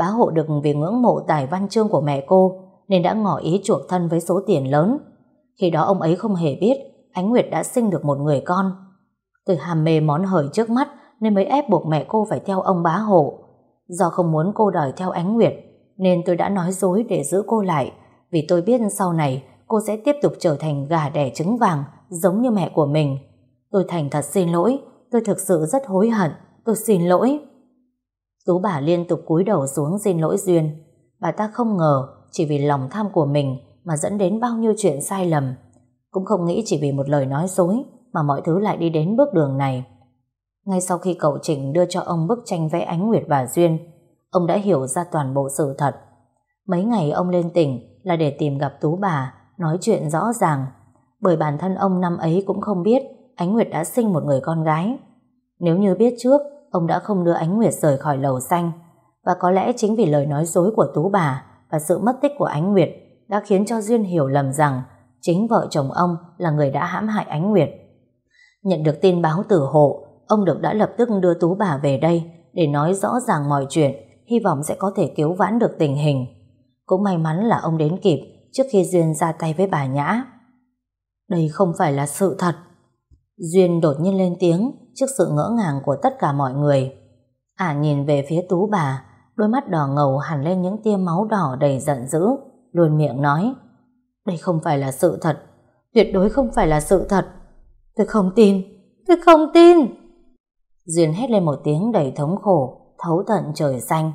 Bá hộ được vì ngưỡng mộ tài văn chương của mẹ cô nên đã ngỏ ý chuộc thân với số tiền lớn. Khi đó ông ấy không hề biết Ánh Nguyệt đã sinh được một người con. từ hàm mê món hời trước mắt nên mới ép buộc mẹ cô phải theo ông bá hộ. Do không muốn cô đòi theo Ánh Nguyệt nên tôi đã nói dối để giữ cô lại vì tôi biết sau này cô sẽ tiếp tục trở thành gà đẻ trứng vàng giống như mẹ của mình. Tôi thành thật xin lỗi, tôi thực sự rất hối hận, tôi xin lỗi. Tú bà liên tục cúi đầu xuống xin lỗi Duyên. Bà ta không ngờ chỉ vì lòng tham của mình mà dẫn đến bao nhiêu chuyện sai lầm. Cũng không nghĩ chỉ vì một lời nói dối mà mọi thứ lại đi đến bước đường này. Ngay sau khi cậu Trình đưa cho ông bức tranh vẽ Ánh Nguyệt và Duyên, ông đã hiểu ra toàn bộ sự thật. Mấy ngày ông lên tỉnh là để tìm gặp Tú bà, nói chuyện rõ ràng. Bởi bản thân ông năm ấy cũng không biết Ánh Nguyệt đã sinh một người con gái. Nếu như biết trước, ông đã không đưa Ánh Nguyệt rời khỏi lầu xanh. Và có lẽ chính vì lời nói dối của Tú bà và sự mất tích của Ánh Nguyệt đã khiến cho Duyên hiểu lầm rằng chính vợ chồng ông là người đã hãm hại Ánh Nguyệt. Nhận được tin báo từ hộ, ông Được đã lập tức đưa Tú bà về đây để nói rõ ràng mọi chuyện, hy vọng sẽ có thể cứu vãn được tình hình. Cũng may mắn là ông đến kịp trước khi Duyên ra tay với bà Nhã. Đây không phải là sự thật. Duyên đột nhiên lên tiếng trước sự ngỡ ngàng của tất cả mọi người. Ả à, nhìn về phía Tú bà, đôi mắt đỏ ngầu hẳn lên những tia máu đỏ đầy giận dữ, luôn miệng nói Đây không phải là sự thật, tuyệt đối không phải là sự thật. Tôi không tin, tôi không tin. Duyên hét lên một tiếng đầy thống khổ, thấu tận trời xanh.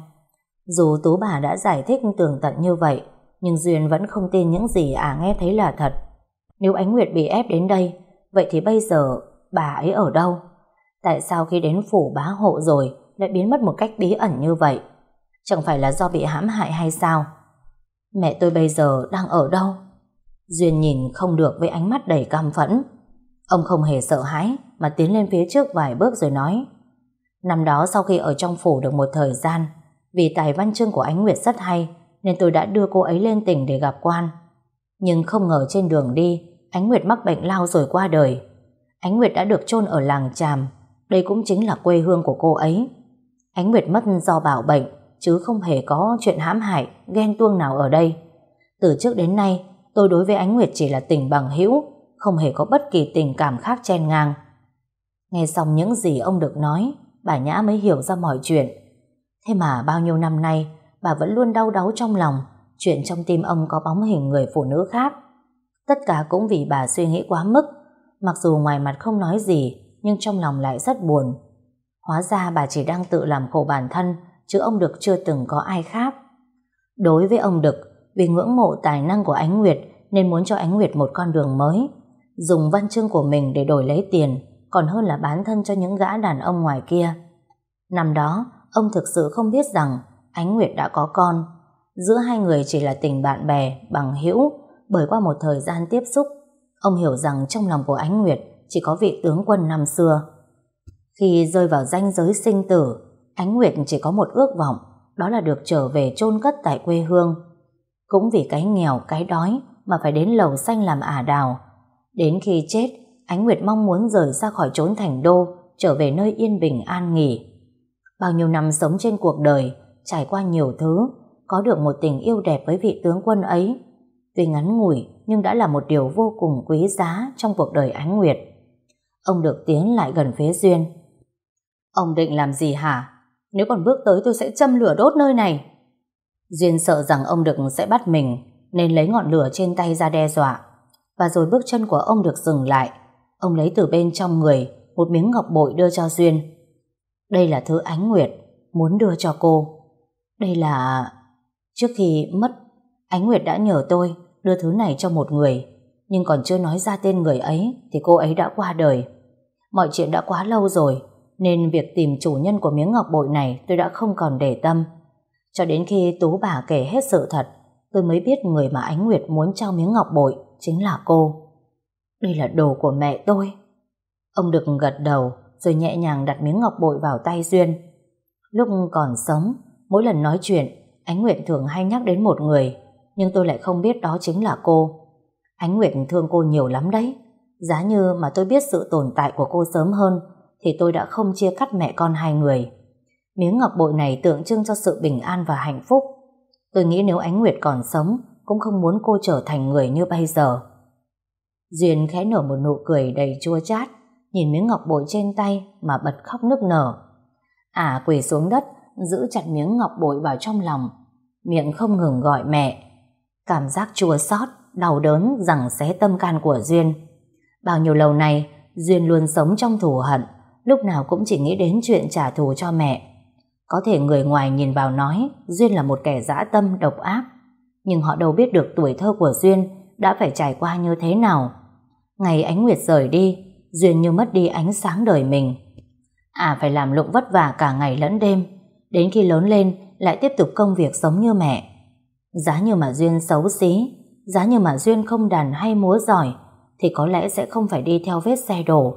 Dù Tú bà đã giải thích tường tận như vậy, nhưng Duyên vẫn không tin những gì ả à nghe thấy là thật. Nếu Ánh Nguyệt bị ép đến đây, vậy thì bây giờ bà ấy ở đâu? Tại sao khi đến phủ bá hộ rồi lại biến mất một cách bí ẩn như vậy? Chẳng phải là do bị hãm hại hay sao? Mẹ tôi bây giờ đang ở đâu? Duyên nhìn không được với ánh mắt đầy căm phẫn. Ông không hề sợ hãi mà tiến lên phía trước vài bước rồi nói, Năm đó sau khi ở trong phủ được một thời gian, vì tài văn chương của Ánh Nguyệt rất hay nên tôi đã đưa cô ấy lên tỉnh để gặp quan. Nhưng không ngờ trên đường đi Ánh Nguyệt mắc bệnh lao rồi qua đời. Ánh Nguyệt đã được chôn ở làng Tràm đây cũng chính là quê hương của cô ấy. Ánh Nguyệt mất do bảo bệnh chứ không hề có chuyện hãm hại ghen tuông nào ở đây. Từ trước đến nay tôi đối với Ánh Nguyệt chỉ là tình bằng hữu không hề có bất kỳ tình cảm khác chen ngang. Nghe xong những gì ông được nói, bà Nhã mới hiểu ra mọi chuyện. Thế mà bao nhiêu năm nay, bà vẫn luôn đau đáu trong lòng, chuyện trong tim ông có bóng hình người phụ nữ khác. Tất cả cũng vì bà suy nghĩ quá mức, mặc dù ngoài mặt không nói gì, nhưng trong lòng lại rất buồn. Hóa ra bà chỉ đang tự làm khổ bản thân, chứ ông Đực chưa từng có ai khác. Đối với ông Đực, vì ngưỡng mộ tài năng của Ánh Nguyệt nên muốn cho Ánh Nguyệt một con đường mới, dùng văn chương của mình để đổi lấy tiền, còn hơn là bán thân cho những gã đàn ông ngoài kia. Năm đó, ông thực sự không biết rằng Ánh Nguyệt đã có con. Giữa hai người chỉ là tình bạn bè, bằng hữu, bởi qua một thời gian tiếp xúc, ông hiểu rằng trong lòng của Ánh Nguyệt chỉ có vị tướng quân năm xưa. Khi rơi vào danh giới sinh tử, Ánh Nguyệt chỉ có một ước vọng, đó là được trở về chôn cất tại quê hương. Cũng vì cái nghèo, cái đói mà phải đến lầu xanh làm ả đào, Đến khi chết, Ánh Nguyệt mong muốn rời ra khỏi trốn thành đô, trở về nơi yên bình an nghỉ. Bao nhiêu năm sống trên cuộc đời, trải qua nhiều thứ, có được một tình yêu đẹp với vị tướng quân ấy. Tuy ngắn ngủi, nhưng đã là một điều vô cùng quý giá trong cuộc đời Ánh Nguyệt. Ông được tiến lại gần phía Duyên. Ông định làm gì hả? Nếu còn bước tới tôi sẽ châm lửa đốt nơi này. Duyên sợ rằng ông Đực sẽ bắt mình, nên lấy ngọn lửa trên tay ra đe dọa và rồi bước chân của ông được dừng lại. Ông lấy từ bên trong người một miếng ngọc bội đưa cho Duyên. Đây là thứ Ánh Nguyệt muốn đưa cho cô. Đây là... Trước khi mất, Ánh Nguyệt đã nhờ tôi đưa thứ này cho một người, nhưng còn chưa nói ra tên người ấy thì cô ấy đã qua đời. Mọi chuyện đã quá lâu rồi, nên việc tìm chủ nhân của miếng ngọc bội này tôi đã không còn để tâm. Cho đến khi Tú bà kể hết sự thật, tôi mới biết người mà Ánh Nguyệt muốn trao miếng ngọc bội chính là cô. Đây là đồ của mẹ tôi. Ông Đực gật đầu rồi nhẹ nhàng đặt miếng ngọc bội vào tay Duyên. Lúc còn sống, mỗi lần nói chuyện, Ánh Nguyệt thường hay nhắc đến một người, nhưng tôi lại không biết đó chính là cô. Ánh Nguyệt thương cô nhiều lắm đấy. Giá như mà tôi biết sự tồn tại của cô sớm hơn, thì tôi đã không chia cắt mẹ con hai người. Miếng ngọc bội này tượng trưng cho sự bình an và hạnh phúc. Tôi nghĩ nếu Ánh Nguyệt còn sống, cũng không muốn cô trở thành người như bây giờ. Duyên khẽ nở một nụ cười đầy chua chát, nhìn miếng ngọc bội trên tay mà bật khóc nức nở. À quỳ xuống đất, giữ chặt miếng ngọc bội vào trong lòng, miệng không ngừng gọi mẹ. Cảm giác chua xót, đau đớn rằng xé tâm can của Duyên. Bao nhiêu lâu nay, Duyên luôn sống trong thù hận, lúc nào cũng chỉ nghĩ đến chuyện trả thù cho mẹ. Có thể người ngoài nhìn vào nói Duyên là một kẻ dã tâm độc ác Nhưng họ đâu biết được tuổi thơ của Duyên Đã phải trải qua như thế nào Ngày ánh nguyệt rời đi Duyên như mất đi ánh sáng đời mình À phải làm lụng vất vả cả ngày lẫn đêm Đến khi lớn lên Lại tiếp tục công việc sống như mẹ Giá như mà Duyên xấu xí, Giá như mà Duyên không đàn hay múa giỏi, Thì có lẽ sẽ không phải đi theo vết xe đổ.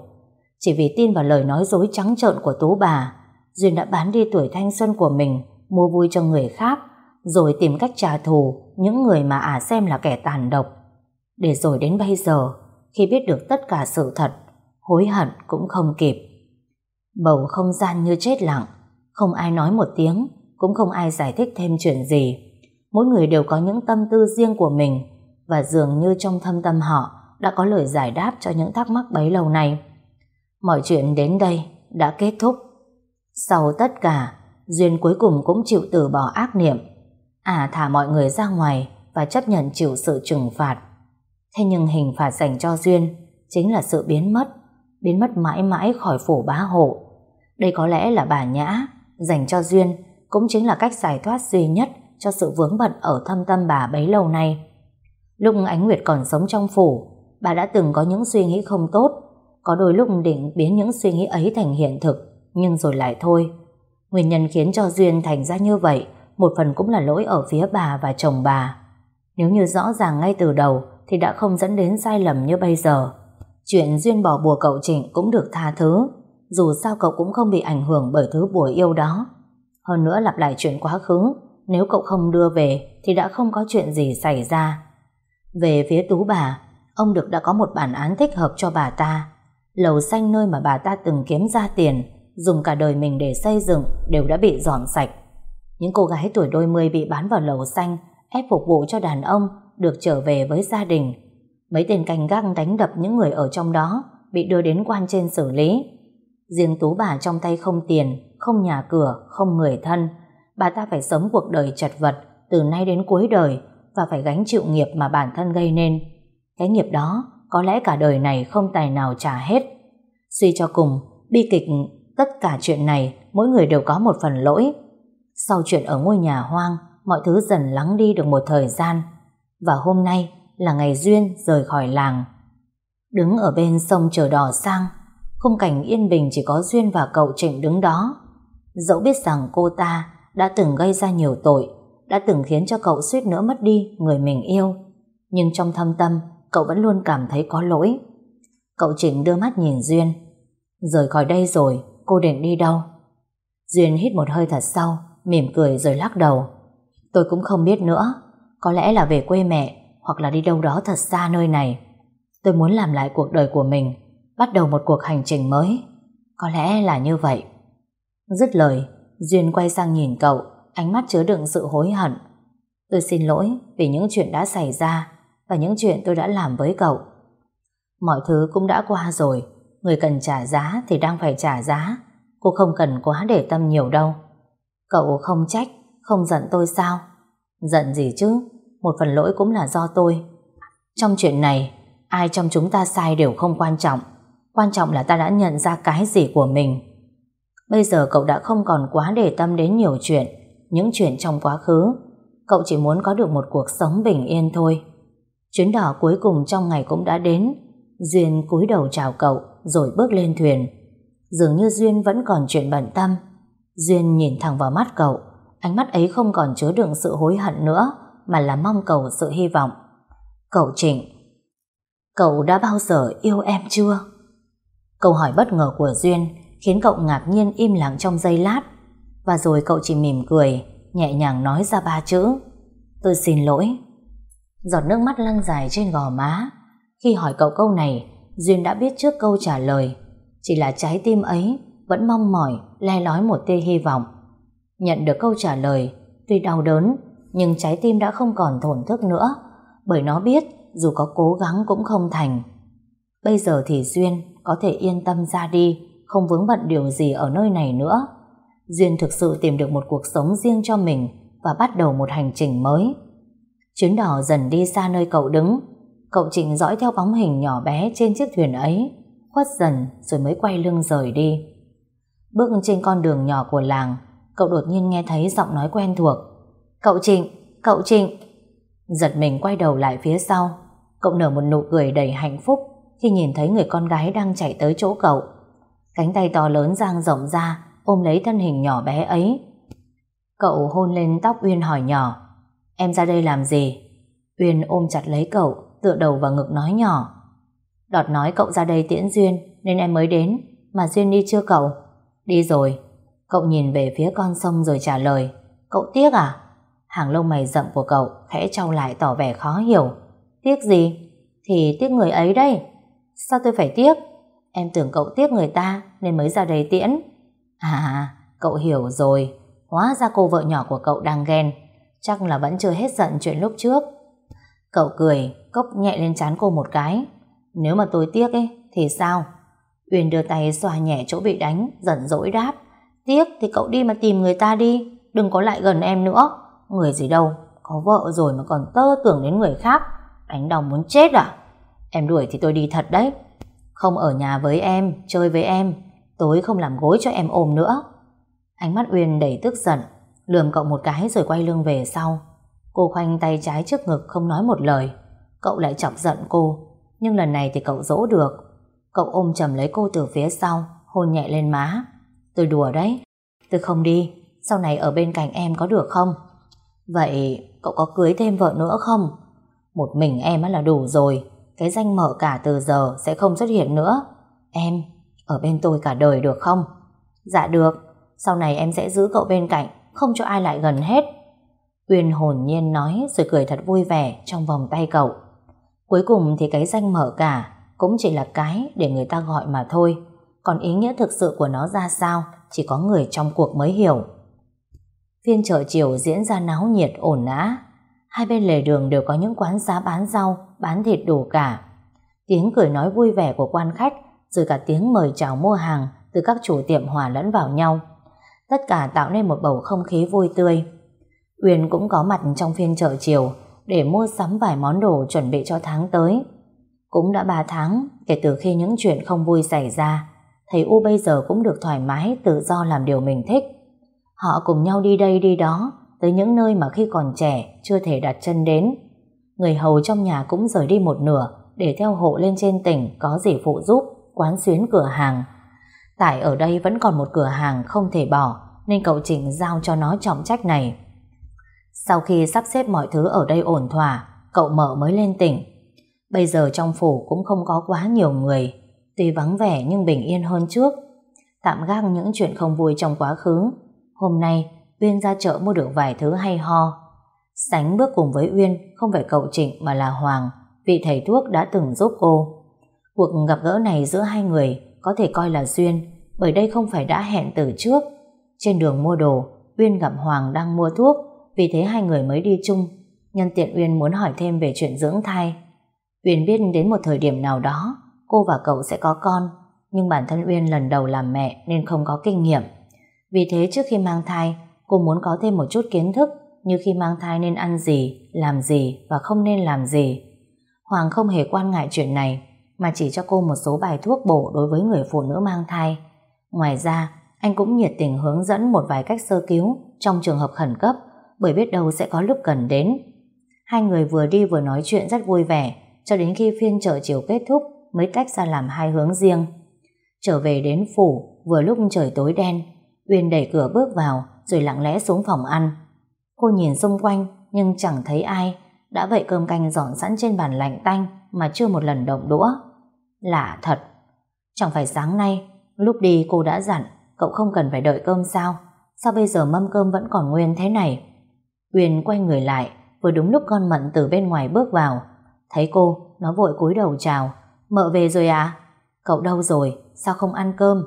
Chỉ vì tin vào lời nói dối trắng trợn của Tú bà, Duyên đã bán đi tuổi thanh xuân của mình, Mua vui cho người khác, Rồi tìm cách trả thù Những người mà ả xem là kẻ tàn độc. Để rồi đến bây giờ, Khi biết được tất cả sự thật, Hối hận cũng không kịp. Bầu không gian như chết lặng, Không ai nói một tiếng, Cũng không ai giải thích thêm chuyện gì. Mỗi người đều có những tâm tư riêng của mình. Và dường như trong thâm tâm họ Đã có lời giải đáp cho những thắc mắc bấy lâu nay. Mọi chuyện đến đây Đã kết thúc. Sau tất cả, Duyên cuối cùng cũng chịu từ bỏ ác niệm. À thả mọi người ra ngoài Và chấp nhận chịu sự trừng phạt. Thế nhưng hình phạt dành cho Duyên Chính là sự biến mất Biến mất mãi mãi khỏi phủ bá hộ. Đây có lẽ là bà Nhã Dành cho Duyên Cũng chính là cách giải thoát duy nhất cho sự vướng bận ở thâm tâm bà bấy lâu nay Lúc Ánh Nguyệt còn sống trong phủ Bà đã từng có những suy nghĩ không tốt Có đôi lúc định biến những suy nghĩ ấy thành hiện thực Nhưng rồi lại thôi Nguyên nhân khiến cho Duyên thành ra như vậy một phần cũng là lỗi ở phía bà và chồng bà. Nếu như rõ ràng ngay từ đầu thì đã không dẫn đến sai lầm như bây giờ. Chuyện Duyên bỏ bùa cậu Trịnh cũng được tha thứ, dù sao cậu cũng không bị ảnh hưởng bởi thứ bùa yêu đó. Hơn nữa lặp lại chuyện quá khứ, nếu cậu không đưa về thì đã không có chuyện gì xảy ra. Về phía tú bà, ông Được đã có một bản án thích hợp cho bà ta. Lầu xanh nơi mà bà ta từng kiếm ra tiền dùng cả đời mình để xây dựng đều đã bị dọn sạch. Những cô gái tuổi đôi mươi bị bán vào lầu xanh ép phục vụ cho đàn ông được trở về với gia đình. Mấy tên canh gác đánh đập những người ở trong đó bị đưa đến quan trên xử lý. Riêng tú bà trong tay không tiền, không nhà cửa, không người thân. Bà ta phải sống cuộc đời chật vật từ nay đến cuối đời và phải gánh chịu nghiệp mà bản thân gây nên. Cái nghiệp đó có lẽ cả đời này không tài nào trả hết. Suy cho cùng, bi kịch Tất cả chuyện này mỗi người đều có một phần lỗi. Sau chuyện ở ngôi nhà hoang, mọi thứ dần lắng đi được một thời gian. Và hôm nay là ngày Duyên rời khỏi làng. Đứng ở bên sông chờ đỏ sang, khung cảnh yên bình chỉ có Duyên và cậu Trịnh đứng đó. Dẫu biết rằng cô ta đã từng gây ra nhiều tội, đã từng khiến cho cậu suýt nữa mất đi người mình yêu. Nhưng trong thâm tâm, cậu vẫn luôn cảm thấy có lỗi. Cậu Trịnh đưa mắt nhìn Duyên. Rời khỏi đây rồi, cô định đi đâu? Duyên hít một hơi thật sâu, mỉm cười rồi lắc đầu. Tôi cũng không biết nữa, có lẽ là về quê mẹ hoặc là đi đâu đó thật xa nơi này. Tôi muốn làm lại cuộc đời của mình, bắt đầu một cuộc hành trình mới. Có lẽ là như vậy. Dứt lời, Duyên quay sang nhìn cậu, ánh mắt chứa đựng sự hối hận. Tôi xin lỗi vì những chuyện đã xảy ra và những chuyện tôi đã làm với cậu. Mọi thứ cũng đã qua rồi, Người cần trả giá thì đang phải trả giá Cô không cần quá để tâm nhiều đâu. Cậu không trách Không giận tôi sao? Giận gì chứ? Một phần lỗi cũng là do tôi. Trong chuyện này Ai trong chúng ta sai đều không quan trọng. Quan trọng là ta đã nhận ra cái gì của mình. Bây giờ cậu đã không còn quá để tâm đến nhiều chuyện Những chuyện trong quá khứ Cậu chỉ muốn có được một cuộc sống bình yên thôi Chuyến đỏ cuối cùng trong ngày cũng đã đến Duyên cúi đầu chào cậu rồi bước lên thuyền. Dường như Duyên vẫn còn chuyện bận tâm. Duyên nhìn thẳng vào mắt cậu, ánh mắt ấy không còn chứa đựng sự hối hận nữa, mà là mong cầu sự hy vọng. Cậu Trịnh, cậu đã bao giờ yêu em chưa? Câu hỏi bất ngờ của Duyên khiến cậu ngạc nhiên im lặng trong giây lát, và rồi cậu chỉ mỉm cười, nhẹ nhàng nói ra ba chữ. Tôi xin lỗi. Giọt nước mắt lăn dài trên gò má. Khi hỏi cậu câu này, Duyên đã biết trước câu trả lời Chỉ là trái tim ấy Vẫn mong mỏi le lói một tia hy vọng Nhận được câu trả lời Tuy đau đớn Nhưng trái tim đã không còn thổn thức nữa Bởi nó biết dù có cố gắng cũng không thành Bây giờ thì Duyên Có thể yên tâm ra đi không vướng bận điều gì ở nơi này nữa Duyên thực sự tìm được một cuộc sống riêng cho mình Và bắt đầu một hành trình mới Chuyến đỏ dần đi xa nơi cậu đứng Cậu Trịnh dõi theo bóng hình nhỏ bé trên chiếc thuyền ấy, khuất dần rồi mới quay lưng rời đi. Bước trên con đường nhỏ của làng, cậu đột nhiên nghe thấy giọng nói quen thuộc. Cậu Trịnh, cậu Trịnh. Giật mình quay đầu lại phía sau, cậu nở một nụ cười đầy hạnh phúc khi nhìn thấy người con gái đang chạy tới chỗ cậu. Cánh tay to lớn giang rộng ra, ôm lấy thân hình nhỏ bé ấy. Cậu hôn lên tóc Uyên hỏi nhỏ, em ra đây làm gì? Uyên ôm chặt lấy cậu, tựa đầu vào ngực nói nhỏ. Đọt nói cậu ra đây tiễn Duyên, nên em mới đến, mà Duyên đi chưa cậu? Đi rồi. Cậu nhìn về phía con sông rồi trả lời, cậu tiếc à? Hàng lông mày rậm của cậu khẽ trao lại tỏ vẻ khó hiểu. Tiếc gì? Thì tiếc người ấy đây. Sao tôi phải tiếc? Em tưởng cậu tiếc người ta nên mới ra đây tiễn. À, cậu hiểu rồi. Hóa ra cô vợ nhỏ của cậu đang ghen. Chắc là vẫn chưa hết giận chuyện lúc trước. Cậu cười, cốc nhẹ lên chán cô một cái. Nếu mà tôi tiếc ấy, thì sao? Uyên đưa tay xoa nhẹ chỗ bị đánh, giận dỗi đáp. Tiếc thì cậu đi mà tìm người ta đi, đừng có lại gần em nữa. Người gì đâu, có vợ rồi mà còn tơ tưởng đến người khác. Đánh đau muốn chết à? Em đuổi thì tôi đi thật đấy. Không ở nhà với em, chơi với em, tối không làm gối cho em ôm nữa. Ánh mắt Uyên đầy tức giận, lườm cậu một cái rồi quay lưng về sau. Cô khoanh tay trái trước ngực không nói một lời. Cậu lại chọc giận cô, nhưng lần này thì cậu dỗ được. Cậu ôm chầm lấy cô từ phía sau, hôn nhẹ lên má. Tôi đùa đấy, tôi không đi, sau này ở bên cạnh em có được không? Vậy cậu có cưới thêm vợ nữa không? Một mình em là đủ rồi, cái danh mở cả từ giờ sẽ không xuất hiện nữa. Em, ở bên tôi cả đời được không? Dạ được, sau này em sẽ giữ cậu bên cạnh, không cho ai lại gần hết. Uyên hồn nhiên nói rồi cười thật vui vẻ trong vòng tay cậu. Cuối cùng thì cái danh mở cả cũng chỉ là cái để người ta gọi mà thôi. Còn ý nghĩa thực sự của nó ra sao chỉ có người trong cuộc mới hiểu. Phiên chợ chiều diễn ra náo nhiệt ổn ná. Hai bên lề đường đều có những quán giá bán rau, bán thịt đủ cả. Tiếng cười nói vui vẻ của quan khách rồi cả tiếng mời chào mua hàng từ các chủ tiệm hòa lẫn vào nhau. Tất cả tạo nên một bầu không khí vui tươi. Uyên cũng có mặt trong phiên chợ chiều để mua sắm vài món đồ chuẩn bị cho tháng tới. Cũng đã 3 tháng kể từ khi những chuyện không vui xảy ra, thầy U bây giờ cũng được thoải mái tự do làm điều mình thích. Họ cùng nhau đi đây đi đó, tới những nơi mà khi còn trẻ chưa thể đặt chân đến. Người hầu trong nhà cũng rời đi một nửa để theo hộ lên trên tỉnh có gì phụ giúp, quán xuyến cửa hàng. Tại ở đây vẫn còn một cửa hàng không thể bỏ nên cậu Trịnh giao cho nó trọng trách này. Sau khi sắp xếp mọi thứ ở đây ổn thỏa, cậu mở mới lên tỉnh. Bây giờ trong phủ cũng không có quá nhiều người, tuy vắng vẻ nhưng bình yên hơn trước. Tạm gác những chuyện không vui trong quá khứ. Hôm nay, Uyên ra chợ mua được vài thứ hay ho. Sánh bước cùng với Uyên không phải cậu Trịnh mà là Hoàng, vị thầy thuốc đã từng giúp cô. Cuộc gặp gỡ này giữa hai người có thể coi là duyên, bởi đây không phải đã hẹn từ trước. Trên đường mua đồ, Uyên gặp Hoàng đang mua thuốc, vì thế hai người mới đi chung. Nhân tiện Uyên muốn hỏi thêm về chuyện dưỡng thai. Uyên biết đến một thời điểm nào đó, cô và cậu sẽ có con, nhưng bản thân Uyên lần đầu làm mẹ nên không có kinh nghiệm. Vì thế trước khi mang thai, cô muốn có thêm một chút kiến thức như khi mang thai nên ăn gì, làm gì và không nên làm gì. Hoàng không hề quan ngại chuyện này, mà chỉ cho cô một số bài thuốc bổ đối với người phụ nữ mang thai. Ngoài ra, anh cũng nhiệt tình hướng dẫn một vài cách sơ cứu trong trường hợp khẩn cấp bởi biết đâu sẽ có lúc cần đến. Hai người vừa đi vừa nói chuyện rất vui vẻ cho đến khi phiên chợ chiều kết thúc mới tách ra làm hai hướng riêng. Trở về đến phủ vừa lúc trời tối đen Uyên đẩy cửa bước vào rồi lặng lẽ xuống phòng ăn. Cô nhìn xung quanh nhưng chẳng thấy ai đã vậy cơm canh dọn sẵn trên bàn lạnh tanh mà chưa một lần động đũa. Lạ thật. Chẳng phải sáng nay lúc đi cô đã dặn cậu không cần phải đợi cơm sao? Sao bây giờ mâm cơm vẫn còn nguyên thế này? Uyên quay người lại vừa đúng lúc con Mận từ bên ngoài bước vào. Thấy cô, nó vội cúi đầu chào. Mợ về rồi à? Cậu đâu rồi? Sao không ăn cơm?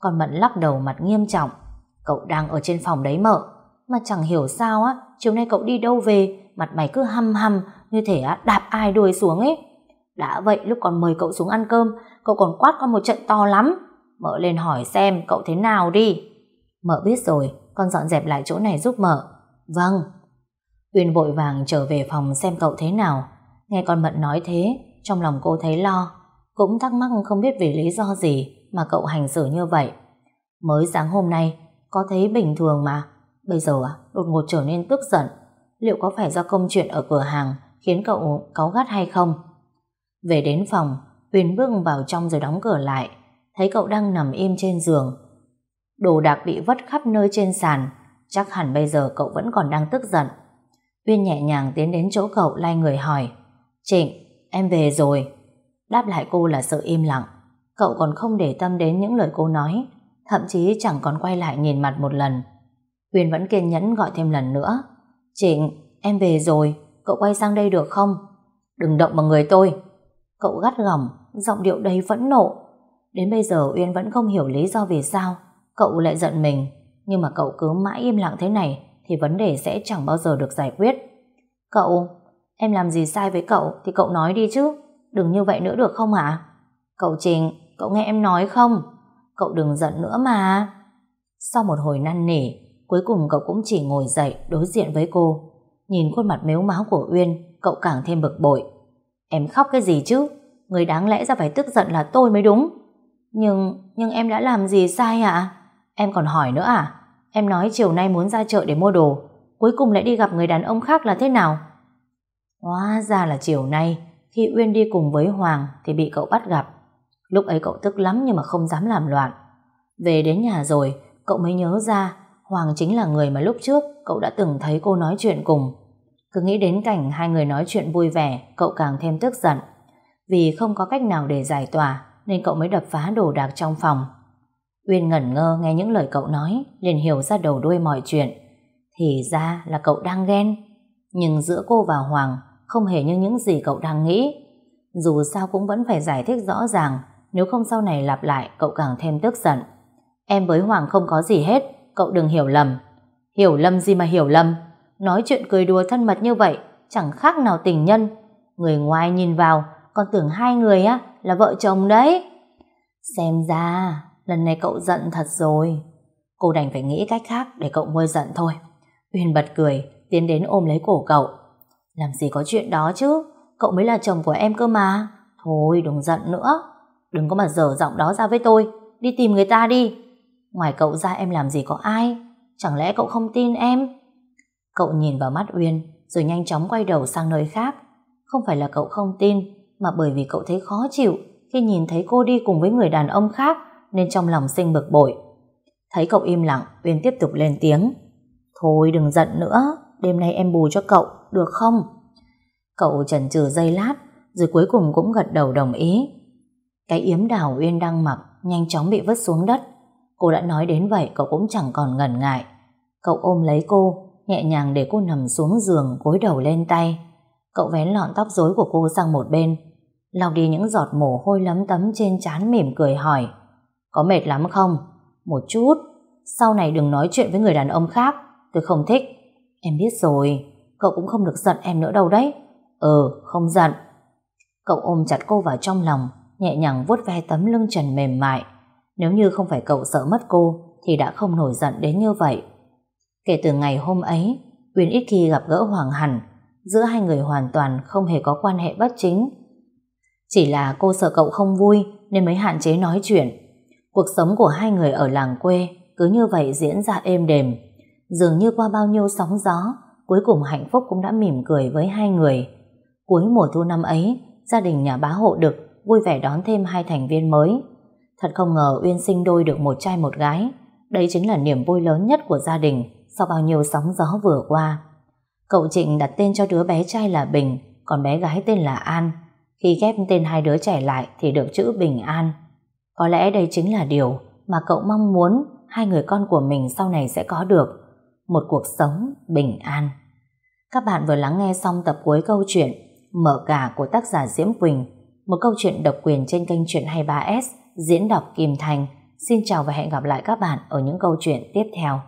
Con Mận lắc đầu mặt nghiêm trọng. Cậu đang ở trên phòng đấy mợ. Mà chẳng hiểu sao á, chiều nay cậu đi đâu về, mặt mày cứ hăm hăm như thể á, đạp ai đuôi xuống ấy. Đã vậy lúc còn mời cậu xuống ăn cơm, cậu còn quát con một trận to lắm. Mợ lên hỏi xem cậu thế nào đi. Mợ biết rồi, con dọn dẹp lại chỗ này giúp mợ. Vâng. Uyên vội vàng trở về phòng xem cậu thế nào. Nghe con Mận nói thế, trong lòng cô thấy lo. Cũng thắc mắc không biết vì lý do gì mà cậu hành xử như vậy. Mới sáng hôm nay, có thấy bình thường mà. Bây giờ à, đột ngột trở nên tức giận. Liệu có phải do công chuyện ở cửa hàng khiến cậu cáu gắt hay không? Về đến phòng, Huyền bước vào trong rồi đóng cửa lại. Thấy cậu đang nằm im trên giường. Đồ đạc bị vất khắp nơi trên sàn. Chắc hẳn bây giờ cậu vẫn còn đang tức giận. Uyên nhẹ nhàng tiến đến chỗ cậu lay người hỏi. Trịnh, em về rồi. Đáp lại cô là sự im lặng. Cậu còn không để tâm đến những lời cô nói. Thậm chí chẳng còn quay lại nhìn mặt một lần. Uyên vẫn kiên nhẫn gọi thêm lần nữa. Trịnh, em về rồi. Cậu quay sang đây được không? Đừng động vào người tôi. Cậu gắt gỏng, giọng điệu đầy phẫn nộ. Đến bây giờ Uyên vẫn không hiểu lý do vì sao cậu lại giận mình. Nhưng mà cậu cứ mãi im lặng thế này thì vấn đề sẽ chẳng bao giờ được giải quyết. Cậu, em làm gì sai với cậu thì cậu nói đi chứ. Đừng như vậy nữa được không ạ? Cậu Trình, cậu nghe em nói không? Cậu đừng giận nữa mà. Sau một hồi năn nỉ, cuối cùng cậu cũng chỉ ngồi dậy đối diện với cô. Nhìn khuôn mặt mếu máu của Uyên, cậu càng thêm bực bội. Em khóc cái gì chứ? Người đáng lẽ ra phải tức giận là tôi mới đúng. Nhưng, nhưng em đã làm gì sai ạ? Em còn hỏi nữa à? Em nói chiều nay muốn ra chợ để mua đồ, cuối cùng lại đi gặp người đàn ông khác là thế nào? Hóa ra là chiều nay, khi Uyên đi cùng với Hoàng thì bị cậu bắt gặp. Lúc ấy cậu tức lắm nhưng mà không dám làm loạn. Về đến nhà rồi, cậu mới nhớ ra Hoàng chính là người mà lúc trước cậu đã từng thấy cô nói chuyện cùng. Cứ nghĩ đến cảnh hai người nói chuyện vui vẻ, cậu càng thêm tức giận. Vì không có cách nào để giải tỏa, nên cậu mới đập phá đồ đạc trong phòng. Uyên ngẩn ngơ nghe những lời cậu nói, liền hiểu ra đầu đuôi mọi chuyện. Thì ra là cậu đang ghen. Nhưng giữa cô và Hoàng không hề như những gì cậu đang nghĩ. Dù sao cũng vẫn phải giải thích rõ ràng, nếu không sau này lặp lại cậu càng thêm tức giận. Em với Hoàng không có gì hết, cậu đừng hiểu lầm. Hiểu lầm gì mà hiểu lầm? Nói chuyện cười đùa thân mật như vậy, chẳng khác nào tình nhân. Người ngoài nhìn vào, còn tưởng hai người á là vợ chồng đấy. Xem ra, lần này cậu giận thật rồi. Cô đành phải nghĩ cách khác để cậu nguôi giận thôi. Uyên bật cười, tiến đến ôm lấy cổ cậu. Làm gì có chuyện đó chứ, cậu mới là chồng của em cơ mà. Thôi đừng giận nữa, đừng có mà dở giọng đó ra với tôi, đi tìm người ta đi. Ngoài cậu ra em làm gì có ai, chẳng lẽ cậu không tin em? Cậu nhìn vào mắt Uyên, rồi nhanh chóng quay đầu sang nơi khác. Không phải là cậu không tin, mà bởi vì cậu thấy khó chịu khi nhìn thấy cô đi cùng với người đàn ông khác, nên trong lòng sinh bực bội. Thấy cậu im lặng, Uyên tiếp tục lên tiếng. Thôi đừng giận nữa, đêm nay em bù cho cậu, được không? Cậu chần chừ giây lát, rồi cuối cùng cũng gật đầu đồng ý. Cái yếm đào Uyên đang mặc nhanh chóng bị vứt xuống đất. Cô đã nói đến vậy cậu cũng chẳng còn ngần ngại. Cậu ôm lấy cô, nhẹ nhàng để cô nằm xuống giường gối đầu lên tay. Cậu vén lọn tóc rối của cô sang một bên, lau đi những giọt mồ hôi lấm tấm trên trán mỉm cười hỏi Có mệt lắm không? Một chút, sau này đừng nói chuyện với người đàn ông khác, tôi không thích. Em biết rồi, cậu cũng không được giận em nữa đâu đấy. Ừ, không giận. Cậu ôm chặt cô vào trong lòng, nhẹ nhàng vuốt ve tấm lưng trần mềm mại. Nếu như không phải cậu sợ mất cô, thì đã không nổi giận đến như vậy. Kể từ ngày hôm ấy, Uyên ít khi gặp gỡ Hoàng Hẳn, giữa hai người hoàn toàn không hề có quan hệ bất chính. Chỉ là cô sợ cậu không vui nên mới hạn chế nói chuyện. Cuộc sống của hai người ở làng quê cứ như vậy diễn ra êm đềm. Dường như qua bao nhiêu sóng gió, cuối cùng hạnh phúc cũng đã mỉm cười với hai người. Cuối mùa thu năm ấy, gia đình nhà bá hộ đực vui vẻ đón thêm hai thành viên mới. Thật không ngờ Uyên sinh đôi được một trai một gái. Đây chính là niềm vui lớn nhất của gia đình sau bao nhiêu sóng gió vừa qua. Cậu Trịnh đặt tên cho đứa bé trai là Bình, còn bé gái tên là An. Khi ghép tên hai đứa trẻ lại thì được chữ Bình An. Có lẽ đây chính là điều mà cậu mong muốn hai người con của mình sau này sẽ có được. Một cuộc sống bình an. Các bạn vừa lắng nghe xong tập cuối câu chuyện Mở cả của tác giả Diễm Quỳnh, một câu chuyện độc quyền trên kênh Chuyện 23S diễn đọc Kim Thành. Xin chào và hẹn gặp lại các bạn ở những câu chuyện tiếp theo.